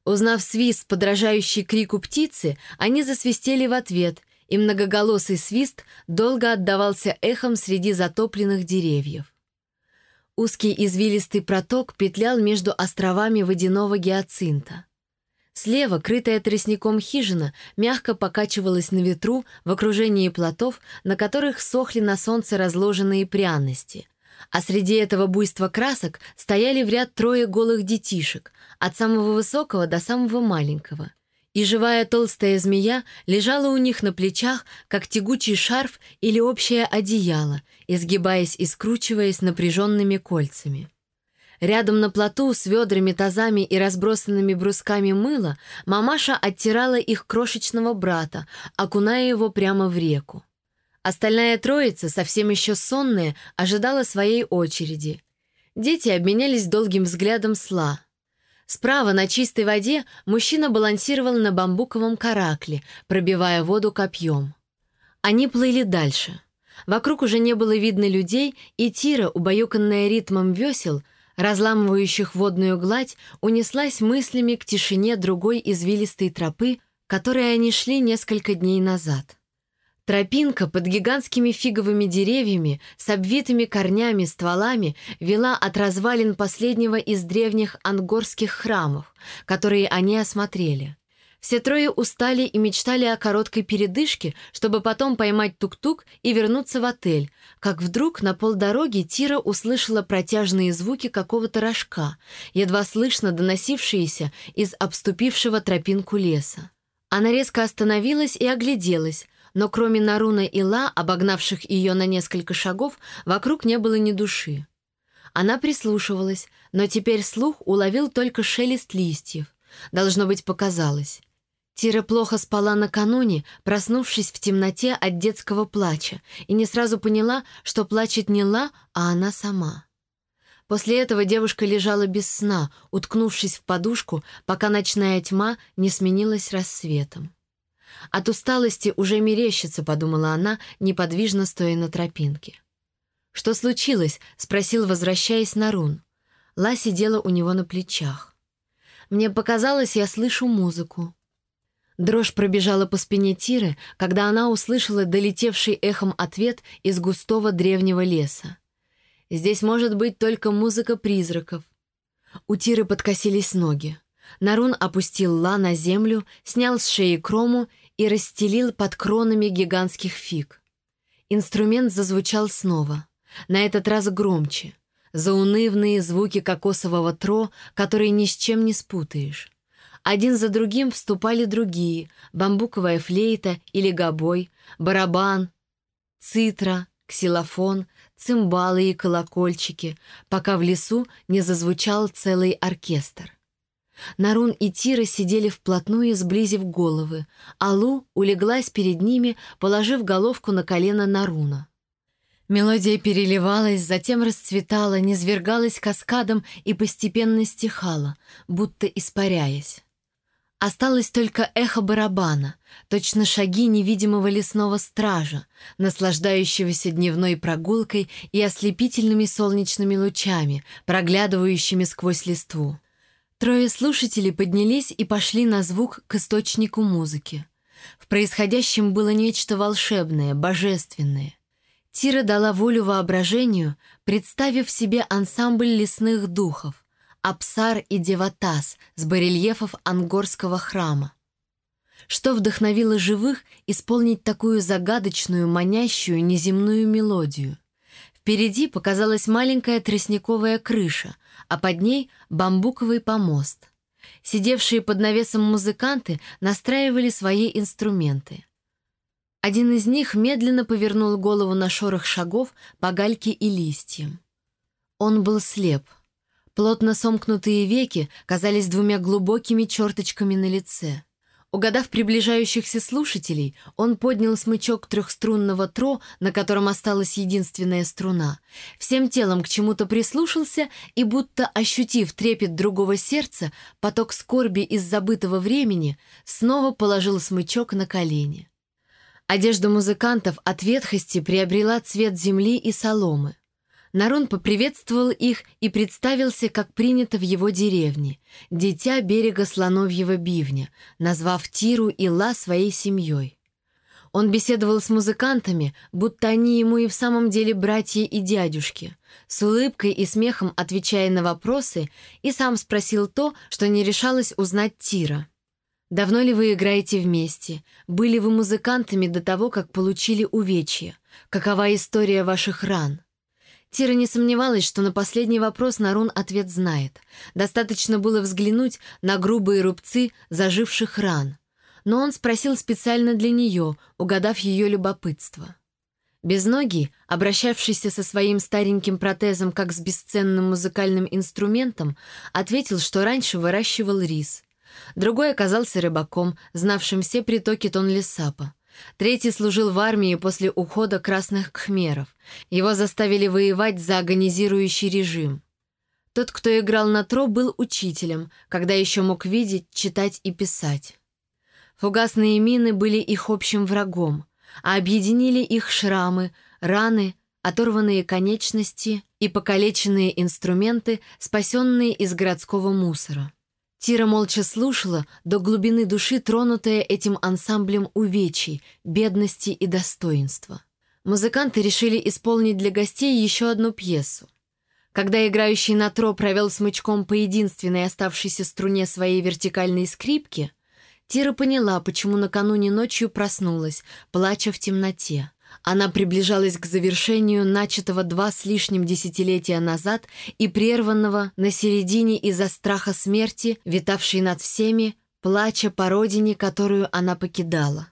Узнав свист, подражающий крику птицы, они засвистели в ответ, и многоголосый свист долго отдавался эхом среди затопленных деревьев. Узкий извилистый проток петлял между островами водяного гиацинта. Слева, крытая тростником хижина, мягко покачивалась на ветру в окружении плотов, на которых сохли на солнце разложенные пряности. А среди этого буйства красок стояли в ряд трое голых детишек, от самого высокого до самого маленького. И живая толстая змея лежала у них на плечах, как тягучий шарф или общее одеяло, изгибаясь и скручиваясь напряженными кольцами. Рядом на плоту с ведрами, тазами и разбросанными брусками мыла мамаша оттирала их крошечного брата, окуная его прямо в реку. Остальная троица, совсем еще сонная, ожидала своей очереди. Дети обменялись долгим взглядом сла. Справа на чистой воде мужчина балансировал на бамбуковом каракле, пробивая воду копьем. Они плыли дальше. Вокруг уже не было видно людей, и Тира, убаюканная ритмом весел, разламывающих водную гладь, унеслась мыслями к тишине другой извилистой тропы, которой они шли несколько дней назад. Тропинка под гигантскими фиговыми деревьями с обвитыми корнями, стволами вела от развалин последнего из древних ангорских храмов, которые они осмотрели. Все трое устали и мечтали о короткой передышке, чтобы потом поймать тук-тук и вернуться в отель, как вдруг на полдороги Тира услышала протяжные звуки какого-то рожка, едва слышно доносившиеся из обступившего тропинку леса. Она резко остановилась и огляделась, но кроме Наруна и Ла, обогнавших ее на несколько шагов, вокруг не было ни души. Она прислушивалась, но теперь слух уловил только шелест листьев. Должно быть, показалось. Тира плохо спала накануне, проснувшись в темноте от детского плача, и не сразу поняла, что плачет не Ла, а она сама. После этого девушка лежала без сна, уткнувшись в подушку, пока ночная тьма не сменилась рассветом. От усталости уже мерещится, подумала она, неподвижно стоя на тропинке. «Что случилось?» — спросил, возвращаясь на рун. Ла сидела у него на плечах. «Мне показалось, я слышу музыку». Дрожь пробежала по спине Тиры, когда она услышала долетевший эхом ответ из густого древнего леса. «Здесь может быть только музыка призраков». У Тиры подкосились ноги. Нарун опустил Ла на землю, снял с шеи крому и расстелил под кронами гигантских фиг. Инструмент зазвучал снова, на этот раз громче. Заунывные звуки кокосового тро, которые ни с чем не спутаешь. Один за другим вступали другие — бамбуковая флейта или гобой, барабан, цитра, ксилофон, цимбалы и колокольчики, пока в лесу не зазвучал целый оркестр. Нарун и Тира сидели вплотную, сблизив головы, а Лу улеглась перед ними, положив головку на колено Наруна. Мелодия переливалась, затем расцветала, низвергалась каскадом и постепенно стихала, будто испаряясь. Осталось только эхо барабана, точно шаги невидимого лесного стража, наслаждающегося дневной прогулкой и ослепительными солнечными лучами, проглядывающими сквозь листву. Трое слушателей поднялись и пошли на звук к источнику музыки. В происходящем было нечто волшебное, божественное. Тира дала волю воображению, представив себе ансамбль лесных духов, Апсар и Деватас с барельефов Ангорского храма. Что вдохновило живых исполнить такую загадочную, манящую, неземную мелодию? Впереди показалась маленькая тростниковая крыша, а под ней бамбуковый помост. Сидевшие под навесом музыканты настраивали свои инструменты. Один из них медленно повернул голову на шорох шагов по гальке и листьям. Он был слеп — Плотно сомкнутые веки казались двумя глубокими черточками на лице. Угадав приближающихся слушателей, он поднял смычок трехструнного тро, на котором осталась единственная струна, всем телом к чему-то прислушался и, будто ощутив трепет другого сердца, поток скорби из забытого времени, снова положил смычок на колени. Одежда музыкантов от ветхости приобрела цвет земли и соломы. Нарон поприветствовал их и представился, как принято в его деревне, дитя берега слоновьего бивня, назвав Тиру и Ла своей семьей. Он беседовал с музыкантами, будто они ему и в самом деле братья и дядюшки, с улыбкой и смехом отвечая на вопросы, и сам спросил то, что не решалось узнать Тира. «Давно ли вы играете вместе? Были вы музыкантами до того, как получили увечья? Какова история ваших ран?» Тира не сомневалась, что на последний вопрос Нарун ответ знает. Достаточно было взглянуть на грубые рубцы заживших ран. Но он спросил специально для нее, угадав ее любопытство. Безногий, обращавшийся со своим стареньким протезом как с бесценным музыкальным инструментом, ответил, что раньше выращивал рис. Другой оказался рыбаком, знавшим все притоки Тонлесапа. Третий служил в армии после ухода красных кхмеров. Его заставили воевать за агонизирующий режим. Тот, кто играл на тро, был учителем, когда еще мог видеть, читать и писать. Фугасные мины были их общим врагом а объединили их шрамы, раны, оторванные конечности и покалеченные инструменты, спасенные из городского мусора. Тира молча слушала, до глубины души тронутая этим ансамблем увечий, бедности и достоинства. Музыканты решили исполнить для гостей еще одну пьесу. Когда играющий на тро провел смычком по единственной оставшейся струне своей вертикальной скрипки, Тира поняла, почему накануне ночью проснулась, плача в темноте. Она приближалась к завершению начатого два с лишним десятилетия назад и прерванного на середине из-за страха смерти, витавшей над всеми, плача по родине, которую она покидала.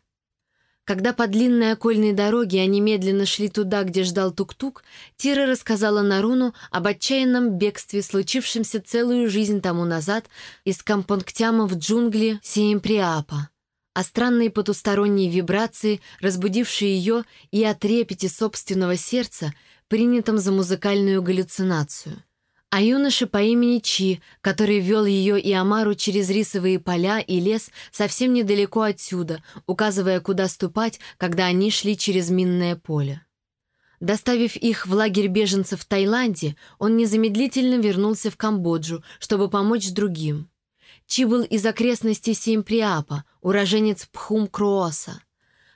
Когда по длинной окольной дороге они медленно шли туда, где ждал тук-тук, Тира рассказала Наруну об отчаянном бегстве, случившемся целую жизнь тому назад из Кампонгтяма в джунгли Сиемприапа, о странной потусторонней вибрации, разбудившей ее и о трепете собственного сердца, принятом за музыкальную галлюцинацию а юноше по имени Чи, который вел ее и Амару через рисовые поля и лес совсем недалеко отсюда, указывая, куда ступать, когда они шли через минное поле. Доставив их в лагерь беженцев в Таиланде, он незамедлительно вернулся в Камбоджу, чтобы помочь другим. Чи был из окрестностей Симприапа, уроженец Пхум-Круоса.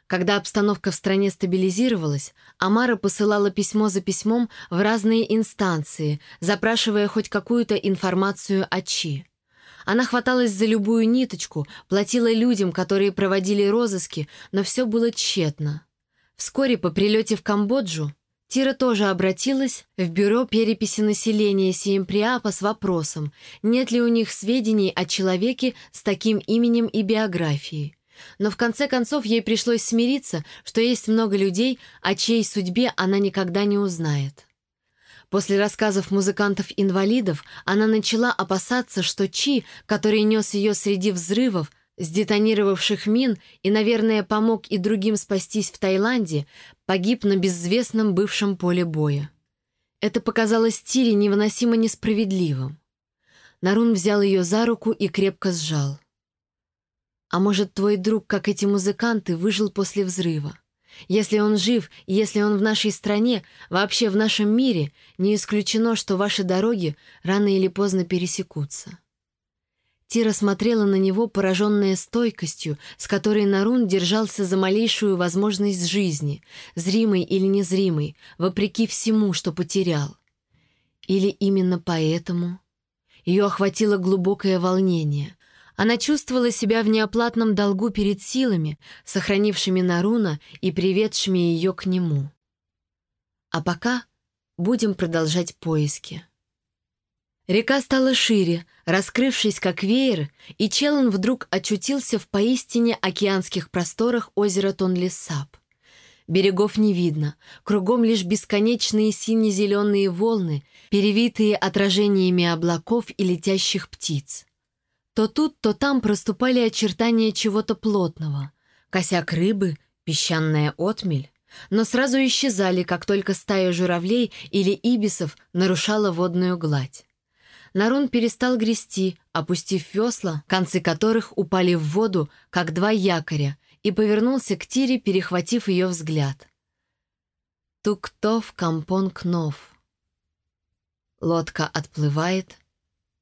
Когда обстановка в стране стабилизировалась, Амара посылала письмо за письмом в разные инстанции, запрашивая хоть какую-то информацию о Чи. Она хваталась за любую ниточку, платила людям, которые проводили розыски, но все было тщетно. Вскоре по прилете в Камбоджу Тира тоже обратилась в бюро переписи населения Сиемприапа с вопросом, нет ли у них сведений о человеке с таким именем и биографией. Но в конце концов ей пришлось смириться, что есть много людей, о чьей судьбе она никогда не узнает. После рассказов музыкантов-инвалидов она начала опасаться, что Чи, который нес ее среди взрывов, сдетонировавших мин и, наверное, помог и другим спастись в Таиланде, погиб на безвестном бывшем поле боя. Это показалось Тире невыносимо несправедливым. Нарун взял ее за руку и крепко сжал. А может, твой друг, как эти музыканты, выжил после взрыва? Если он жив, если он в нашей стране, вообще в нашем мире, не исключено, что ваши дороги рано или поздно пересекутся. Тира смотрела на него, пораженная стойкостью, с которой Нарун держался за малейшую возможность жизни, зримой или незримой, вопреки всему, что потерял. Или именно поэтому... Ее охватило глубокое волнение. Она чувствовала себя в неоплатном долгу перед силами, сохранившими Наруна и приведшими ее к нему. А пока будем продолжать поиски. Река стала шире, раскрывшись как веер, и Челан вдруг очутился в поистине океанских просторах озера Тонлесап. Берегов не видно, кругом лишь бесконечные сине-зеленые волны, перевитые отражениями облаков и летящих птиц. То тут, то там проступали очертания чего-то плотного. Косяк рыбы, песчаная отмель. Но сразу исчезали, как только стая журавлей или ибисов нарушала водную гладь. Нарун перестал грести, опустив весла, концы которых упали в воду, как два якоря, и повернулся к Тире, перехватив ее взгляд. Туктов Кампонг Нов. Лодка отплывает,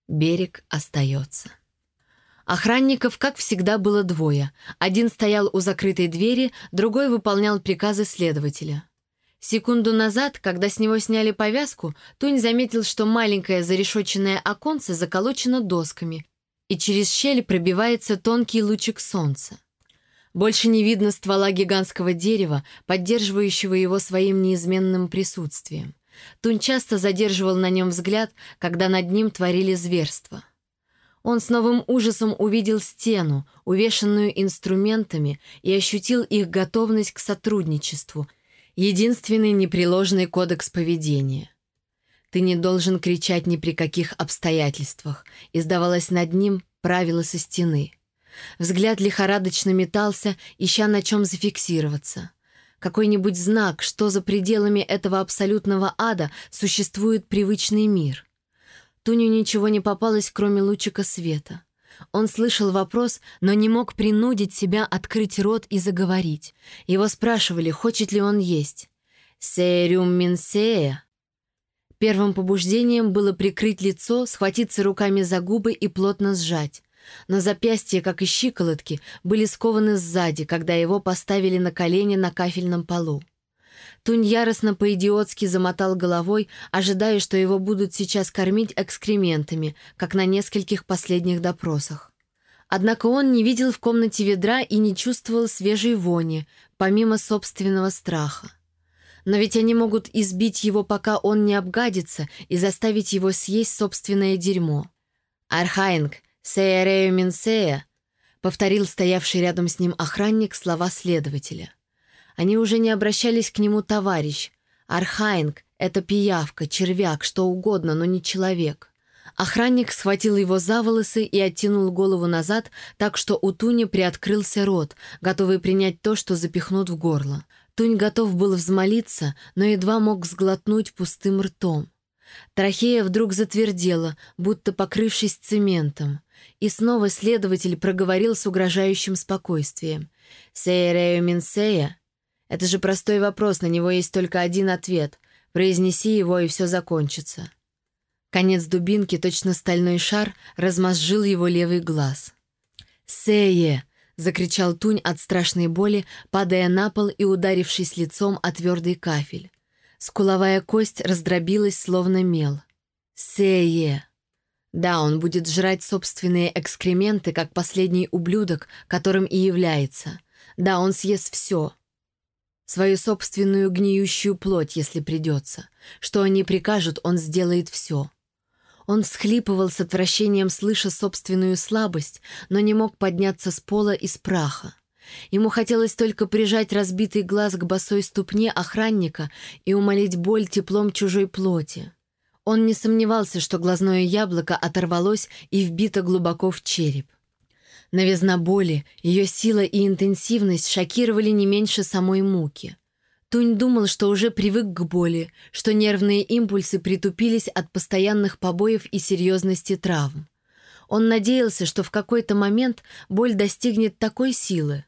берег остается. Охранников, как всегда, было двое. Один стоял у закрытой двери, другой выполнял приказы следователя. Секунду назад, когда с него сняли повязку, Тунь заметил, что маленькое зарешоченное оконце заколочено досками, и через щель пробивается тонкий лучик солнца. Больше не видно ствола гигантского дерева, поддерживающего его своим неизменным присутствием. Тунь часто задерживал на нем взгляд, когда над ним творили зверства. Он с новым ужасом увидел стену, увешанную инструментами, и ощутил их готовность к сотрудничеству, единственный непреложный кодекс поведения. «Ты не должен кричать ни при каких обстоятельствах», издавалось над ним правило со стены. Взгляд лихорадочно метался, ища на чем зафиксироваться. Какой-нибудь знак, что за пределами этого абсолютного ада существует привычный мир. Туню ничего не попалось, кроме лучика света. Он слышал вопрос, но не мог принудить себя открыть рот и заговорить. Его спрашивали, хочет ли он есть. «Сериум минсея?» Первым побуждением было прикрыть лицо, схватиться руками за губы и плотно сжать. Но запястья, как и щиколотки, были скованы сзади, когда его поставили на колени на кафельном полу. Тунь яростно по-идиотски замотал головой, ожидая, что его будут сейчас кормить экскрементами, как на нескольких последних допросах. Однако он не видел в комнате ведра и не чувствовал свежей вони, помимо собственного страха. Но ведь они могут избить его, пока он не обгадится, и заставить его съесть собственное дерьмо. «Архаинг, сеярею минсея», — повторил стоявший рядом с ним охранник слова следователя. Они уже не обращались к нему «товарищ». Архаинг — это пиявка, червяк, что угодно, но не человек. Охранник схватил его за волосы и оттянул голову назад, так что у Туни приоткрылся рот, готовый принять то, что запихнут в горло. Тунь готов был взмолиться, но едва мог сглотнуть пустым ртом. Трахея вдруг затвердела, будто покрывшись цементом. И снова следователь проговорил с угрожающим спокойствием. «Сейрею Минсея это же простой вопрос, на него есть только один ответ. Произнеси его, и все закончится. Конец дубинки, точно стальной шар, размозжил его левый глаз. «Сее!» — закричал Тунь от страшной боли, падая на пол и ударившись лицом о твердый кафель. Скуловая кость раздробилась, словно мел. «Сее!» Да, он будет жрать собственные экскременты, как последний ублюдок, которым и является. Да, он съест все — свою собственную гниющую плоть, если придется. Что они прикажут, он сделает все. Он всхлипывал с отвращением, слыша собственную слабость, но не мог подняться с пола из праха. Ему хотелось только прижать разбитый глаз к босой ступне охранника и умолить боль теплом чужой плоти. Он не сомневался, что глазное яблоко оторвалось и вбито глубоко в череп. Новизна боли, ее сила и интенсивность шокировали не меньше самой муки. Тунь думал, что уже привык к боли, что нервные импульсы притупились от постоянных побоев и серьезности травм. Он надеялся, что в какой-то момент боль достигнет такой силы,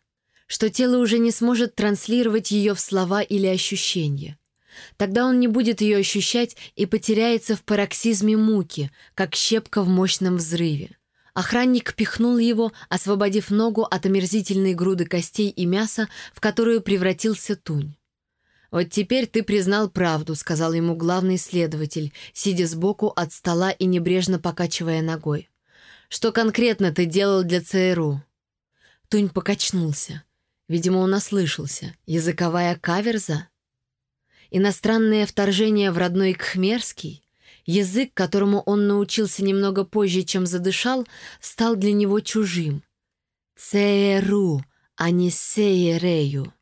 что тело уже не сможет транслировать ее в слова или ощущения. Тогда он не будет ее ощущать и потеряется в пароксизме муки, как щепка в мощном взрыве. Охранник пихнул его, освободив ногу от омерзительной груды костей и мяса, в которую превратился тунь. «Вот теперь ты признал правду», — сказал ему главный следователь, сидя сбоку от стола и небрежно покачивая ногой. «Что конкретно ты делал для ЦРУ?» Тунь покачнулся. Видимо, он ослышался. Языковая каверза? Иностранное вторжение в родной Кхмерский? Язык, которому он научился немного позже, чем задышал, стал для него чужим. Церу, а не сеерею.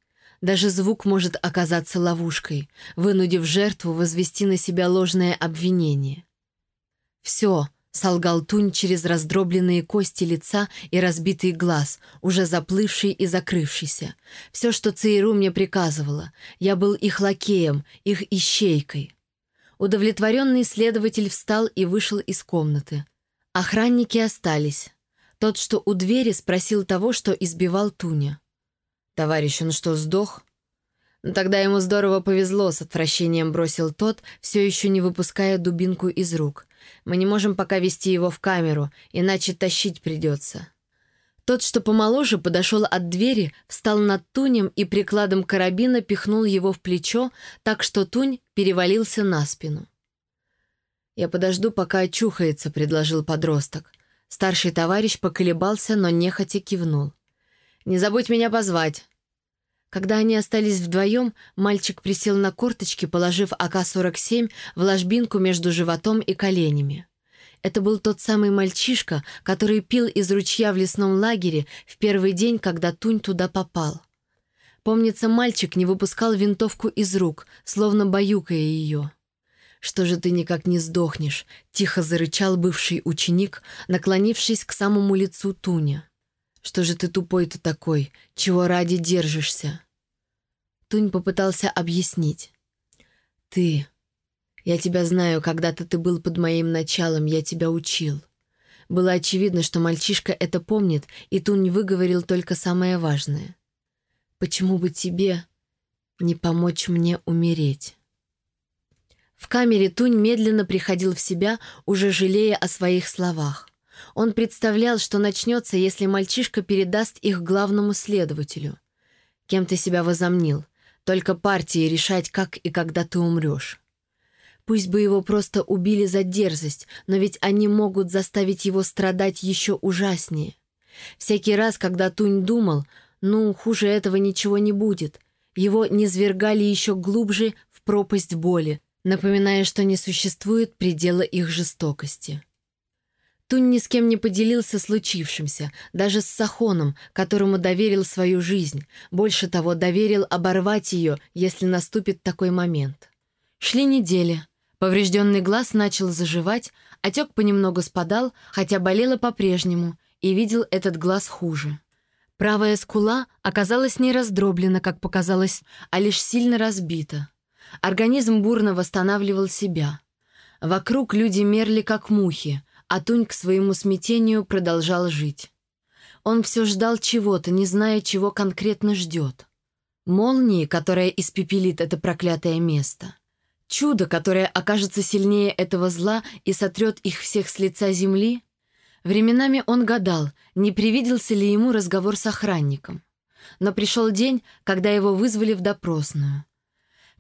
Даже звук может оказаться ловушкой, вынудив жертву возвести на себя ложное обвинение. «Все», — солгал Тунь через раздробленные кости лица и разбитый глаз, уже заплывший и закрывшийся. «Все, что Цейру мне приказывала. Я был их лакеем, их ищейкой». Удовлетворенный следователь встал и вышел из комнаты. Охранники остались. Тот, что у двери, спросил того, что избивал Туня. «Товарищ, он что, сдох?» «Ну, «Тогда ему здорово повезло», — с отвращением бросил тот, все еще не выпуская дубинку из рук. «Мы не можем пока вести его в камеру, иначе тащить придется». Тот, что помоложе, подошел от двери, встал над Тунем и прикладом карабина пихнул его в плечо, так что Тунь перевалился на спину. «Я подожду, пока очухается», — предложил подросток. Старший товарищ поколебался, но нехотя кивнул. «Не забудь меня позвать». Когда они остались вдвоем, мальчик присел на корточки, положив АК-47 в ложбинку между животом и коленями. Это был тот самый мальчишка, который пил из ручья в лесном лагере в первый день, когда Тунь туда попал. Помнится, мальчик не выпускал винтовку из рук, словно баюкая ее. «Что же ты никак не сдохнешь?» — тихо зарычал бывший ученик, наклонившись к самому лицу Туня. «Что же ты тупой-то такой? Чего ради держишься?» Тунь попытался объяснить. «Ты. Я тебя знаю, когда-то ты был под моим началом, я тебя учил». Было очевидно, что мальчишка это помнит, и Тунь выговорил только самое важное. «Почему бы тебе не помочь мне умереть?» В камере Тунь медленно приходил в себя, уже жалея о своих словах. Он представлял, что начнется, если мальчишка передаст их главному следователю. Кем ты себя возомнил? Только партии решать, как и когда ты умрешь. Пусть бы его просто убили за дерзость, но ведь они могут заставить его страдать еще ужаснее. Всякий раз, когда Тунь думал, ну, хуже этого ничего не будет, его низвергали еще глубже в пропасть боли, напоминая, что не существует предела их жестокости. Тунь ни с кем не поделился случившимся, даже с Сахоном, которому доверил свою жизнь. Больше того, доверил оборвать ее, если наступит такой момент. Шли недели. Поврежденный глаз начал заживать, отек понемногу спадал, хотя болело по-прежнему, и видел этот глаз хуже. Правая скула оказалась не раздроблена, как показалось, а лишь сильно разбита. Организм бурно восстанавливал себя. Вокруг люди мерли, как мухи — а Тунь к своему смятению продолжал жить. Он все ждал чего-то, не зная, чего конкретно ждет. Молнии, которая испепелит это проклятое место. Чудо, которое окажется сильнее этого зла и сотрет их всех с лица земли. Временами он гадал, не привиделся ли ему разговор с охранником. Но пришел день, когда его вызвали в допросную.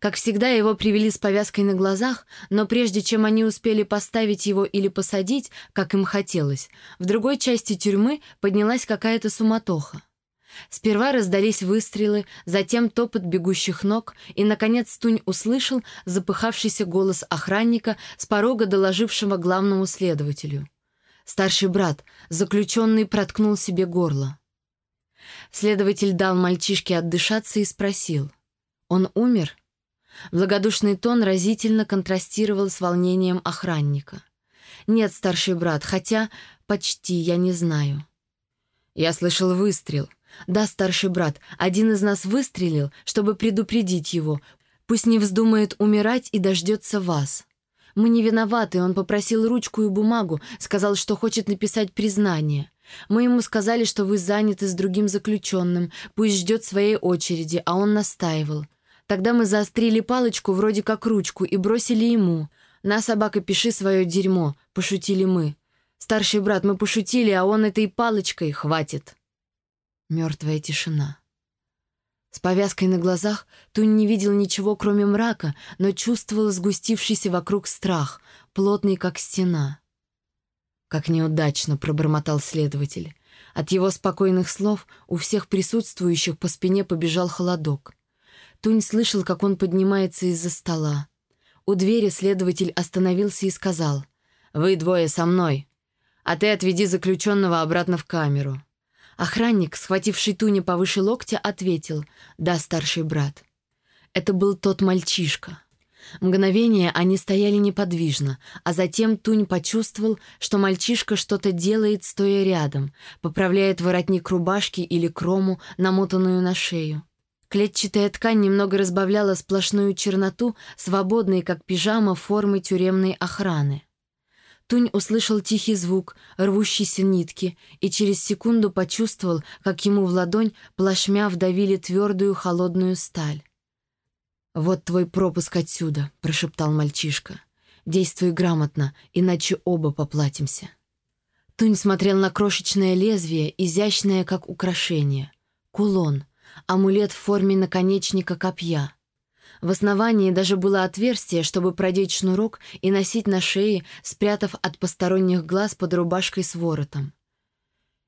Как всегда, его привели с повязкой на глазах, но прежде чем они успели поставить его или посадить, как им хотелось, в другой части тюрьмы поднялась какая-то суматоха. Сперва раздались выстрелы, затем топот бегущих ног, и, наконец, Тунь услышал запыхавшийся голос охранника с порога, доложившего главному следователю. Старший брат, заключенный, проткнул себе горло. Следователь дал мальчишке отдышаться и спросил. «Он умер?» Благодушный тон разительно контрастировал с волнением охранника. «Нет, старший брат, хотя почти я не знаю». «Я слышал выстрел. Да, старший брат, один из нас выстрелил, чтобы предупредить его. Пусть не вздумает умирать и дождется вас. Мы не виноваты, он попросил ручку и бумагу, сказал, что хочет написать признание». Мы ему сказали, что вы заняты с другим заключенным, пусть ждет своей очереди, а он настаивал. Тогда мы заострили палочку вроде как ручку и бросили ему. «На, собака, пиши свое дерьмо», — пошутили мы. «Старший брат, мы пошутили, а он этой палочкой хватит». Мертвая тишина. С повязкой на глазах Тунь не видел ничего, кроме мрака, но чувствовал сгустившийся вокруг страх, плотный, как стена. «Как неудачно», — пробормотал следователь. От его спокойных слов у всех присутствующих по спине побежал холодок. Тунь слышал, как он поднимается из-за стола. У двери следователь остановился и сказал, «Вы двое со мной, а ты отведи заключенного обратно в камеру». Охранник, схвативший Туня повыше локтя, ответил, «Да, старший брат». Это был тот мальчишка. Мгновение они стояли неподвижно, а затем Тунь почувствовал, что мальчишка что-то делает, стоя рядом, поправляет воротник рубашки или крому, намотанную на шею. Клетчатая ткань немного разбавляла сплошную черноту, свободной, как пижама, формы тюремной охраны. Тунь услышал тихий звук, рвущейся нитки, и через секунду почувствовал, как ему в ладонь плашмя вдавили твердую холодную сталь. «Вот твой пропуск отсюда», — прошептал мальчишка. «Действуй грамотно, иначе оба поплатимся». Тунь смотрел на крошечное лезвие, изящное, как украшение. Кулон — амулет в форме наконечника копья. В основании даже было отверстие, чтобы продеть шнурок и носить на шее, спрятав от посторонних глаз под рубашкой с воротом.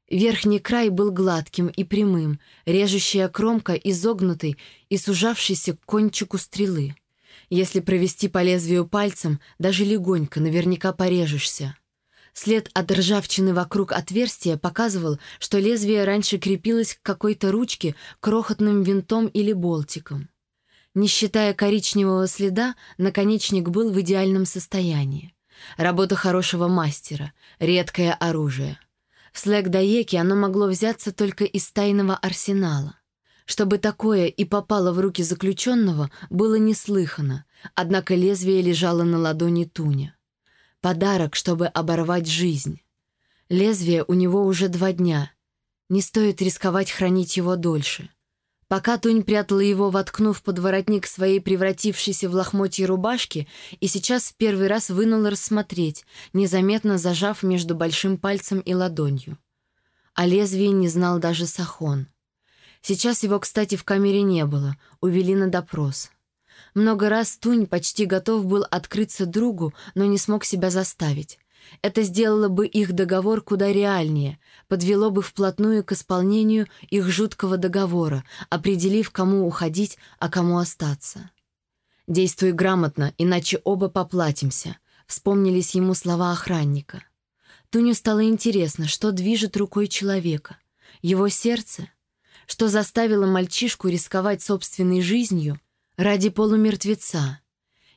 Верхний край был гладким и прямым, режущая кромка изогнутой и сужавшейся к кончику стрелы. Если провести по лезвию пальцем, даже легонько, наверняка порежешься. След от ржавчины вокруг отверстия показывал, что лезвие раньше крепилось к какой-то ручке крохотным винтом или болтиком. Не считая коричневого следа, наконечник был в идеальном состоянии. Работа хорошего мастера, редкое оружие. В Слэк-Даеке оно могло взяться только из тайного арсенала. Чтобы такое и попало в руки заключенного, было неслыхано, однако лезвие лежало на ладони Туня. Подарок, чтобы оборвать жизнь. Лезвие у него уже два дня. Не стоит рисковать хранить его дольше. Пока Тунь прятала его, воткнув под воротник своей превратившейся в лохмотье рубашки, и сейчас в первый раз вынула рассмотреть, незаметно зажав между большим пальцем и ладонью. О лезвии не знал даже Сахон. Сейчас его, кстати, в камере не было, увели на допрос. Много раз Тунь почти готов был открыться другу, но не смог себя заставить. Это сделало бы их договор куда реальнее, подвело бы вплотную к исполнению их жуткого договора, определив, кому уходить, а кому остаться. «Действуй грамотно, иначе оба поплатимся», — вспомнились ему слова охранника. Туню стало интересно, что движет рукой человека. Его сердце? Что заставило мальчишку рисковать собственной жизнью ради полумертвеца?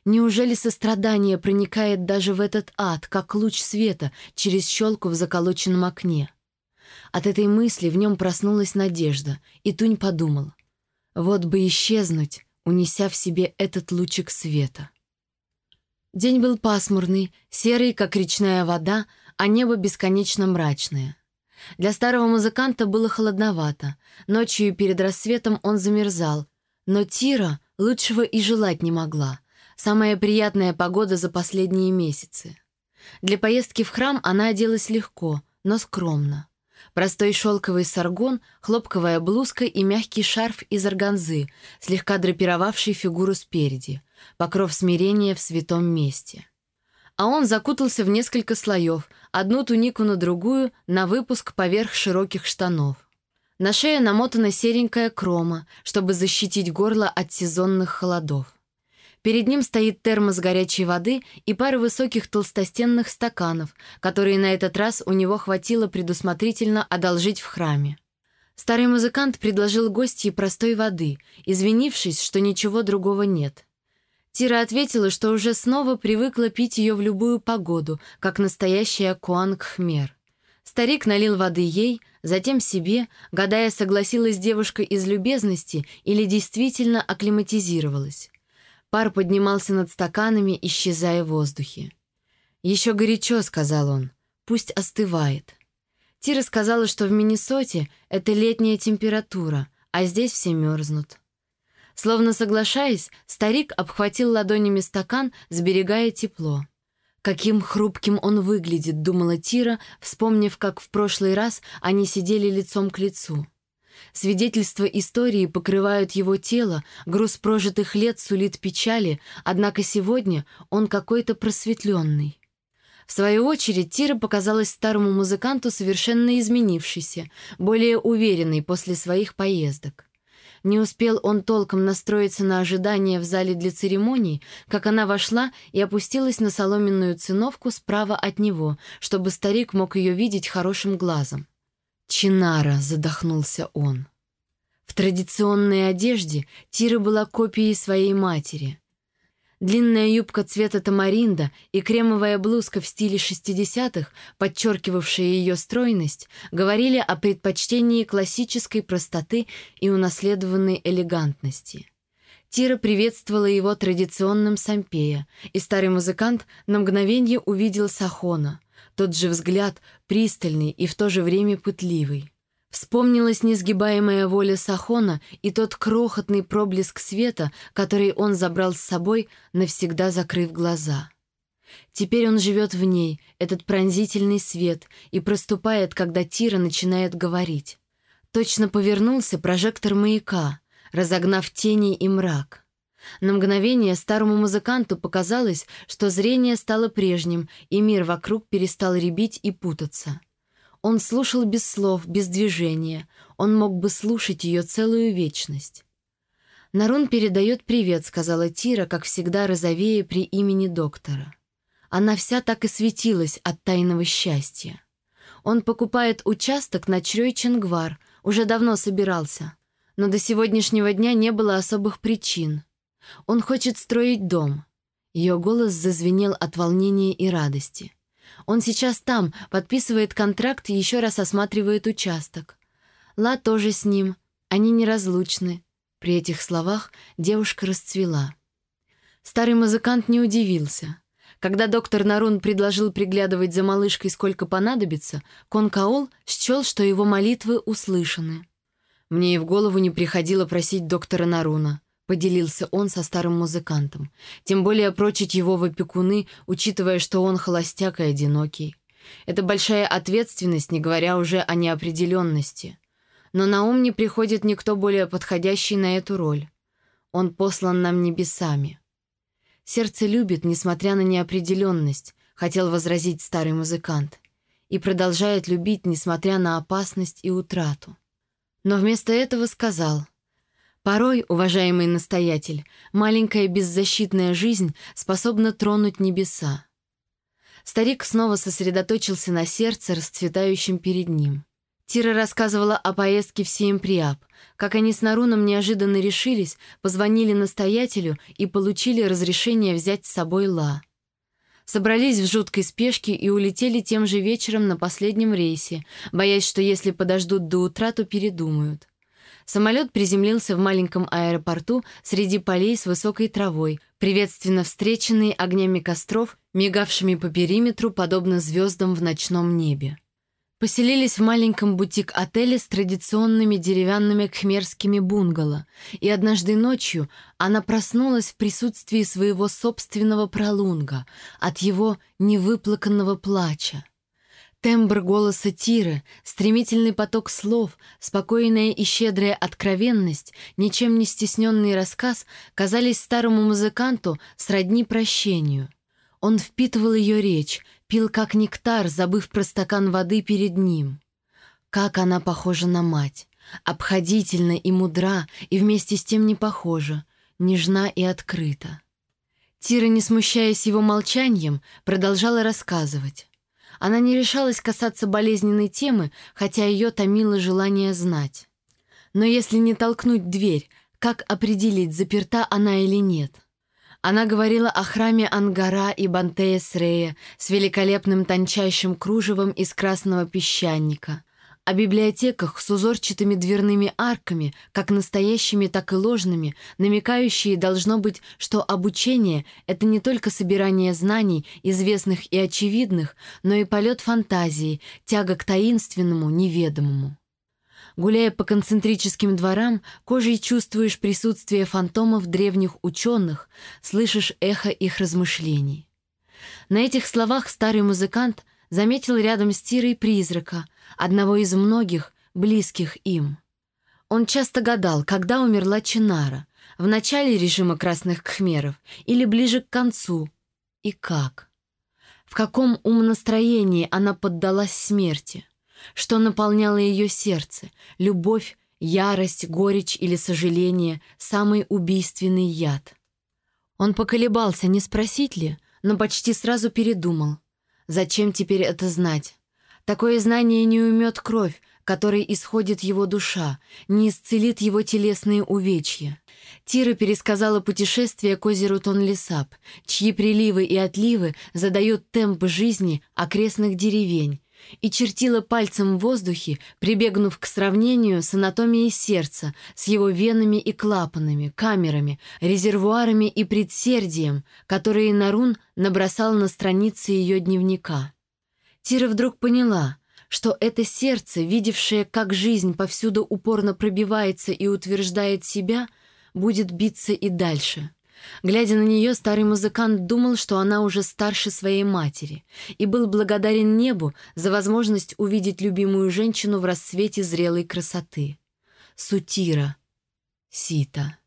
Неужели сострадание проникает даже в этот ад, как луч света через щелку в заколоченном окне? От этой мысли в нем проснулась надежда, и Тунь подумал, вот бы исчезнуть, унеся в себе этот лучик света. День был пасмурный, серый, как речная вода, а небо бесконечно мрачное. Для старого музыканта было холодновато. Ночью перед рассветом он замерзал, но Тира лучшего и желать не могла — Самая приятная погода за последние месяцы. Для поездки в храм она оделась легко, но скромно. Простой шелковый саргон, хлопковая блузка и мягкий шарф из органзы, слегка драпировавший фигуру спереди, покров смирения в святом месте. А он закутался в несколько слоев, одну тунику на другую, на выпуск поверх широких штанов. На шее намотана серенькая крома, чтобы защитить горло от сезонных холодов. Перед ним стоит термос горячей воды и пара высоких толстостенных стаканов, которые на этот раз у него хватило предусмотрительно одолжить в храме. Старый музыкант предложил гостье простой воды, извинившись, что ничего другого нет. Тира ответила, что уже снова привыкла пить ее в любую погоду, как настоящая куанг-хмер. Старик налил воды ей, затем себе, гадая, согласилась девушка из любезности или действительно акклиматизировалась. Пар поднимался над стаканами, исчезая в воздухе. «Еще горячо», — сказал он, — «пусть остывает». Тира сказала, что в Миннесоте это летняя температура, а здесь все мерзнут. Словно соглашаясь, старик обхватил ладонями стакан, сберегая тепло. «Каким хрупким он выглядит», — думала Тира, вспомнив, как в прошлый раз они сидели лицом к лицу. Свидетельства истории покрывают его тело, груз прожитых лет сулит печали, однако сегодня он какой-то просветленный. В свою очередь, Тира показалась старому музыканту совершенно изменившейся, более уверенной после своих поездок. Не успел он толком настроиться на ожидание в зале для церемоний, как она вошла и опустилась на соломенную циновку справа от него, чтобы старик мог ее видеть хорошим глазом. «Чинара!» — задохнулся он. В традиционной одежде Тира была копией своей матери. Длинная юбка цвета тамаринда и кремовая блузка в стиле 60-х, подчеркивавшая ее стройность, говорили о предпочтении классической простоты и унаследованной элегантности. Тира приветствовала его традиционным сампея, и старый музыкант на мгновение увидел Сахона — тот же взгляд, пристальный и в то же время пытливый. Вспомнилась несгибаемая воля Сахона и тот крохотный проблеск света, который он забрал с собой, навсегда закрыв глаза. Теперь он живет в ней, этот пронзительный свет, и проступает, когда Тира начинает говорить. Точно повернулся прожектор маяка, разогнав тени и мрак. На мгновение старому музыканту показалось, что зрение стало прежним, и мир вокруг перестал ребить и путаться. Он слушал без слов, без движения. Он мог бы слушать ее целую вечность. «Нарун передает привет», — сказала Тира, как всегда розовее при имени доктора. Она вся так и светилась от тайного счастья. Он покупает участок на Чрёй-Ченгвар, уже давно собирался. Но до сегодняшнего дня не было особых причин. Он хочет строить дом. Ее голос зазвенел от волнения и радости. Он сейчас там, подписывает контракт и еще раз осматривает участок. Ла тоже с ним. Они неразлучны. При этих словах девушка расцвела. Старый музыкант не удивился. Когда доктор Нарун предложил приглядывать за малышкой сколько понадобится, Конкаол счел, что его молитвы услышаны. Мне и в голову не приходило просить доктора Наруна. Поделился он со старым музыкантом. Тем более прочить его в опекуны, учитывая, что он холостяк и одинокий. Это большая ответственность, не говоря уже о неопределенности. Но на ум не приходит никто более подходящий на эту роль. Он послан нам небесами. Сердце любит, несмотря на неопределенность, хотел возразить старый музыкант, и продолжает любить, несмотря на опасность и утрату. Но вместо этого сказал, «Порой, уважаемый настоятель, маленькая беззащитная жизнь способна тронуть небеса». Старик снова сосредоточился на сердце, расцветающем перед ним. Тира рассказывала о поездке в Сиемприап, как они с Наруном неожиданно решились, позвонили настоятелю и получили разрешение взять с собой Ла. Собрались в жуткой спешке и улетели тем же вечером на последнем рейсе, боясь, что если подождут до утра, то передумают. Самолет приземлился в маленьком аэропорту среди полей с высокой травой, приветственно встреченный огнями костров, мигавшими по периметру, подобно звездам в ночном небе. Поселились в маленьком бутик-отеле с традиционными деревянными кхмерскими бунгало, и однажды ночью она проснулась в присутствии своего собственного пролунга от его невыплаканного плача. Тембр голоса Тиры, стремительный поток слов, спокойная и щедрая откровенность, ничем не стесненный рассказ казались старому музыканту сродни прощению. Он впитывал ее речь, Пил как нектар, забыв про стакан воды перед ним. Как она похожа на мать. Обходительна и мудра, и вместе с тем не похожа, нежна и открыта. Тира, не смущаясь его молчанием, продолжала рассказывать. Она не решалась касаться болезненной темы, хотя ее томило желание знать. Но если не толкнуть дверь, как определить, заперта она или нет? Она говорила о храме Ангара и Бантея Срея с великолепным тончайшим кружевом из красного песчаника, о библиотеках с узорчатыми дверными арками, как настоящими, так и ложными, намекающие, должно быть, что обучение — это не только собирание знаний, известных и очевидных, но и полет фантазии, тяга к таинственному, неведомому. Гуляя по концентрическим дворам, кожей чувствуешь присутствие фантомов древних ученых, слышишь эхо их размышлений. На этих словах старый музыкант заметил рядом с Тирой призрака, одного из многих, близких им. Он часто гадал, когда умерла Чинара, в начале режима красных кхмеров или ближе к концу, и как. В каком умонастроении она поддалась смерти — что наполняло ее сердце, любовь, ярость, горечь или сожаление, самый убийственный яд. Он поколебался, не спросить ли, но почти сразу передумал. Зачем теперь это знать? Такое знание не умет кровь, которой исходит его душа, не исцелит его телесные увечья. Тира пересказала путешествие к озеру Тонлесап, чьи приливы и отливы задают темп жизни окрестных деревень, и чертила пальцем в воздухе, прибегнув к сравнению с анатомией сердца, с его венами и клапанами, камерами, резервуарами и предсердием, которые Нарун набросал на странице ее дневника. Тира вдруг поняла, что это сердце, видевшее, как жизнь повсюду упорно пробивается и утверждает себя, будет биться и дальше — Глядя на нее, старый музыкант думал, что она уже старше своей матери, и был благодарен небу за возможность увидеть любимую женщину в рассвете зрелой красоты. Сутира. Сита.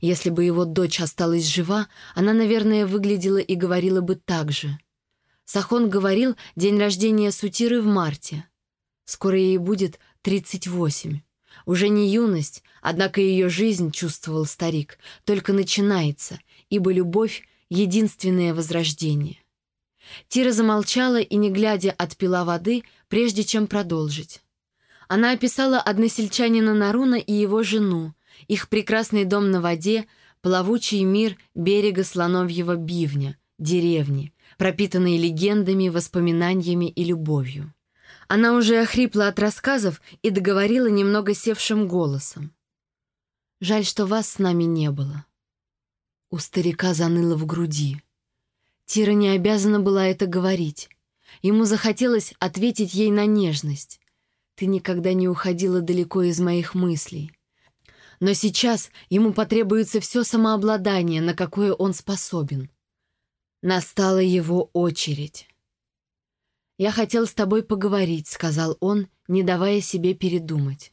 Если бы его дочь осталась жива, она, наверное, выглядела и говорила бы так же. Сахон говорил, день рождения Сутиры в марте. Скоро ей будет 38. Уже не юность, однако ее жизнь, чувствовал старик, только начинается, ибо любовь — единственное возрождение. Тира замолчала и, не глядя, отпила воды, прежде чем продолжить. Она описала односельчанина Наруна и его жену, их прекрасный дом на воде, плавучий мир берега Слоновьего бивня, деревни, пропитанные легендами, воспоминаниями и любовью. Она уже охрипла от рассказов и договорила немного севшим голосом. «Жаль, что вас с нами не было». У старика заныло в груди. Тира не обязана была это говорить. Ему захотелось ответить ей на нежность. «Ты никогда не уходила далеко из моих мыслей». Но сейчас ему потребуется все самообладание, на какое он способен. Настала его очередь. «Я хотел с тобой поговорить», — сказал он, не давая себе передумать.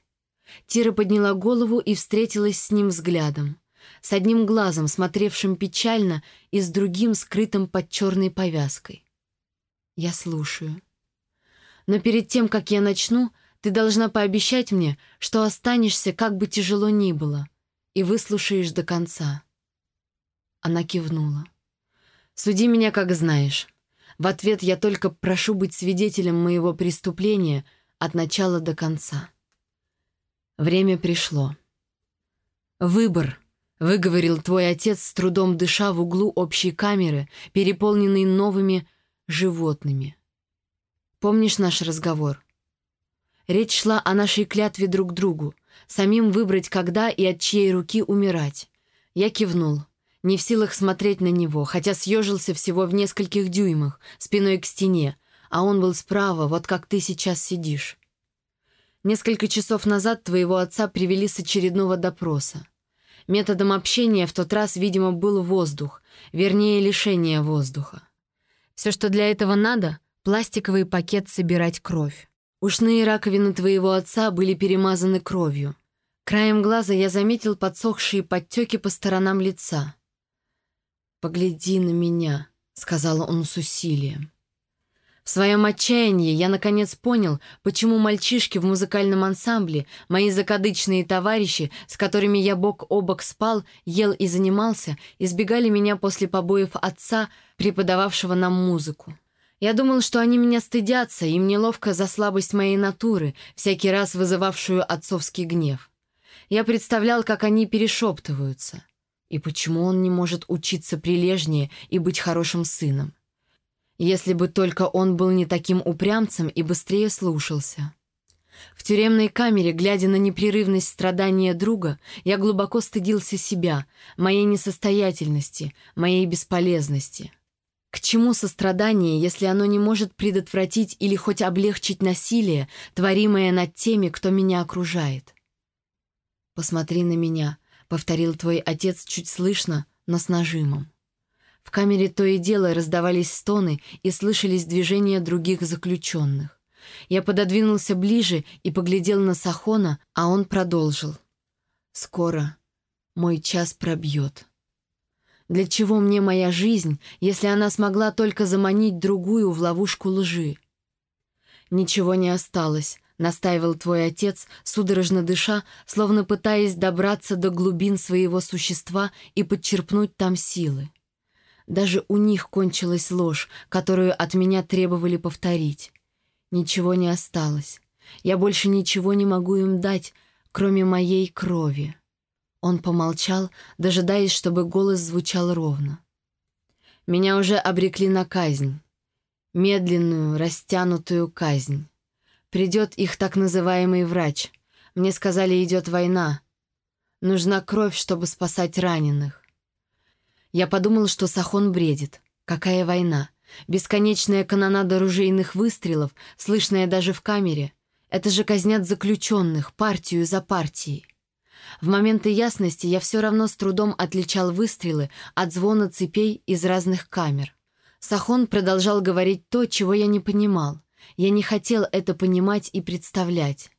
Тира подняла голову и встретилась с ним взглядом. С одним глазом, смотревшим печально, и с другим, скрытым под черной повязкой. «Я слушаю. Но перед тем, как я начну, ты должна пообещать мне, что останешься, как бы тяжело ни было, и выслушаешь до конца». Она кивнула. «Суди меня, как знаешь. В ответ я только прошу быть свидетелем моего преступления от начала до конца. Время пришло. «Выбор», — выговорил твой отец, с трудом дыша в углу общей камеры, переполненной новыми животными. Помнишь наш разговор? Речь шла о нашей клятве друг другу, самим выбрать, когда и от чьей руки умирать. Я кивнул не в силах смотреть на него, хотя съежился всего в нескольких дюймах, спиной к стене, а он был справа, вот как ты сейчас сидишь. Несколько часов назад твоего отца привели с очередного допроса. Методом общения в тот раз, видимо, был воздух, вернее, лишение воздуха. Все, что для этого надо — пластиковый пакет собирать кровь. Ушные раковины твоего отца были перемазаны кровью. Краем глаза я заметил подсохшие подтеки по сторонам лица. «Погляди на меня», — сказал он с усилием. В своем отчаянии я наконец понял, почему мальчишки в музыкальном ансамбле, мои закадычные товарищи, с которыми я бок о бок спал, ел и занимался, избегали меня после побоев отца, преподававшего нам музыку. Я думал, что они меня стыдятся, им неловко за слабость моей натуры, всякий раз вызывавшую отцовский гнев. Я представлял, как они перешептываются. И почему он не может учиться прилежнее и быть хорошим сыном? Если бы только он был не таким упрямцем и быстрее слушался. В тюремной камере, глядя на непрерывность страдания друга, я глубоко стыдился себя, моей несостоятельности, моей бесполезности. К чему сострадание, если оно не может предотвратить или хоть облегчить насилие, творимое над теми, кто меня окружает? Посмотри на меня, повторил твой отец чуть слышно, но с нажимом. В камере то и дело раздавались стоны и слышались движения других заключенных. Я пододвинулся ближе и поглядел на Сахона, а он продолжил. «Скоро мой час пробьет. Для чего мне моя жизнь, если она смогла только заманить другую в ловушку лжи? Ничего не осталось, — настаивал твой отец, судорожно дыша, словно пытаясь добраться до глубин своего существа и подчерпнуть там силы. Даже у них кончилась ложь, которую от меня требовали повторить. Ничего не осталось. Я больше ничего не могу им дать, кроме моей крови. Он помолчал, дожидаясь, чтобы голос звучал ровно. Меня уже обрекли на казнь. Медленную, растянутую казнь. Придет их так называемый врач. Мне сказали, идет война. Нужна кровь, чтобы спасать раненых. Я подумал, что Сахон бредит. Какая война? Бесконечная канонада ружейных выстрелов, слышная даже в камере. Это же казнят заключенных, партию за партией. В моменты ясности я все равно с трудом отличал выстрелы от звона цепей из разных камер. Сахон продолжал говорить то, чего я не понимал. Я не хотел это понимать и представлять.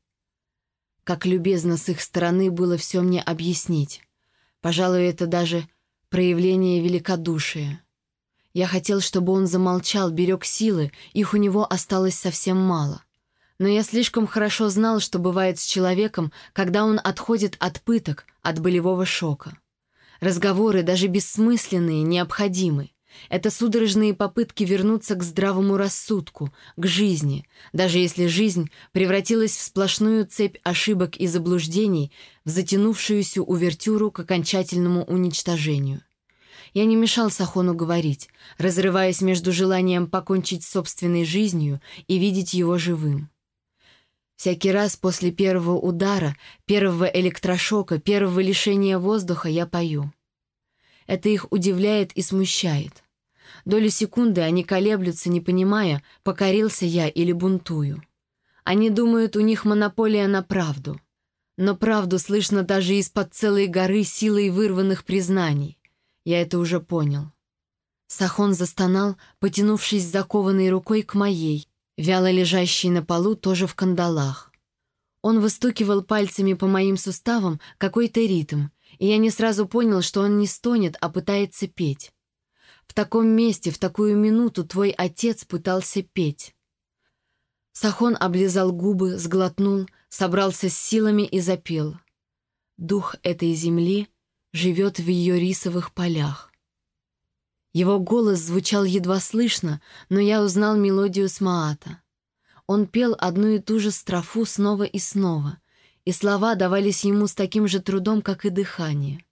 Как любезно с их стороны было все мне объяснить. Пожалуй, это даже проявление великодушия. Я хотел, чтобы он замолчал, берег силы, их у него осталось совсем мало. Но я слишком хорошо знал, что бывает с человеком, когда он отходит от пыток, от болевого шока. Разговоры, даже бессмысленные, необходимы. Это судорожные попытки вернуться к здравому рассудку, к жизни, даже если жизнь превратилась в сплошную цепь ошибок и заблуждений, в затянувшуюся увертюру к окончательному уничтожению. Я не мешал Сахону говорить, разрываясь между желанием покончить с собственной жизнью и видеть его живым. Всякий раз после первого удара, первого электрошока, первого лишения воздуха я пою. Это их удивляет и смущает. Долю секунды они колеблются, не понимая, покорился я или бунтую. Они думают, у них монополия на правду. Но правду слышно даже из-под целой горы силой вырванных признаний. Я это уже понял. Сахон застонал, потянувшись закованной рукой к моей, вяло лежащей на полу тоже в кандалах. Он выстукивал пальцами по моим суставам какой-то ритм, и я не сразу понял, что он не стонет, а пытается петь. В таком месте, в такую минуту твой отец пытался петь. Сахон облизал губы, сглотнул, собрался с силами и запел. Дух этой земли живет в ее рисовых полях. Его голос звучал едва слышно, но я узнал мелодию Смаата. Он пел одну и ту же строфу снова и снова, и слова давались ему с таким же трудом, как и дыхание.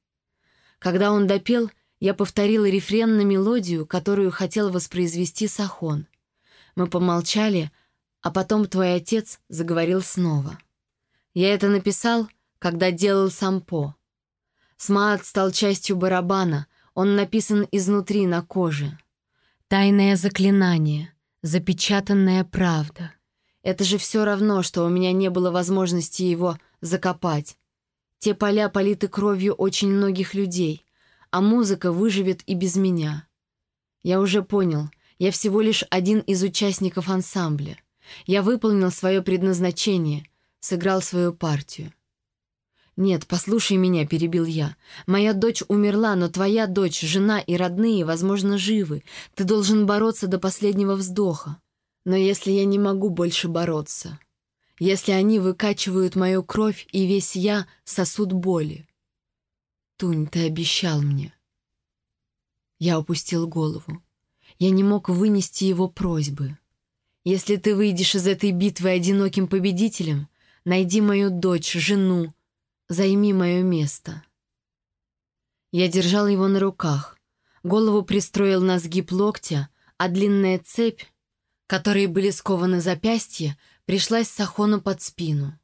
Когда он допел — я повторила рефрен на мелодию, которую хотел воспроизвести Сахон. Мы помолчали, а потом твой отец заговорил снова. Я это написал, когда делал сампо. Смаат стал частью барабана, он написан изнутри на коже. Тайное заклинание, запечатанная правда. Это же все равно, что у меня не было возможности его закопать. Те поля политы кровью очень многих людей — а музыка выживет и без меня. Я уже понял, я всего лишь один из участников ансамбля. Я выполнил свое предназначение, сыграл свою партию. «Нет, послушай меня», — перебил я. «Моя дочь умерла, но твоя дочь, жена и родные, возможно, живы. Ты должен бороться до последнего вздоха. Но если я не могу больше бороться, если они выкачивают мою кровь и весь я сосуд боли, Тунь, ты обещал мне. Я опустил голову. Я не мог вынести его просьбы. Если ты выйдешь из этой битвы одиноким победителем, найди мою дочь, жену, займи мое место. Я держал его на руках, голову пристроил на сгиб локтя, а длинная цепь, которой были скованы запястья, пришлась Сахону под спину.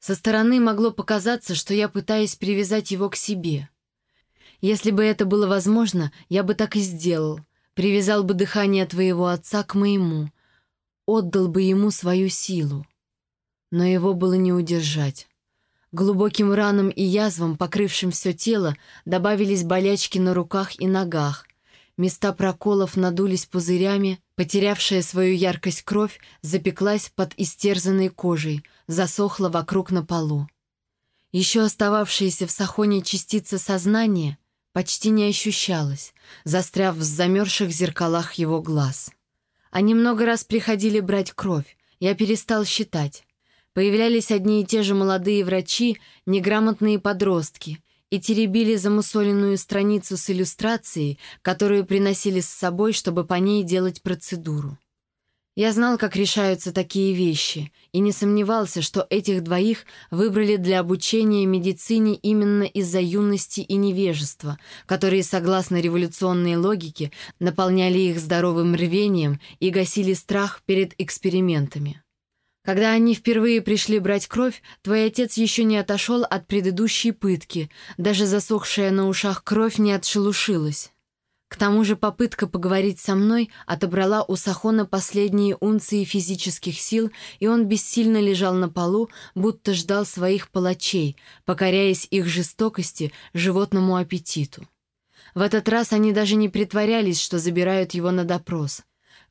Со стороны могло показаться, что я пытаюсь привязать его к себе. Если бы это было возможно, я бы так и сделал. Привязал бы дыхание твоего отца к моему. Отдал бы ему свою силу. Но его было не удержать. Глубоким ранам и язвам, покрывшим все тело, добавились болячки на руках и ногах. Места проколов надулись пузырями, Потерявшая свою яркость кровь запеклась под истерзанной кожей, засохла вокруг на полу. Еще остававшаяся в сахоне частица сознания почти не ощущалась, застряв в замерзших зеркалах его глаз. Они много раз приходили брать кровь, я перестал считать. Появлялись одни и те же молодые врачи, неграмотные подростки — и теребили замусоленную страницу с иллюстрацией, которую приносили с собой, чтобы по ней делать процедуру. Я знал, как решаются такие вещи, и не сомневался, что этих двоих выбрали для обучения медицине именно из-за юности и невежества, которые, согласно революционной логике, наполняли их здоровым рвением и гасили страх перед экспериментами. Когда они впервые пришли брать кровь, твой отец еще не отошел от предыдущей пытки, даже засохшая на ушах кровь не отшелушилась. К тому же попытка поговорить со мной отобрала у Сахона последние унции физических сил, и он бессильно лежал на полу, будто ждал своих палачей, покоряясь их жестокости, животному аппетиту. В этот раз они даже не притворялись, что забирают его на допрос.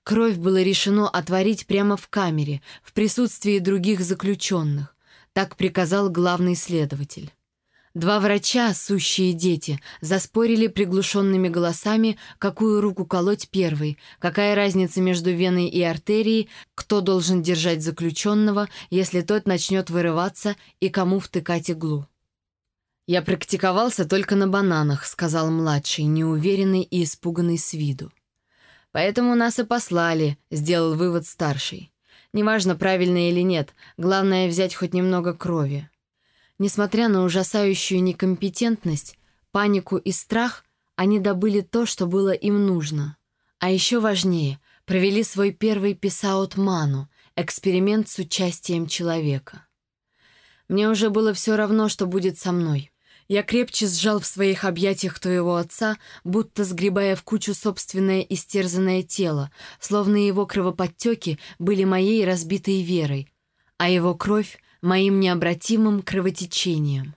Кровь было решено отварить прямо в камере, в присутствии других заключенных. Так приказал главный следователь. Два врача, сущие дети, заспорили приглушенными голосами, какую руку колоть первой, какая разница между веной и артерией, кто должен держать заключенного, если тот начнет вырываться, и кому втыкать иглу. «Я практиковался только на бананах», — сказал младший, неуверенный и испуганный с виду. «Поэтому нас и послали», — сделал вывод старший. «Неважно, правильно или нет, главное взять хоть немного крови». Несмотря на ужасающую некомпетентность, панику и страх, они добыли то, что было им нужно. А еще важнее, провели свой первый писаут ману, эксперимент с участием человека. Мне уже было все равно, что будет со мной. Я крепче сжал в своих объятиях твоего отца, будто сгребая в кучу собственное истерзанное тело, словно его кровоподтеки были моей разбитой верой, а его кровь моим необратимым кровотечением.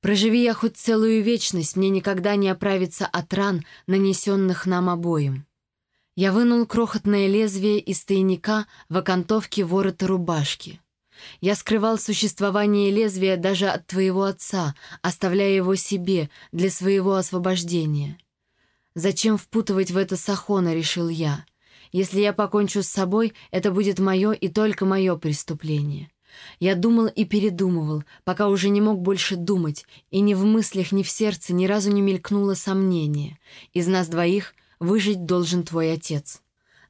Проживи я хоть целую вечность, мне никогда не оправиться от ран, нанесенных нам обоим. Я вынул крохотное лезвие из тайника в окантовке ворота рубашки. Я скрывал существование лезвия даже от твоего отца, оставляя его себе для своего освобождения. Зачем впутывать в это Сахона, решил я. Если я покончу с собой, это будет мое и только мое преступление. Я думал и передумывал, пока уже не мог больше думать, и ни в мыслях, ни в сердце ни разу не мелькнуло сомнение. Из нас двоих выжить должен твой отец.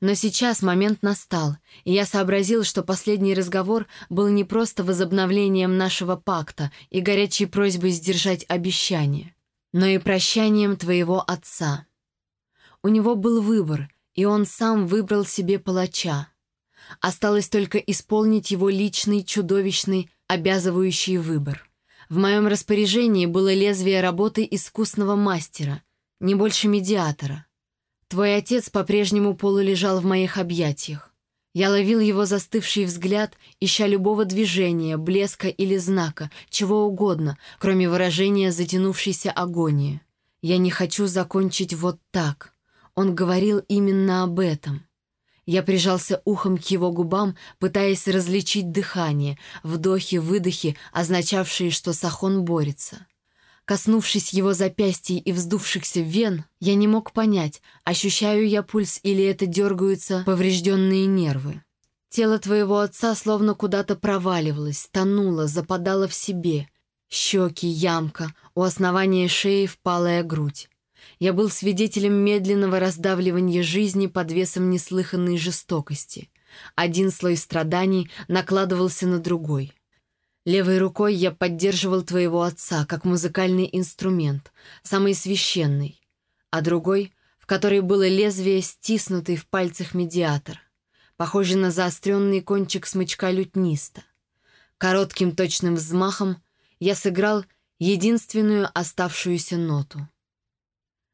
Но сейчас момент настал, и я сообразил, что последний разговор был не просто возобновлением нашего пакта и горячей просьбой сдержать обещание, но и прощанием твоего отца. У него был выбор, и он сам выбрал себе палача. Осталось только исполнить его личный, чудовищный, обязывающий выбор. В моем распоряжении было лезвие работы искусного мастера, не больше медиатора. Твой отец по-прежнему полулежал в моих объятиях. Я ловил его застывший взгляд, ища любого движения, блеска или знака, чего угодно, кроме выражения затянувшейся агонии. «Я не хочу закончить вот так». Он говорил именно об этом. Я прижался ухом к его губам, пытаясь различить дыхание, вдохи-выдохи, означавшие, что Сахон борется. Коснувшись его запястья и вздувшихся вен, я не мог понять, ощущаю я пульс или это дергаются поврежденные нервы. Тело твоего отца словно куда-то проваливалось, тонуло, западало в себе. Щеки, ямка, у основания шеи впалая грудь. Я был свидетелем медленного раздавливания жизни под весом неслыханной жестокости. Один слой страданий накладывался на другой. Левой рукой я поддерживал твоего отца, как музыкальный инструмент, самый священный, а другой, в которой было лезвие, стиснутый в пальцах медиатор, похожий на заостренный кончик смычка лютниста. Коротким точным взмахом я сыграл единственную оставшуюся ноту.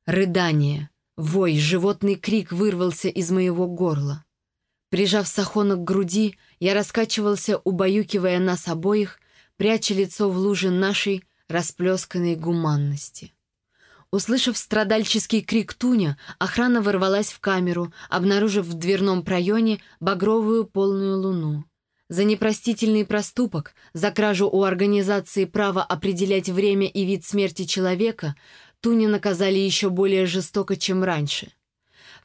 Рыдание, вой, животный крик вырвался из моего горла. Прижав Сахона к груди, я раскачивался, убаюкивая нас обоих, пряча лицо в луже нашей расплесканной гуманности. Услышав страдальческий крик Туня, охрана ворвалась в камеру, обнаружив в дверном проеме багровую полную луну. За непростительный проступок, за кражу у организации права определять время и вид смерти человека, Туни наказали еще более жестоко, чем раньше.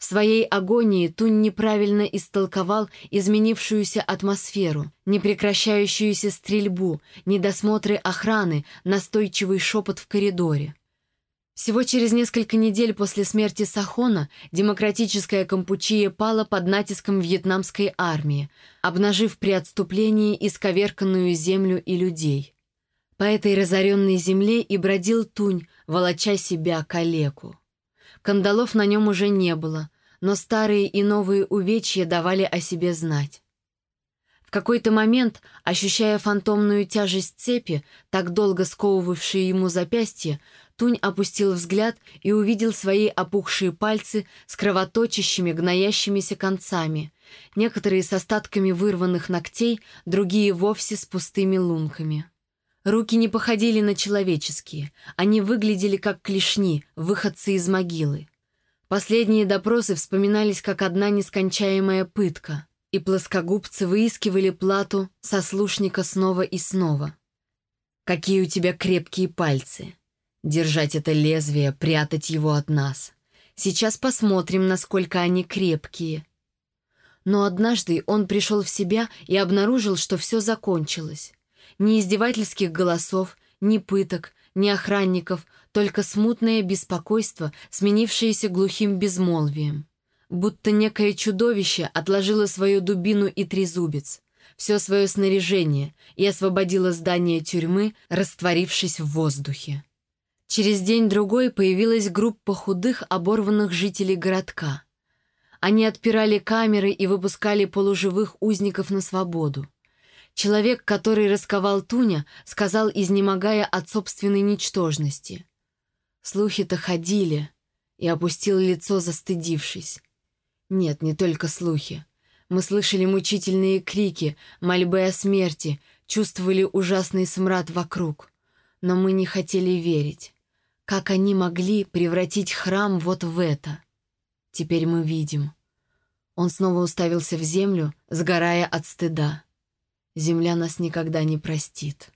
В своей агонии Тунь неправильно истолковал изменившуюся атмосферу, непрекращающуюся стрельбу, недосмотры охраны, настойчивый шепот в коридоре. Всего через несколько недель после смерти Сахона демократическая Кампучия пала под натиском вьетнамской армии, обнажив при отступлении исковерканную землю и людей. По этой разоренной земле и бродил Тунь, волоча себя калеку. Кандалов на нем уже не было, но старые и новые увечья давали о себе знать. В какой-то момент, ощущая фантомную тяжесть цепи, так долго сковывавшей ему запястье, Тунь опустил взгляд и увидел свои опухшие пальцы с кровоточащими, гноящимися концами, некоторые с остатками вырванных ногтей, другие вовсе с пустыми лунками. Руки не походили на человеческие, они выглядели как клешни, выходцы из могилы. Последние допросы вспоминались как одна нескончаемая пытка, и плоскогубцы выискивали плату сослушника снова и снова. Какие у тебя крепкие пальцы. Держать это лезвие, прятать его от нас. Сейчас посмотрим, насколько они крепкие. Но однажды он пришел в себя и обнаружил, что все закончилось. Ни издевательских голосов, ни пыток, ни охранников, только смутное беспокойство, сменившееся глухим безмолвием. Будто некое чудовище отложило свою дубину и трезубец все свое снаряжение и освободила здание тюрьмы, растворившись в воздухе. Через день-другой появилась группа худых, оборванных жителей городка. Они отпирали камеры и выпускали полуживых узников на свободу. Человек, который расковал Туня, сказал, изнемогая от собственной ничтожности. Слухи-то ходили, и опустил лицо, застыдившись. Нет, не только слухи. Мы слышали мучительные крики, мольбы о смерти, чувствовали ужасный смрад вокруг. Но мы не хотели верить. Как они могли превратить храм вот в это? Теперь мы видим. Он снова уставился в землю, сгорая от стыда. Земля нас никогда не простит.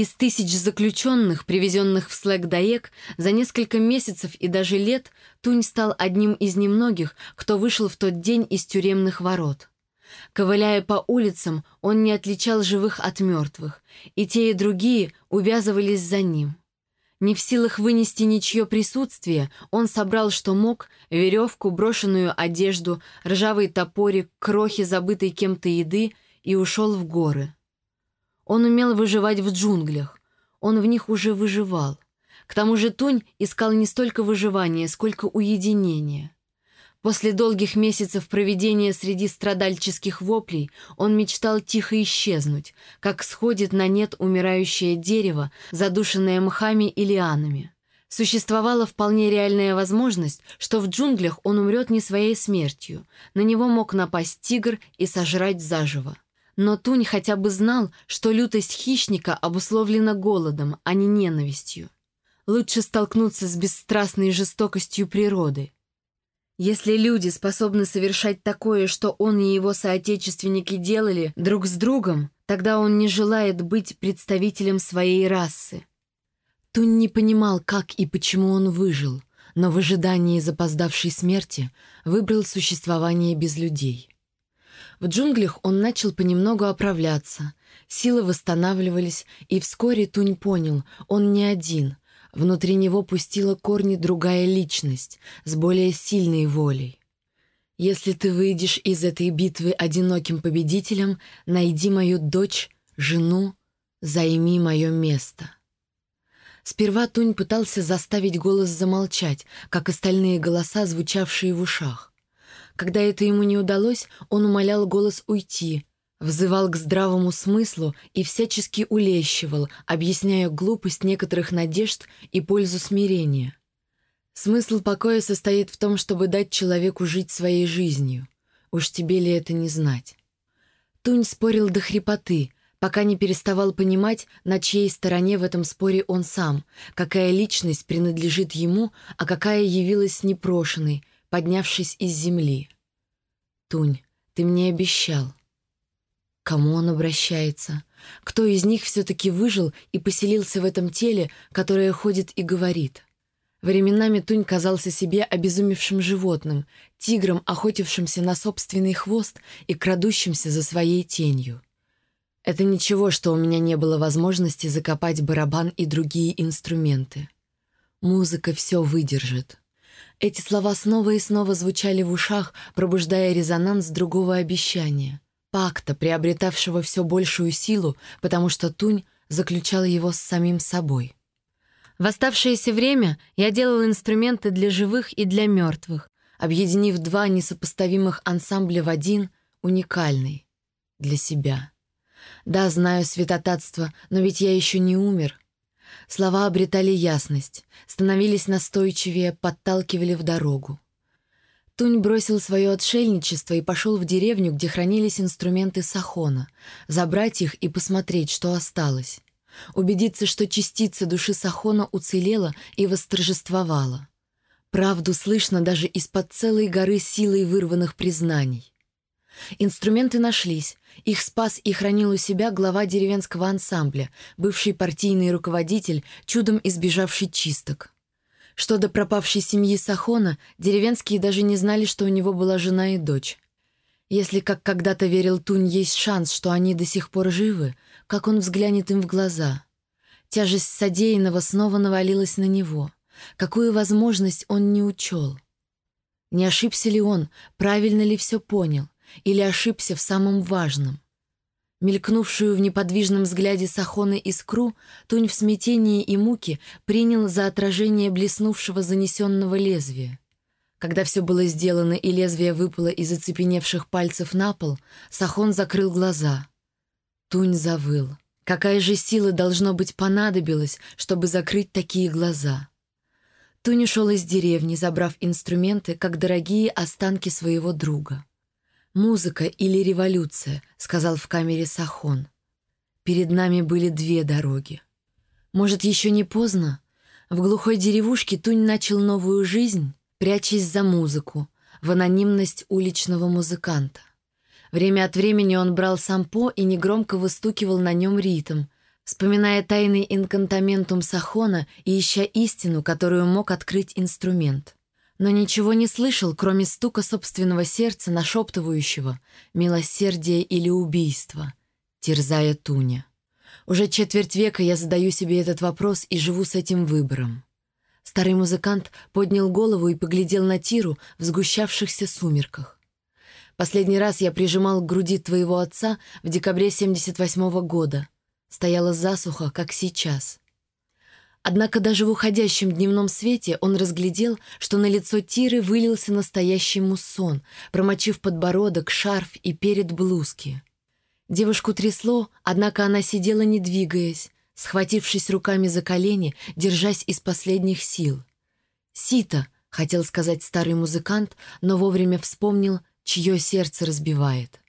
Из тысяч заключенных, привезенных в Слэк-Даек, за несколько месяцев и даже лет Тунь стал одним из немногих, кто вышел в тот день из тюремных ворот. Ковыляя по улицам, он не отличал живых от мертвых, и те и другие увязывались за ним. Не в силах вынести ничье присутствие, он собрал, что мог, веревку, брошенную одежду, ржавый топорик, крохи забытой кем-то еды и ушел в горы. Он умел выживать в джунглях. Он в них уже выживал. К тому же Тунь искал не столько выживания, сколько уединения. После долгих месяцев проведения среди страдальческих воплей он мечтал тихо исчезнуть, как сходит на нет умирающее дерево, задушенное мхами и лианами. Существовала вполне реальная возможность, что в джунглях он умрет не своей смертью. На него мог напасть тигр и сожрать заживо. Но Тунь хотя бы знал, что лютость хищника обусловлена голодом, а не ненавистью. Лучше столкнуться с бесстрастной жестокостью природы. Если люди способны совершать такое, что он и его соотечественники делали друг с другом, тогда он не желает быть представителем своей расы. Тунь не понимал, как и почему он выжил, но в ожидании запоздавшей смерти выбрал существование без людей. В джунглях он начал понемногу оправляться. Силы восстанавливались, и вскоре Тунь понял, он не один. Внутри него пустила корни другая личность, с более сильной волей. «Если ты выйдешь из этой битвы одиноким победителем, найди мою дочь, жену, займи мое место». Сперва Тунь пытался заставить голос замолчать, как остальные голоса, звучавшие в ушах. Когда это ему не удалось, он умолял голос уйти, взывал к здравому смыслу и всячески улещивал, объясняя глупость некоторых надежд и пользу смирения. Смысл покоя состоит в том, чтобы дать человеку жить своей жизнью. Уж тебе ли это не знать? Тунь спорил до хрипоты, пока не переставал понимать, на чьей стороне в этом споре он сам, какая личность принадлежит ему, а какая явилась непрошенной, поднявшись из земли. «Тунь, ты мне обещал». Кому он обращается? Кто из них все-таки выжил и поселился в этом теле, которое ходит и говорит? Временами Тунь казался себе обезумевшим животным, тигром, охотившимся на собственный хвост и крадущимся за своей тенью. Это ничего, что у меня не было возможности закопать барабан и другие инструменты. Музыка все выдержит. Эти слова снова и снова звучали в ушах, пробуждая резонанс другого обещания. Пакта, приобретавшего все большую силу, потому что Тунь заключал его с самим собой. В оставшееся время я делал инструменты для живых и для мертвых, объединив два несопоставимых ансамбля в один, уникальный, для себя. Да, знаю святотатство, но ведь я еще не умер, Слова обретали ясность, становились настойчивее, подталкивали в дорогу. Тунь бросил свое отшельничество и пошел в деревню, где хранились инструменты Сахона, забрать их и посмотреть, что осталось. Убедиться, что частица души Сахона уцелела и восторжествовала. Правду слышно даже из-под целой горы силой вырванных признаний. Инструменты нашлись. Их спас и хранил у себя глава деревенского ансамбля, бывший партийный руководитель, чудом избежавший чисток. Что до пропавшей семьи Сахона, деревенские даже не знали, что у него была жена и дочь. Если, как когда-то верил Тунь, есть шанс, что они до сих пор живы, как он взглянет им в глаза. Тяжесть содеянного снова навалилась на него. Какую возможность он не учел? Не ошибся ли он, правильно ли все понял, или ошибся в самом важном? Мелькнувшую в неподвижном взгляде Сахоны искру, Тунь в смятении и муке принял за отражение блеснувшего занесенного лезвия. Когда все было сделано и лезвие выпало из оцепеневших пальцев на пол, Сахон закрыл глаза. Тунь завыл. Какая же сила, должно быть, понадобилась, чтобы закрыть такие глаза? Тунь ушел из деревни, забрав инструменты, как дорогие останки своего друга. «Музыка или революция», — сказал в камере Сахон. «Перед нами были две дороги. Может, еще не поздно?» В глухой деревушке Тунь начал новую жизнь, прячась за музыку, в анонимность уличного музыканта. Время от времени он брал сампо и негромко выстукивал на нем ритм, вспоминая тайный инкантаментум Сахона и ища истину, которую мог открыть инструмент. Но ничего не слышал, кроме стука собственного сердца, нашептывающего «милосердие или убийство», терзая Туня. Уже четверть века я задаю себе этот вопрос и живу с этим выбором. Старый музыкант поднял голову и поглядел на Тиру в сгущавшихся сумерках. Последний раз я прижимал к груди твоего отца в декабре 78 -го года. Стояла засуха, как сейчас. Однако даже в уходящем дневном свете он разглядел, что на лицо Тиры вылился настоящий муссон, промочив подбородок, шарф и перед блузки. Девушку трясло, однако она сидела не двигаясь, схватившись руками за колени, держась из последних сил. «Сита», — хотел сказать старый музыкант, но вовремя вспомнил, чье сердце разбивает.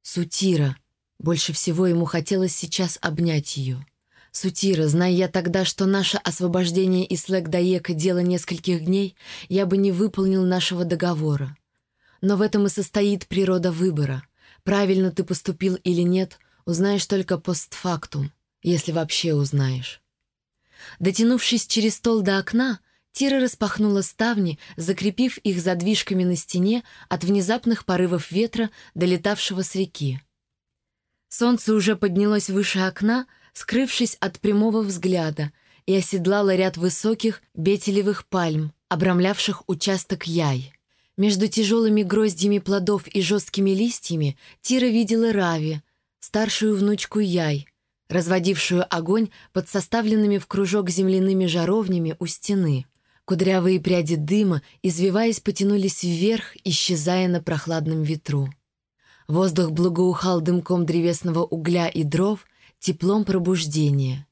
«Сутира», больше всего ему хотелось сейчас обнять ее. «Сутира, зная я тогда, что наше освобождение из Слэк-Даека — дело нескольких дней, я бы не выполнил нашего договора. Но в этом и состоит природа выбора. Правильно ты поступил или нет, узнаешь только постфактум если вообще узнаешь. Дотянувшись через стол до окна, Тира распахнула ставни, закрепив их задвижками на стене от внезапных порывов ветра, долетавшего с реки. Солнце уже поднялось выше окна, скрывшись от прямого взгляда, и оседлало ряд высоких бетелевых пальм, обрамлявших участок яй. Между тяжелыми гроздьями плодов и жесткими листьями Тира видела Рави, старшую внучку Яй, разводившую огонь под составленными в кружок земляными жаровнями у стены. Кудрявые пряди дыма, извиваясь, потянулись вверх, исчезая на прохладном ветру. Воздух благоухал дымком древесного угля и дров, теплом пробуждения.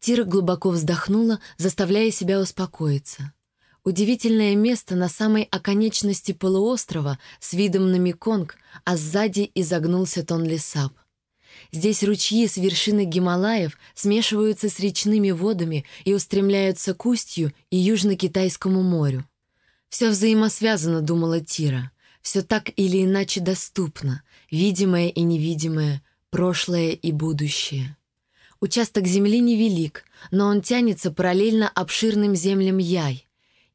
Тира глубоко вздохнула, заставляя себя успокоиться. Удивительное место на самой оконечности полуострова с видом на Меконг, а сзади изогнулся Тонлесап. Здесь ручьи с вершины Гималаев смешиваются с речными водами и устремляются к устью и Южно-Китайскому морю. «Все взаимосвязано», — думала Тира. «Все так или иначе доступно, видимое и невидимое, прошлое и будущее». Участок земли невелик, но он тянется параллельно обширным землям Яй.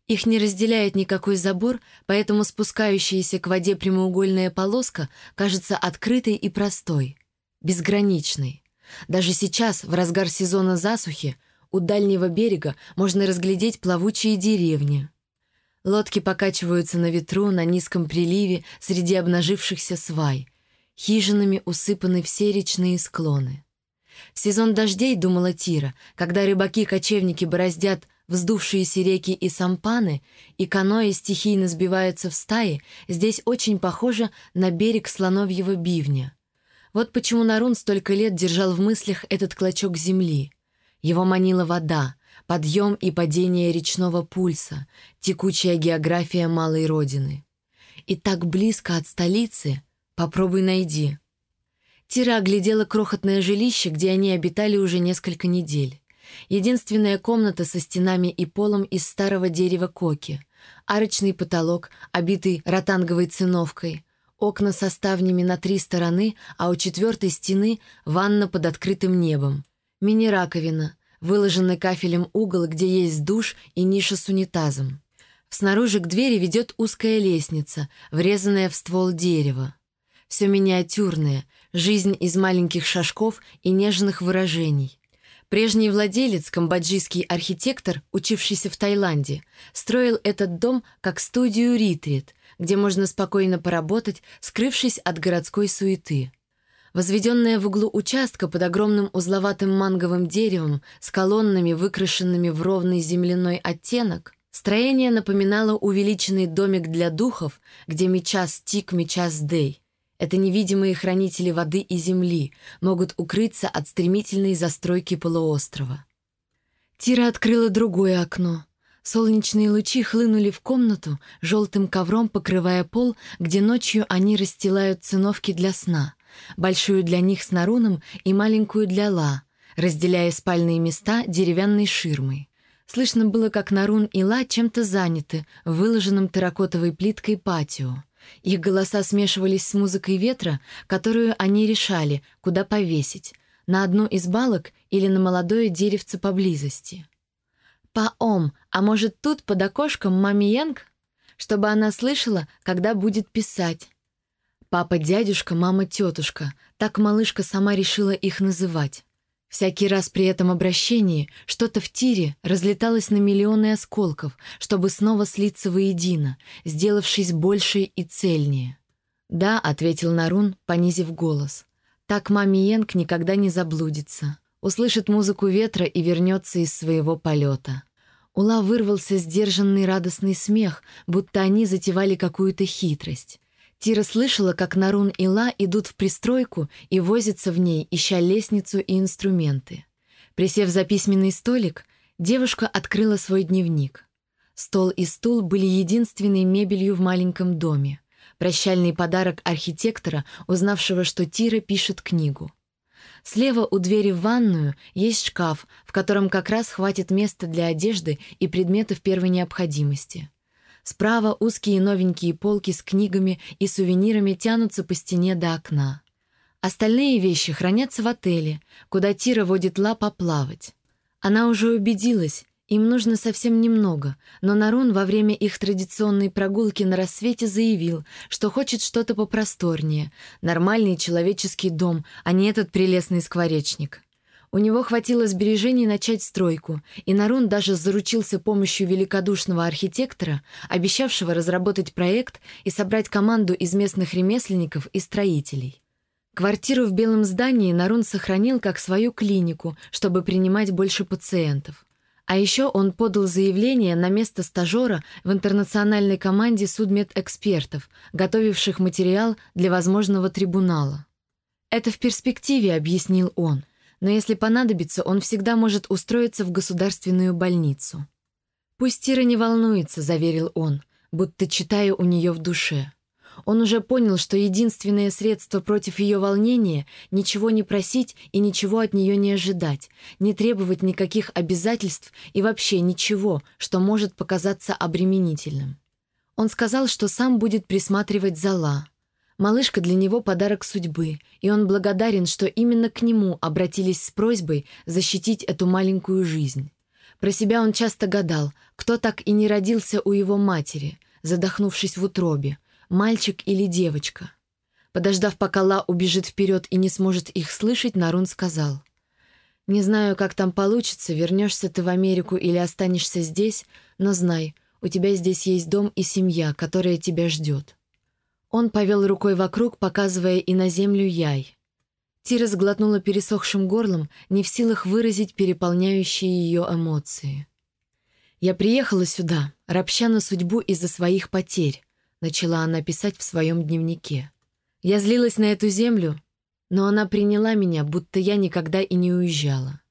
Их не разделяет никакой забор, поэтому спускающаяся к воде прямоугольная полоска кажется открытой и простой безграничный. Даже сейчас, в разгар сезона засухи, у дальнего берега можно разглядеть плавучие деревни. Лодки покачиваются на ветру на низком приливе среди обнажившихся свай. Хижинами усыпаны все речные склоны. В сезон дождей, думала Тира, когда рыбаки-кочевники бороздят вздувшиеся реки и сампаны, и каноэ стихийно сбиваются в стаи, здесь очень похоже на берег слоновьего бивня. Вот почему Нарун столько лет держал в мыслях этот клочок земли. Его манила вода, подъем и падение речного пульса, текучая география малой родины. И так близко от столицы попробуй найди. Тира оглядела крохотное жилище, где они обитали уже несколько недель. Единственная комната со стенами и полом из старого дерева коки. Арочный потолок, обитый ротанговой циновкой — Окна со ставнями на три стороны, а у четвертой стены — ванна под открытым небом. Мини-раковина, выложенный кафелем угол, где есть душ и ниша с унитазом. Снаружи к двери ведет узкая лестница, врезанная в ствол дерева. Все миниатюрное, жизнь из маленьких шажков и нежных выражений. Прежний владелец, камбоджийский архитектор, учившийся в Таиланде, строил этот дом как студию «Ритрит», где можно спокойно поработать, скрывшись от городской суеты. Возведенная в углу участка под огромным узловатым манговым деревом с колоннами, выкрашенными в ровный земляной оттенок, строение напоминало увеличенный домик для духов, где Мичас Тик, Мичас Дэй. Это невидимые хранители воды и земли могут укрыться от стремительной застройки полуострова. Тира открыла другое окно. Солнечные лучи хлынули в комнату, желтым ковром покрывая пол, где ночью они расстилают циновки для сна — большую для них с Наруном и маленькую для Ла, разделяя спальные места деревянной ширмой. Слышно было, как Нарун и Ла чем-то заняты в выложенном терракотовой плиткой патио. Их голоса смешивались с музыкой ветра, которую они решали, куда повесить, на одну из балок или на молодое деревце поблизости. «Паом, а может, тут под окошком маме Янг?» чтобы она слышала, когда будет писать. Папа, дядюшка, мама, тетушка. Так малышка сама решила их называть. Всякий раз при этом обращении что-то в тире разлеталось на миллионы осколков, чтобы снова слиться воедино, сделавшись больше и цельнее. «Да», — ответил Нарун, понизив голос. «Так маме Йенг никогда не заблудится. Услышит музыку ветра и вернется из своего полета». Ула вырвался сдержанный радостный смех, будто они затевали какую-то хитрость. Тира слышала, как Нарун и Ла идут в пристройку и возятся в ней, ища лестницу и инструменты. Присев за письменный столик, девушка открыла свой дневник. Стол и стул были единственной мебелью в маленьком доме. Прощальный подарок архитектора, узнавшего, что Тира пишет книгу. Слева у двери в ванную есть шкаф, в котором как раз хватит места для одежды и предметов первой необходимости. Справа узкие новенькие полки с книгами и сувенирами тянутся по стене до окна. Остальные вещи хранятся в отеле, куда Тира водит Ла поплавать. Она уже убедилась, им нужно совсем немного, но Нарун во время их традиционной прогулки на рассвете заявил, что хочет что-то попросторнее, нормальный человеческий дом, а не этот прелестный скворечник. У него хватило сбережений начать стройку, и Нарун даже заручился помощью великодушного архитектора, обещавшего разработать проект и собрать команду из местных ремесленников и строителей. Квартиру в белом здании Нарун сохранил как свою клинику, чтобы принимать больше пациентов. А еще он подал заявление на место стажера в интернациональной команде судмедэкспертов, готовивших материал для возможного трибунала. «Это в перспективе», — объяснил он но если понадобится, он всегда может устроиться в государственную больницу. «Пусть Тира не волнуется», — заверил он, будто читая у нее в душе. Он уже понял, что единственное средство против ее волнения — ничего не просить и ничего от нее не ожидать, не требовать никаких обязательств и вообще ничего, что может показаться обременительным. Он сказал, что сам будет присматривать за Ла, Малышка для него подарок судьбы, и он благодарен, что именно к нему обратились с просьбой защитить эту маленькую жизнь. Про себя он часто гадал, кто так и не родился у его матери, задохнувшись в утробе, мальчик или девочка. Подождав, пока Ла убежит вперед и не сможет их слышать, Нарун сказал, «Не знаю, как там получится, вернешься ты в Америку или останешься здесь, но знай, у тебя здесь есть дом и семья, которая тебя ждет». Он повел рукой вокруг, показывая и на землю яй. Тира сглотнула пересохшим горлом, не в силах выразить переполняющие ее эмоции. «Я приехала сюда, ропща на судьбу из-за своих потерь», начала она писать в своем дневнике. «Я злилась на эту землю, но она приняла меня, будто я никогда и не уезжала.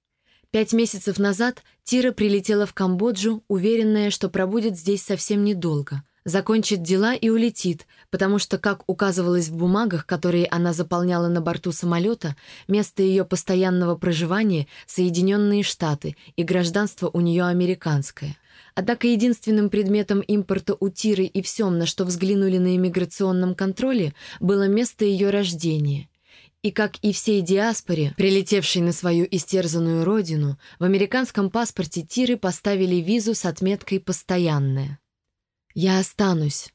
Пять месяцев назад Тира прилетела в Камбоджу, уверенная, что пробудет здесь совсем недолго, закончит дела и улетит, потому что, как указывалось в бумагах, которые она заполняла на борту самолета, место ее постоянного проживания — Соединенные Штаты, и гражданство у нее американское. Однако единственным предметом импорта у Тиры и всем, на что взглянули на иммиграционном контроле, было место ее рождения. И как и всей диаспоре, прилетевшей на свою истерзанную родину, в американском паспорте Тиры поставили визу с отметкой «Постоянная». «Я останусь».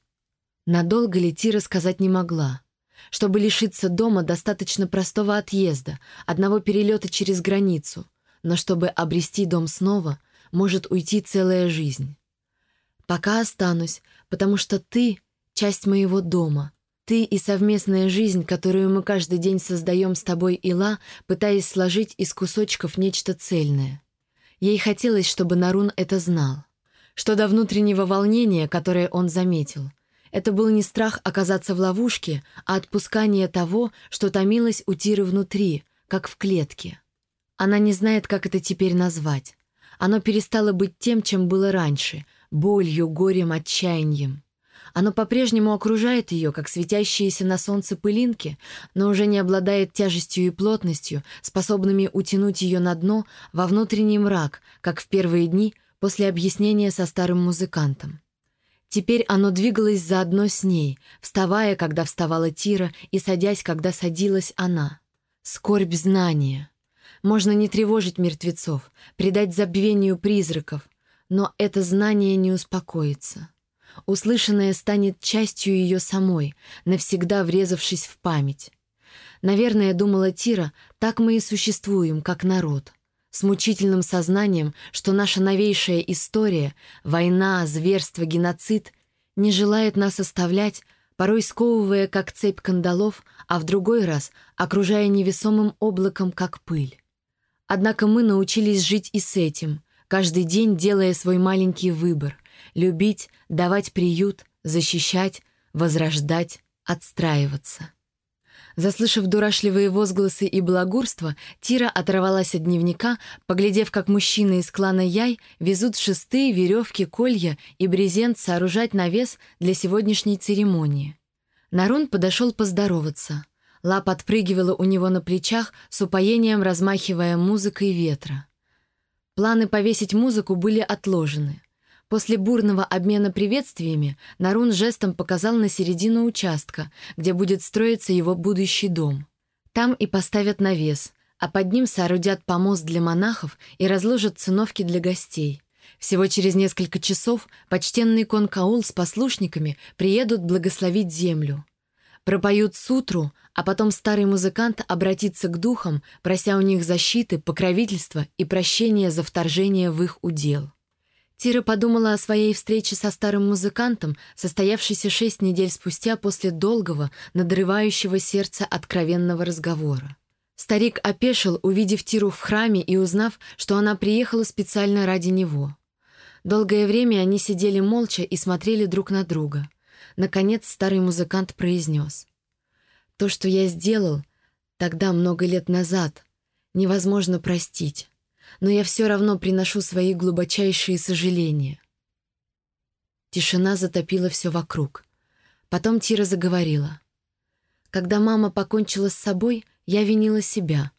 Надолго ли Тира сказать не могла. Чтобы лишиться дома, достаточно простого отъезда, одного перелета через границу. Но чтобы обрести дом снова, может уйти целая жизнь. Пока останусь, потому что ты — часть моего дома. Ты и совместная жизнь, которую мы каждый день создаем с тобой, Ила, пытаясь сложить из кусочков нечто цельное. Ей хотелось, чтобы Нарун это знал. Что до внутреннего волнения, которое он заметил — это был не страх оказаться в ловушке, а отпускание того, что томилось у Тиры внутри, как в клетке. Она не знает, как это теперь назвать. Оно перестало быть тем, чем было раньше — болью, горем, отчаянием. Оно по-прежнему окружает ее, как светящиеся на солнце пылинки, но уже не обладает тяжестью и плотностью, способными утянуть ее на дно во внутренний мрак, как в первые дни после объяснения со старым музыкантом. Теперь оно двигалось заодно с ней, вставая, когда вставала Тира, и садясь, когда садилась она. Скорбь знания. Можно не тревожить мертвецов, предать забвению призраков, но это знание не успокоится. Услышанное станет частью ее самой, навсегда врезавшись в память. Наверное, думала Тира, так мы и существуем, как народ — с мучительным сознанием, что наша новейшая история, война, зверство, геноцид, не желает нас оставлять, порой сковывая, как цепь кандалов, а в другой раз окружая невесомым облаком, как пыль. Однако мы научились жить и с этим, каждый день делая свой маленький выбор — любить, давать приют, защищать, возрождать, отстраиваться. Заслышав дурашливые возгласы и благурство, Тира оторвалась от дневника, поглядев, как мужчины из клана Яй везут шесты, веревки, колья и брезент сооружать навес для сегодняшней церемонии. Нарун подошел поздороваться. Ла подпрыгивала у него на плечах, с упоением размахивая музыкой ветра. Планы повесить музыку были отложены. После бурного обмена приветствиями Нарун жестом показал на середину участка, где будет строиться его будущий дом. Там и поставят навес, а под ним соорудят помост для монахов и разложат циновки для гостей. Всего через несколько часов почтенный конкаул с послушниками приедут благословить землю. Пропоют сутру, а потом старый музыкант обратится к духам, прося у них защиты, покровительства и прощения за вторжение в их удел. Тира подумала о своей встрече со старым музыкантом, состоявшейся шесть недель спустя после долгого, надрывающего сердце откровенного разговора. Старик опешил, увидев Тиру в храме и узнав, что она приехала специально ради него. Долгое время они сидели молча и смотрели друг на друга. Наконец старый музыкант произнес. «То, что я сделал тогда, много лет назад, невозможно простить но я все равно приношу свои глубочайшие сожаления. Тишина затопила все вокруг. Потом Тира заговорила. Когда мама покончила с собой, я винила себя.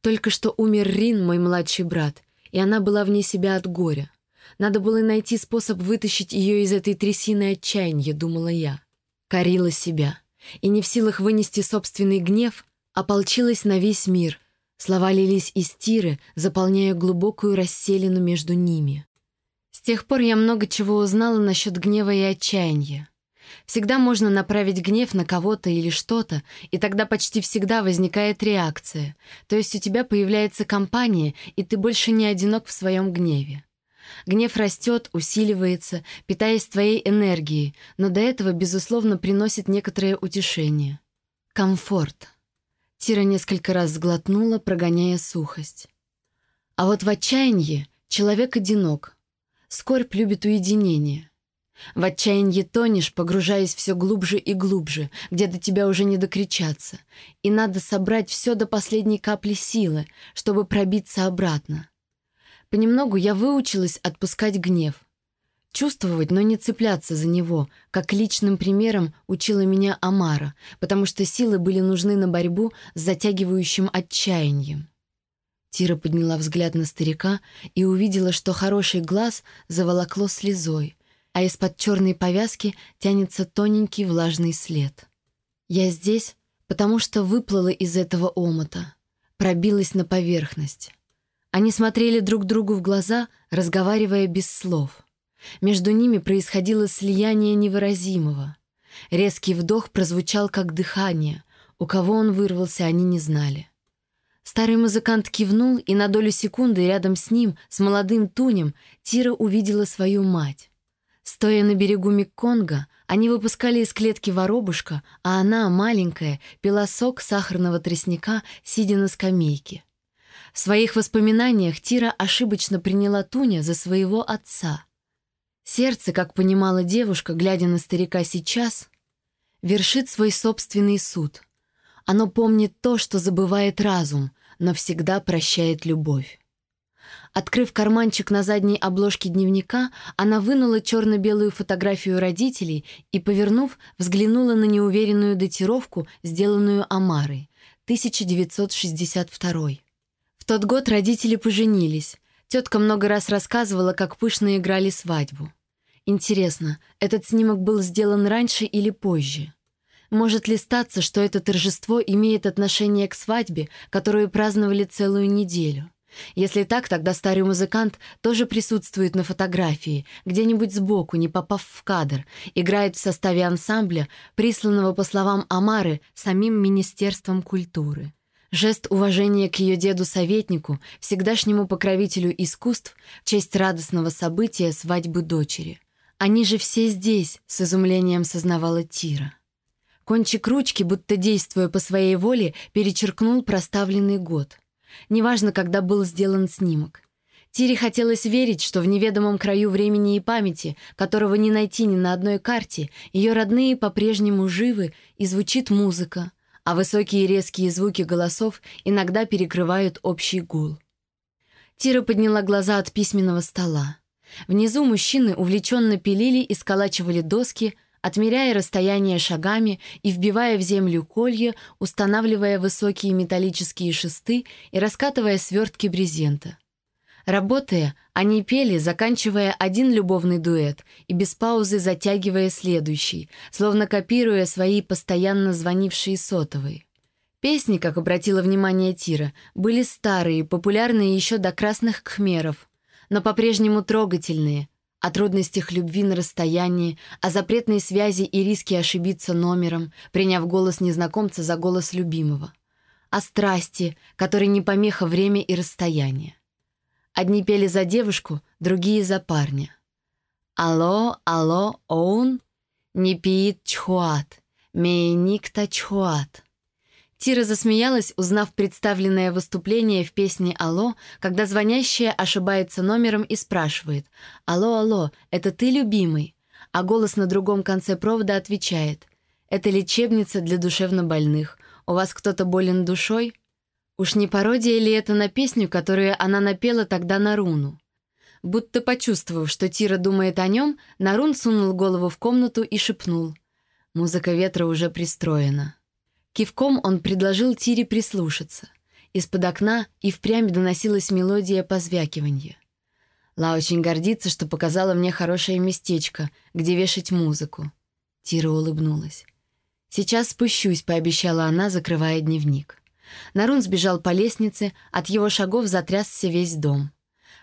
Только что умер Рин, мой младший брат, и она была вне себя от горя. Надо было найти способ вытащить ее из этой трясины отчаяния, думала я. Корила себя. И не в силах вынести собственный гнев, ополчилась на весь мир, Слова лились из тиры, заполняя глубокую расселину между ними. С тех пор я много чего узнала насчет гнева и отчаяния. Всегда можно направить гнев на кого-то или что-то, и тогда почти всегда возникает реакция, то есть у тебя появляется компания, и ты больше не одинок в своем гневе. Гнев растет, усиливается, питаясь твоей энергией, но до этого, безусловно, приносит некоторое утешение. Комфорт. Тира несколько раз сглотнула, прогоняя сухость. А вот в отчаянии человек одинок. Скорбь любит уединение. В отчаянии тонешь, погружаясь все глубже и глубже, где до тебя уже не докричаться, и надо собрать все до последней капли силы, чтобы пробиться обратно. Понемногу я выучилась отпускать гнев. Чувствовать, но не цепляться за него, как личным примером учила меня Амара, потому что силы были нужны на борьбу с затягивающим отчаянием. Тира подняла взгляд на старика и увидела, что хороший глаз заволокло слезой, а из-под черной повязки тянется тоненький влажный след. «Я здесь, потому что выплыла из этого омота, пробилась на поверхность». Они смотрели друг другу в глаза, разговаривая без слов. Между ними происходило слияние невыразимого. Резкий вдох прозвучал как дыхание. У кого он вырвался, они не знали. Старый музыкант кивнул, и на долю секунды рядом с ним, с молодым Тунем, Тира увидела свою мать. Стоя на берегу Мекконга, они выпускали из клетки воробушка, а она, маленькая, пила сок сахарного тростника, сидя на скамейке. В своих воспоминаниях Тира ошибочно приняла Туня за своего отца. Сердце, как понимала девушка, глядя на старика сейчас, вершит свой собственный суд. Оно помнит то, что забывает разум, но всегда прощает любовь. Открыв карманчик на задней обложке дневника, она вынула черно-белую фотографию родителей и, повернув, взглянула на неуверенную датировку, сделанную Амарой, 1962. В тот год родители поженились. Тетка много раз рассказывала, как пышно играли свадьбу. Интересно, этот снимок был сделан раньше или позже? Может ли статься, что это торжество имеет отношение к свадьбе, которую праздновали целую неделю? Если так, тогда старый музыкант тоже присутствует на фотографии, где-нибудь сбоку, не попав в кадр, играет в составе ансамбля, присланного, по словам Амары, самим Министерством культуры. Жест уважения к ее деду-советнику, всегдашнему покровителю искусств, в честь радостного события свадьбы дочери. Они же все здесь, с изумлением сознавала Тира. Кончик ручки, будто действуя по своей воле, перечеркнул проставленный год. Неважно, когда был сделан снимок. Тире хотелось верить, что в неведомом краю времени и памяти, которого не найти ни на одной карте, ее родные по-прежнему живы и звучит музыка, а высокие резкие звуки голосов иногда перекрывают общий гул. Тира подняла глаза от письменного стола. Внизу мужчины увлеченно пилили и сколачивали доски, отмеряя расстояние шагами и вбивая в землю колья, устанавливая высокие металлические шесты и раскатывая свертки брезента. Работая, они пели, заканчивая один любовный дуэт и без паузы затягивая следующий, словно копируя свои постоянно звонившие сотовые. Песни, как обратила внимание Тира, были старые, популярные еще до красных кхмеров, но по-прежнему трогательные, о трудностях любви на расстоянии, о запретной связи и риске ошибиться номером, приняв голос незнакомца за голос любимого. О страсти, которой не помеха время и расстояние. Одни пели за девушку, другие за парня. «Алло, алло, оун, не пиит чхуат, мейникта чхуат». Тира засмеялась, узнав представленное выступление в песне «Алло», когда звонящая ошибается номером и спрашивает «Алло, алло, это ты, любимый?» А голос на другом конце провода отвечает «Это лечебница для душевнобольных. У вас кто-то болен душой?» Уж не пародия ли это на песню, которую она напела тогда на руну? Будто почувствовав, что Тира думает о нем, Нарун сунул голову в комнату и шепнул. Музыка ветра уже пристроена. Кивком он предложил Тире прислушаться. Из-под окна и впрямь доносилась мелодия позвякивания. Ла очень гордится, что показала мне хорошее местечко, где вешать музыку. Тира улыбнулась. «Сейчас спущусь», — пообещала она, закрывая дневник. Нарун сбежал по лестнице, от его шагов затрясся весь дом.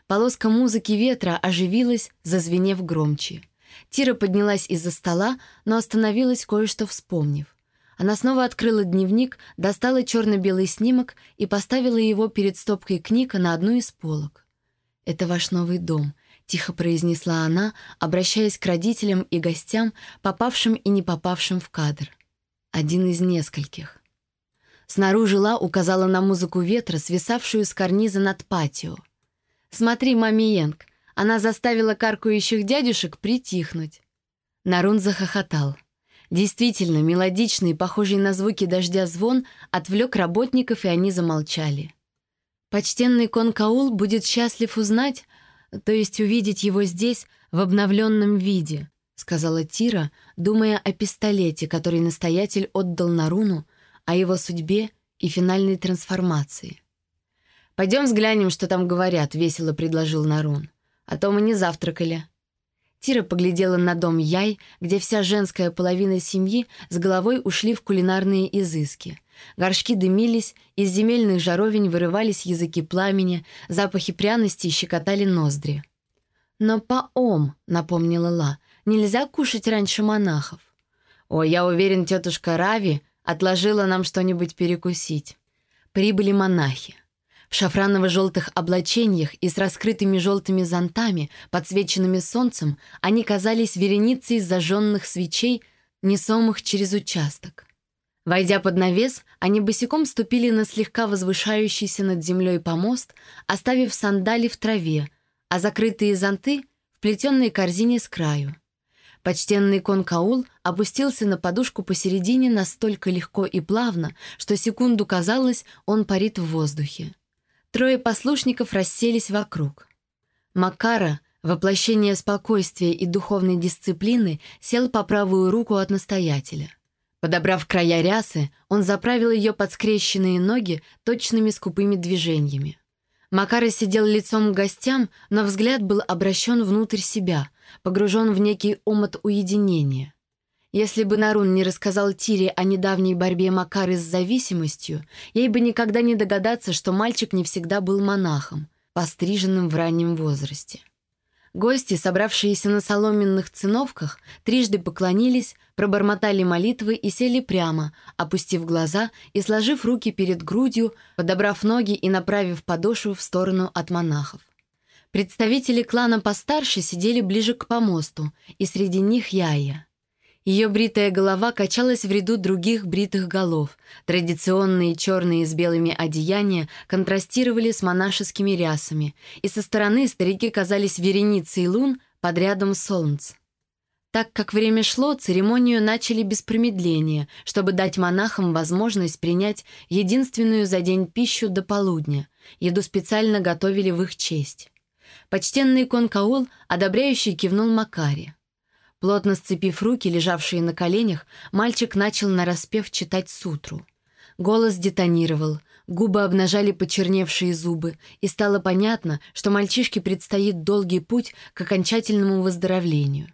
Полоска музыки ветра оживилась, зазвенев громче. Тира поднялась из-за стола, но остановилась, кое-что вспомнив. Она снова открыла дневник, достала черно-белый снимок и поставила его перед стопкой книг на одну из полок. «Это ваш новый дом», — тихо произнесла она, обращаясь к родителям и гостям, попавшим и не попавшим в кадр. Один из нескольких. Снаружи Ла указала на музыку ветра, свисавшую с карниза над патио. «Смотри, мами Янг, она заставила каркающих дядюшек притихнуть». Нарун захохотал. Действительно, мелодичный, похожий на звуки дождя звон отвлек работников, и они замолчали. Почтенный Конкаул будет счастлив узнать, то есть увидеть его здесь в обновленном виде, сказала Тира, думая о пистолете, который настоятель отдал Наруну, о его судьбе и финальной трансформации. «Пойдем взглянем, что там говорят», — весело предложил Нарун. «А то мы не завтракали». Тира поглядела на дом Яй, где вся женская половина семьи с головой ушли в кулинарные изыски. Горшки дымились, из земельных жаровень вырывались языки пламени, запахи пряностей щекотали ноздри. «Но по-ом», — напомнила Ла, — «нельзя кушать раньше монахов». «О, я уверен, тетушка Рави отложила нам что-нибудь перекусить». Прибыли монахи. В шафраново-желтых облачениях и с раскрытыми желтыми зонтами, подсвеченными солнцем, они казались вереницей зажженных свечей, несомых через участок. Войдя под навес, они босиком ступили на слегка возвышающийся над землей помост, оставив сандали в траве, а закрытые зонты — в плетенной корзине с краю. Почтенный конкаул опустился на подушку посередине настолько легко и плавно, что секунду казалось, он парит в воздухе. Трое послушников расселись вокруг. Макара, воплощение спокойствия и духовной дисциплины, сел по правую руку от настоятеля. Подобрав края рясы, он заправил ее под скрещенные ноги точными скупыми движениями. Макара сидел лицом к гостям, но взгляд был обращен внутрь себя, погружен в некий омот уединения. Если бы Нарун не рассказал Тире о недавней борьбе Макары с зависимостью, ей бы никогда не догадаться, что мальчик не всегда был монахом, постриженным в раннем возрасте. Гости, собравшиеся на соломенных циновках, трижды поклонились, пробормотали молитвы и сели прямо, опустив глаза и сложив руки перед грудью, подобрав ноги и направив подошву в сторону от монахов. Представители клана постарше сидели ближе к помосту, и среди них Яя. Ее бритая голова качалась в ряду других бритых голов. Традиционные черные с белыми одеяния контрастировали с монашескими рясами, и со стороны старики казались вереницей лун под рядом солнц. Так как время шло, церемонию начали без промедления, чтобы дать монахам возможность принять единственную за день пищу до полудня. Еду специально готовили в их честь. Почтенный конкаул одобряющий кивнул Макаре. Плотно сцепив руки, лежавшие на коленях, мальчик начал нараспев читать сутру. Голос детонировал, губы обнажали почерневшие зубы, и стало понятно, что мальчишке предстоит долгий путь к окончательному выздоровлению.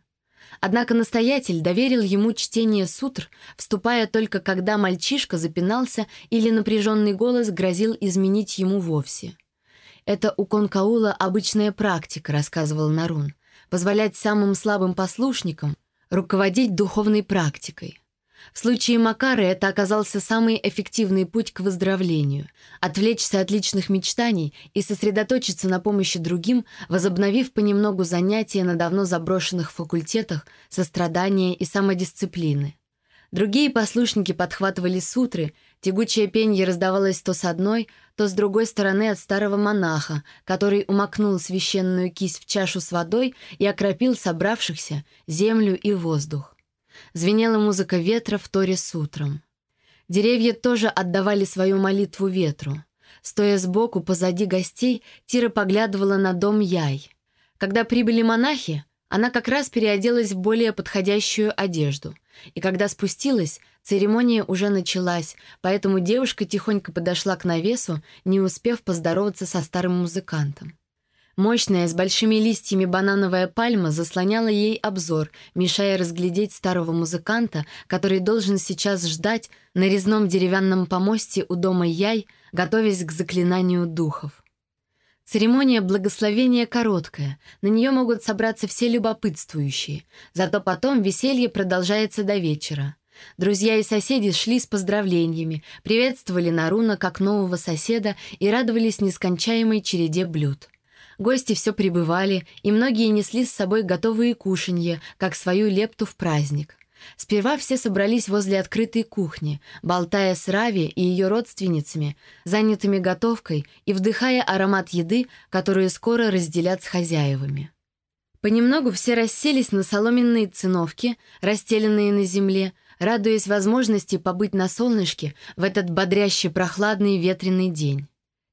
Однако настоятель доверил ему чтение сутр, вступая только когда мальчишка запинался или напряженный голос грозил изменить ему вовсе. «Это у Конкаула обычная практика», — рассказывал Нарун позволять самым слабым послушникам руководить духовной практикой. В случае Макары это оказался самый эффективный путь к выздоровлению — отвлечься от личных мечтаний и сосредоточиться на помощи другим, возобновив понемногу занятия на давно заброшенных факультетах сострадания и самодисциплины. Другие послушники подхватывали сутры, тягучее пенье раздавалось то с одной, то с другой стороны от старого монаха, который умокнул священную кисть в чашу с водой и окропил собравшихся землю и воздух. Звенела музыка ветра в торе с утром. Деревья тоже отдавали свою молитву ветру. Стоя сбоку, позади гостей, Тира поглядывала на дом Яй. Когда прибыли монахи, она как раз переоделась в более подходящую одежду. И когда спустилась, церемония уже началась, поэтому девушка тихонько подошла к навесу, не успев поздороваться со старым музыкантом. Мощная, с большими листьями банановая пальма заслоняла ей обзор, мешая разглядеть старого музыканта, который должен сейчас ждать на резном деревянном помосте у дома Яй, готовясь к заклинанию духов. Церемония благословения короткая, на нее могут собраться все любопытствующие, зато потом веселье продолжается до вечера. Друзья и соседи шли с поздравлениями, приветствовали Наруна как нового соседа и радовались нескончаемой череде блюд. Гости все прибывали, и многие несли с собой готовые кушанья, как свою лепту в праздник. Сперва все собрались возле открытой кухни, болтая с Рави и ее родственницами, занятыми готовкой и вдыхая аромат еды, которую скоро разделят с хозяевами. Понемногу все расселись на соломенные циновки, расстеленные на земле, радуясь возможности побыть на солнышке в этот бодрящий прохладный ветреный день.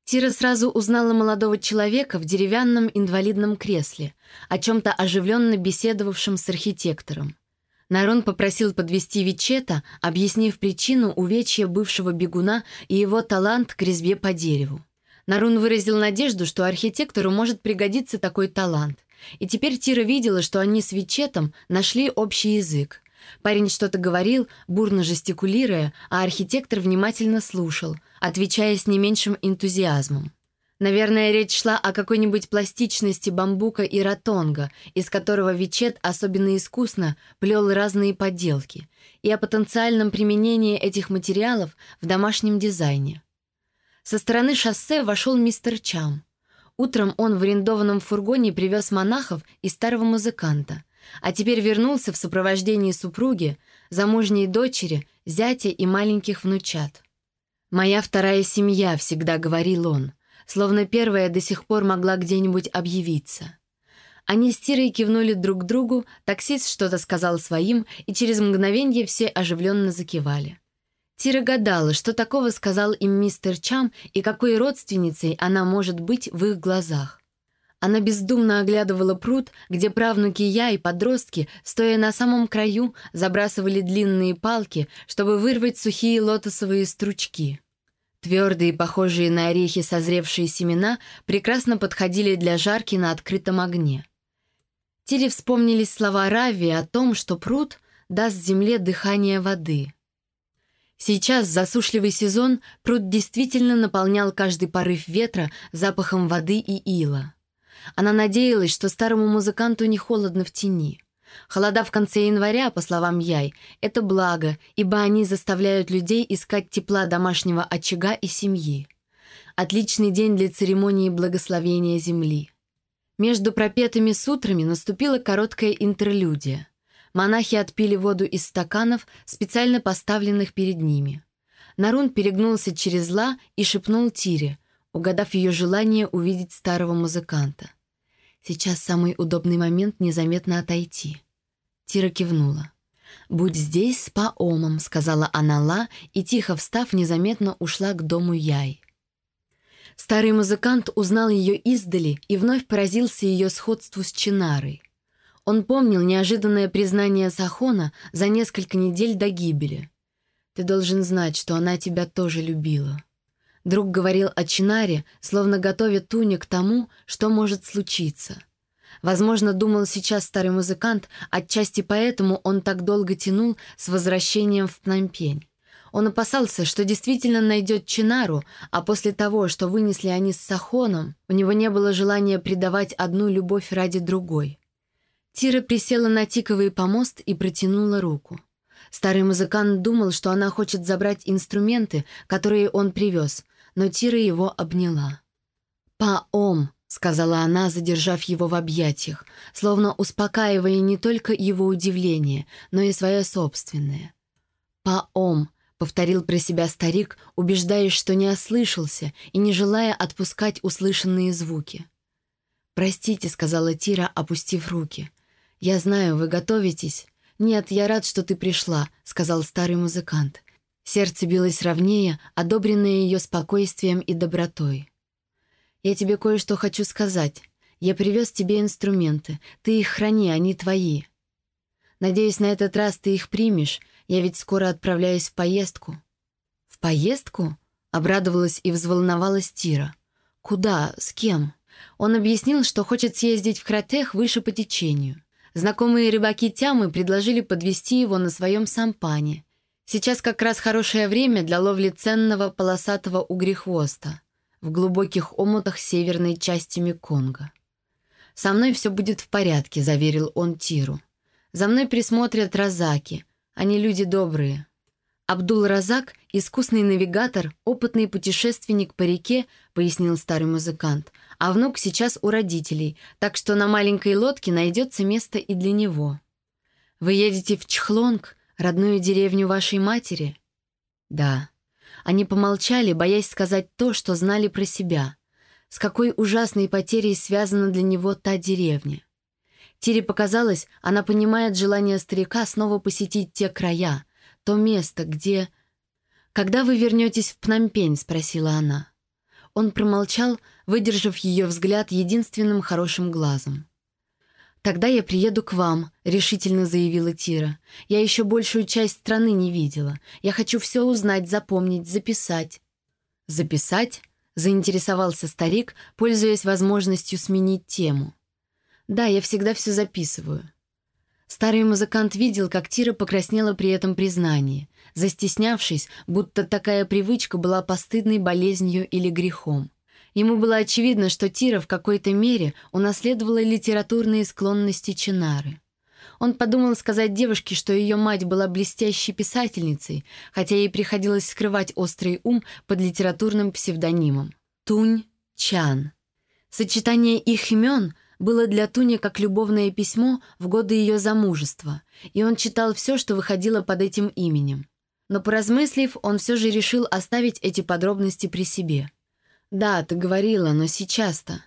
Тира сразу узнала молодого человека в деревянном инвалидном кресле, о чем-то оживленно беседовавшем с архитектором. Нарон попросил подвести Вичета, объяснив причину увечья бывшего бегуна и его талант к резьбе по дереву. Нарун выразил надежду, что архитектору может пригодиться такой талант. И теперь Тира видела, что они с Вичетом нашли общий язык. Парень что-то говорил, бурно жестикулируя, а архитектор внимательно слушал, отвечая с не меньшим энтузиазмом. Наверное, речь шла о какой-нибудь пластичности бамбука и ротонга, из которого Вичет особенно искусно плел разные поделки, и о потенциальном применении этих материалов в домашнем дизайне. Со стороны шоссе вошел мистер Чам. Утром он в арендованном фургоне привез монахов и старого музыканта, а теперь вернулся в сопровождении супруги, замужней дочери, зятя и маленьких внучат. «Моя вторая семья», — всегда говорил он, словно первая до сих пор могла где-нибудь объявиться. Они с Тирой кивнули друг другу, таксист что-то сказал своим, и через мгновение все оживленно закивали. Тира гадала, что такого сказал им мистер Чам и какой родственницей она может быть в их глазах. Она бездумно оглядывала пруд, где правнуки я и подростки, стоя на самом краю, забрасывали длинные палки, чтобы вырвать сухие лотосовые стручки. Твердые, похожие на орехи созревшие семена, прекрасно подходили для жарки на открытом огне. Тире вспомнились слова Рави о том, что пруд даст земле дыхание воды — Сейчас, засушливый сезон, пруд действительно наполнял каждый порыв ветра запахом воды и ила. Она надеялась, что старому музыканту не холодно в тени. Холода в конце января, по словам Яй, это благо, ибо они заставляют людей искать тепла домашнего очага и семьи. Отличный день для церемонии благословения земли. Между пропетыми сутрами наступила короткая интерлюдия — Монахи отпили воду из стаканов, специально поставленных перед ними. Нарун перегнулся через ла и шепнул Тире, угадав ее желание увидеть старого музыканта. «Сейчас самый удобный момент незаметно отойти». Тира кивнула. «Будь здесь с Паомом», — сказала она Ла, и, тихо встав, незаметно ушла к дому Яй. Старый музыкант узнал ее издали и вновь поразился ее сходству с Чинарой. Он помнил неожиданное признание Сахона за несколько недель до гибели. «Ты должен знать, что она тебя тоже любила». Друг говорил о Чинаре, словно готовя Туни к тому, что может случиться. Возможно, думал сейчас старый музыкант, отчасти поэтому он так долго тянул с возвращением в Пномпень. Он опасался, что действительно найдет Чинару, а после того, что вынесли они с Сахоном, у него не было желания предавать одну любовь ради другой. Тира присела на тиковый помост и протянула руку. Старый музыкант думал, что она хочет забрать инструменты, которые он привез, но Тира его обняла. «Паом», — сказала она, задержав его в объятиях, словно успокаивая не только его удивление, но и свое собственное. «Паом», — повторил про себя старик, убеждаясь, что не ослышался и не желая отпускать услышанные звуки. «Простите», — сказала Тира, опустив руки. «Я знаю, вы готовитесь». «Нет, я рад, что ты пришла», — сказал старый музыкант. Сердце билось ровнее, одобренное ее спокойствием и добротой. «Я тебе кое-что хочу сказать. Я привез тебе инструменты. Ты их храни, они твои. Надеюсь, на этот раз ты их примешь. Я ведь скоро отправляюсь в поездку». «В поездку?» — обрадовалась и взволновалась Тира. «Куда? С кем?» Он объяснил, что хочет съездить в Кратех выше по течению. Знакомые рыбаки Тямы предложили подвести его на своем сампане. Сейчас как раз хорошее время для ловли ценного полосатого угрехвоста в глубоких омутах северной части Меконга. «Со мной все будет в порядке», — заверил он Тиру. «За мной присмотрят разаки. Они люди добрые». «Абдул-Разак — искусный навигатор, опытный путешественник по реке», — пояснил старый музыкант — а внук сейчас у родителей, так что на маленькой лодке найдется место и для него. Вы едете в Чхлонг, родную деревню вашей матери? Да. Они помолчали, боясь сказать то, что знали про себя. С какой ужасной потерей связана для него та деревня. Тире показалось, она понимает желание старика снова посетить те края, то место, где... «Когда вы вернетесь в Пномпень?» — спросила она. Он промолчал, выдержав ее взгляд единственным хорошим глазом. «Тогда я приеду к вам», — решительно заявила Тира. «Я еще большую часть страны не видела. Я хочу все узнать, запомнить, записать». «Записать? — заинтересовался старик, пользуясь возможностью сменить тему. «Да, я всегда все записываю». Старый музыкант видел, как Тира покраснела при этом признании, застеснявшись, будто такая привычка была постыдной болезнью или грехом. Ему было очевидно, что Тира в какой-то мере унаследовала литературные склонности Чинары. Он подумал сказать девушке, что ее мать была блестящей писательницей, хотя ей приходилось скрывать острый ум под литературным псевдонимом. Тунь Чан. Сочетание их имен было для Туни как любовное письмо в годы ее замужества, и он читал все, что выходило под этим именем. Но поразмыслив, он все же решил оставить эти подробности при себе. «Да, ты говорила, но сейчас-то...»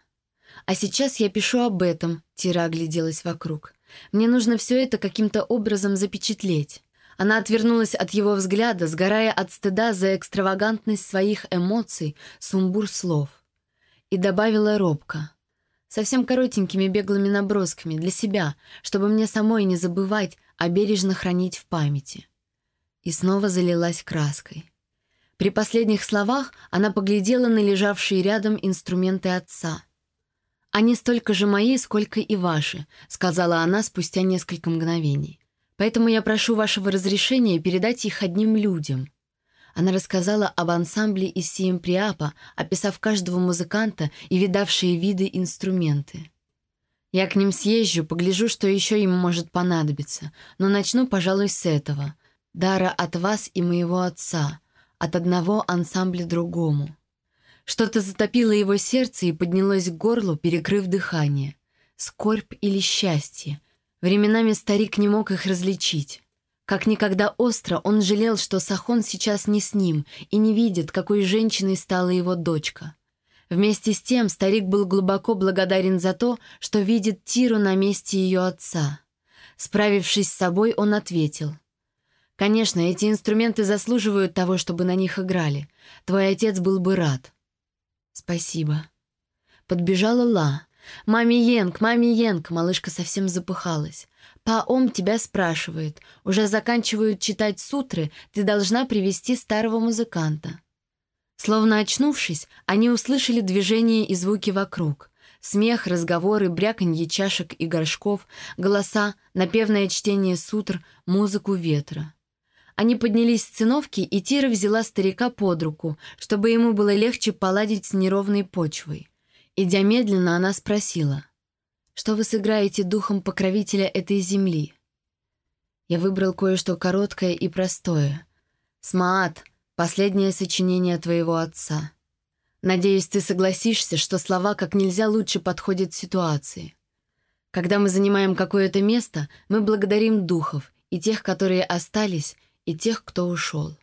«А сейчас я пишу об этом», — Тира огляделась вокруг. Мне нужно все это каким-то образом запечатлеть. Она отвернулась от его взгляда, сгорая от стыда за экстравагантность своих эмоций, сумбур слов. И добавила робко. Совсем коротенькими беглыми набросками для себя, чтобы мне самой не забывать, а бережно хранить в памяти. И снова залилась краской. При последних словах она поглядела на лежавшие рядом инструменты отца — «Они столько же мои, сколько и ваши», — сказала она спустя несколько мгновений. «Поэтому я прошу вашего разрешения передать их одним людям». Она рассказала об ансамбле из Сиемприапа, описав каждого музыканта и видавшие виды инструменты. «Я к ним съезжу, погляжу, что еще им может понадобиться, но начну, пожалуй, с этого. Дара от вас и моего отца, от одного ансамбля другому». Что-то затопило его сердце и поднялось к горлу, перекрыв дыхание. Скорбь или счастье. Временами старик не мог их различить. Как никогда остро он жалел, что Сахон сейчас не с ним и не видит, какой женщиной стала его дочка. Вместе с тем старик был глубоко благодарен за то, что видит Тиру на месте ее отца. Справившись с собой, он ответил. «Конечно, эти инструменты заслуживают того, чтобы на них играли. Твой отец был бы рад». «Спасибо». Подбежала Ла. «Маме Йенг, маме Йенг!» Малышка совсем запыхалась. «Паом тебя спрашивает. Уже заканчивают читать сутры, ты должна привести старого музыканта». Словно очнувшись, они услышали движение и звуки вокруг. Смех, разговоры, бряканье чашек и горшков, голоса, напевное чтение сутр, музыку ветра. Они поднялись с циновки, и Тира взяла старика под руку, чтобы ему было легче поладить с неровной почвой. Идя медленно, она спросила, «Что вы сыграете духом покровителя этой земли?» Я выбрал кое-что короткое и простое. «Смаат, последнее сочинение твоего отца. Надеюсь, ты согласишься, что слова как нельзя лучше подходят ситуации. Когда мы занимаем какое-то место, мы благодарим духов и тех, которые остались, и тех, кто ушел.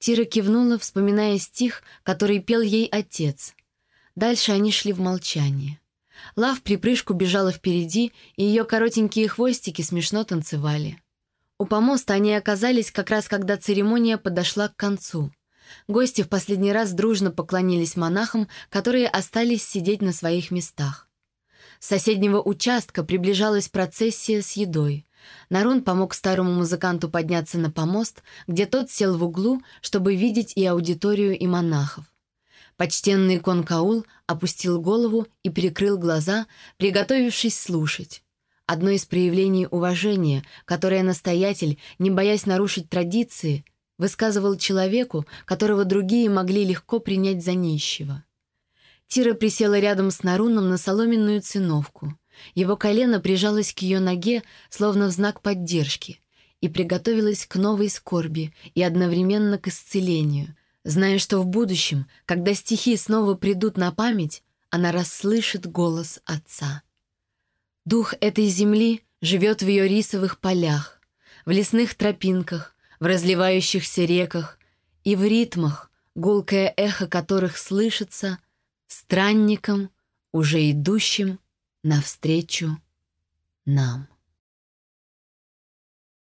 Тира кивнула, вспоминая стих, который пел ей отец. Дальше они шли в молчании. Лав припрыжку бежала впереди, и ее коротенькие хвостики смешно танцевали. У помоста они оказались как раз, когда церемония подошла к концу. Гости в последний раз дружно поклонились монахам, которые остались сидеть на своих местах. С соседнего участка приближалась процессия с едой. Нарун помог старому музыканту подняться на помост, где тот сел в углу, чтобы видеть и аудиторию, и монахов. Почтенный Конкаул опустил голову и прикрыл глаза, приготовившись слушать. Одно из проявлений уважения, которое настоятель, не боясь нарушить традиции, высказывал человеку, которого другие могли легко принять за нищего. Тира присела рядом с Наруном на соломенную циновку. Его колено прижалось к ее ноге, словно в знак поддержки, и приготовилась к новой скорби и одновременно к исцелению, зная, что в будущем, когда стихи снова придут на память, она расслышит голос отца. Дух этой земли живет в ее рисовых полях, в лесных тропинках, в разливающихся реках и в ритмах, гулкое эхо которых слышится странникам, уже идущим навстречу нам.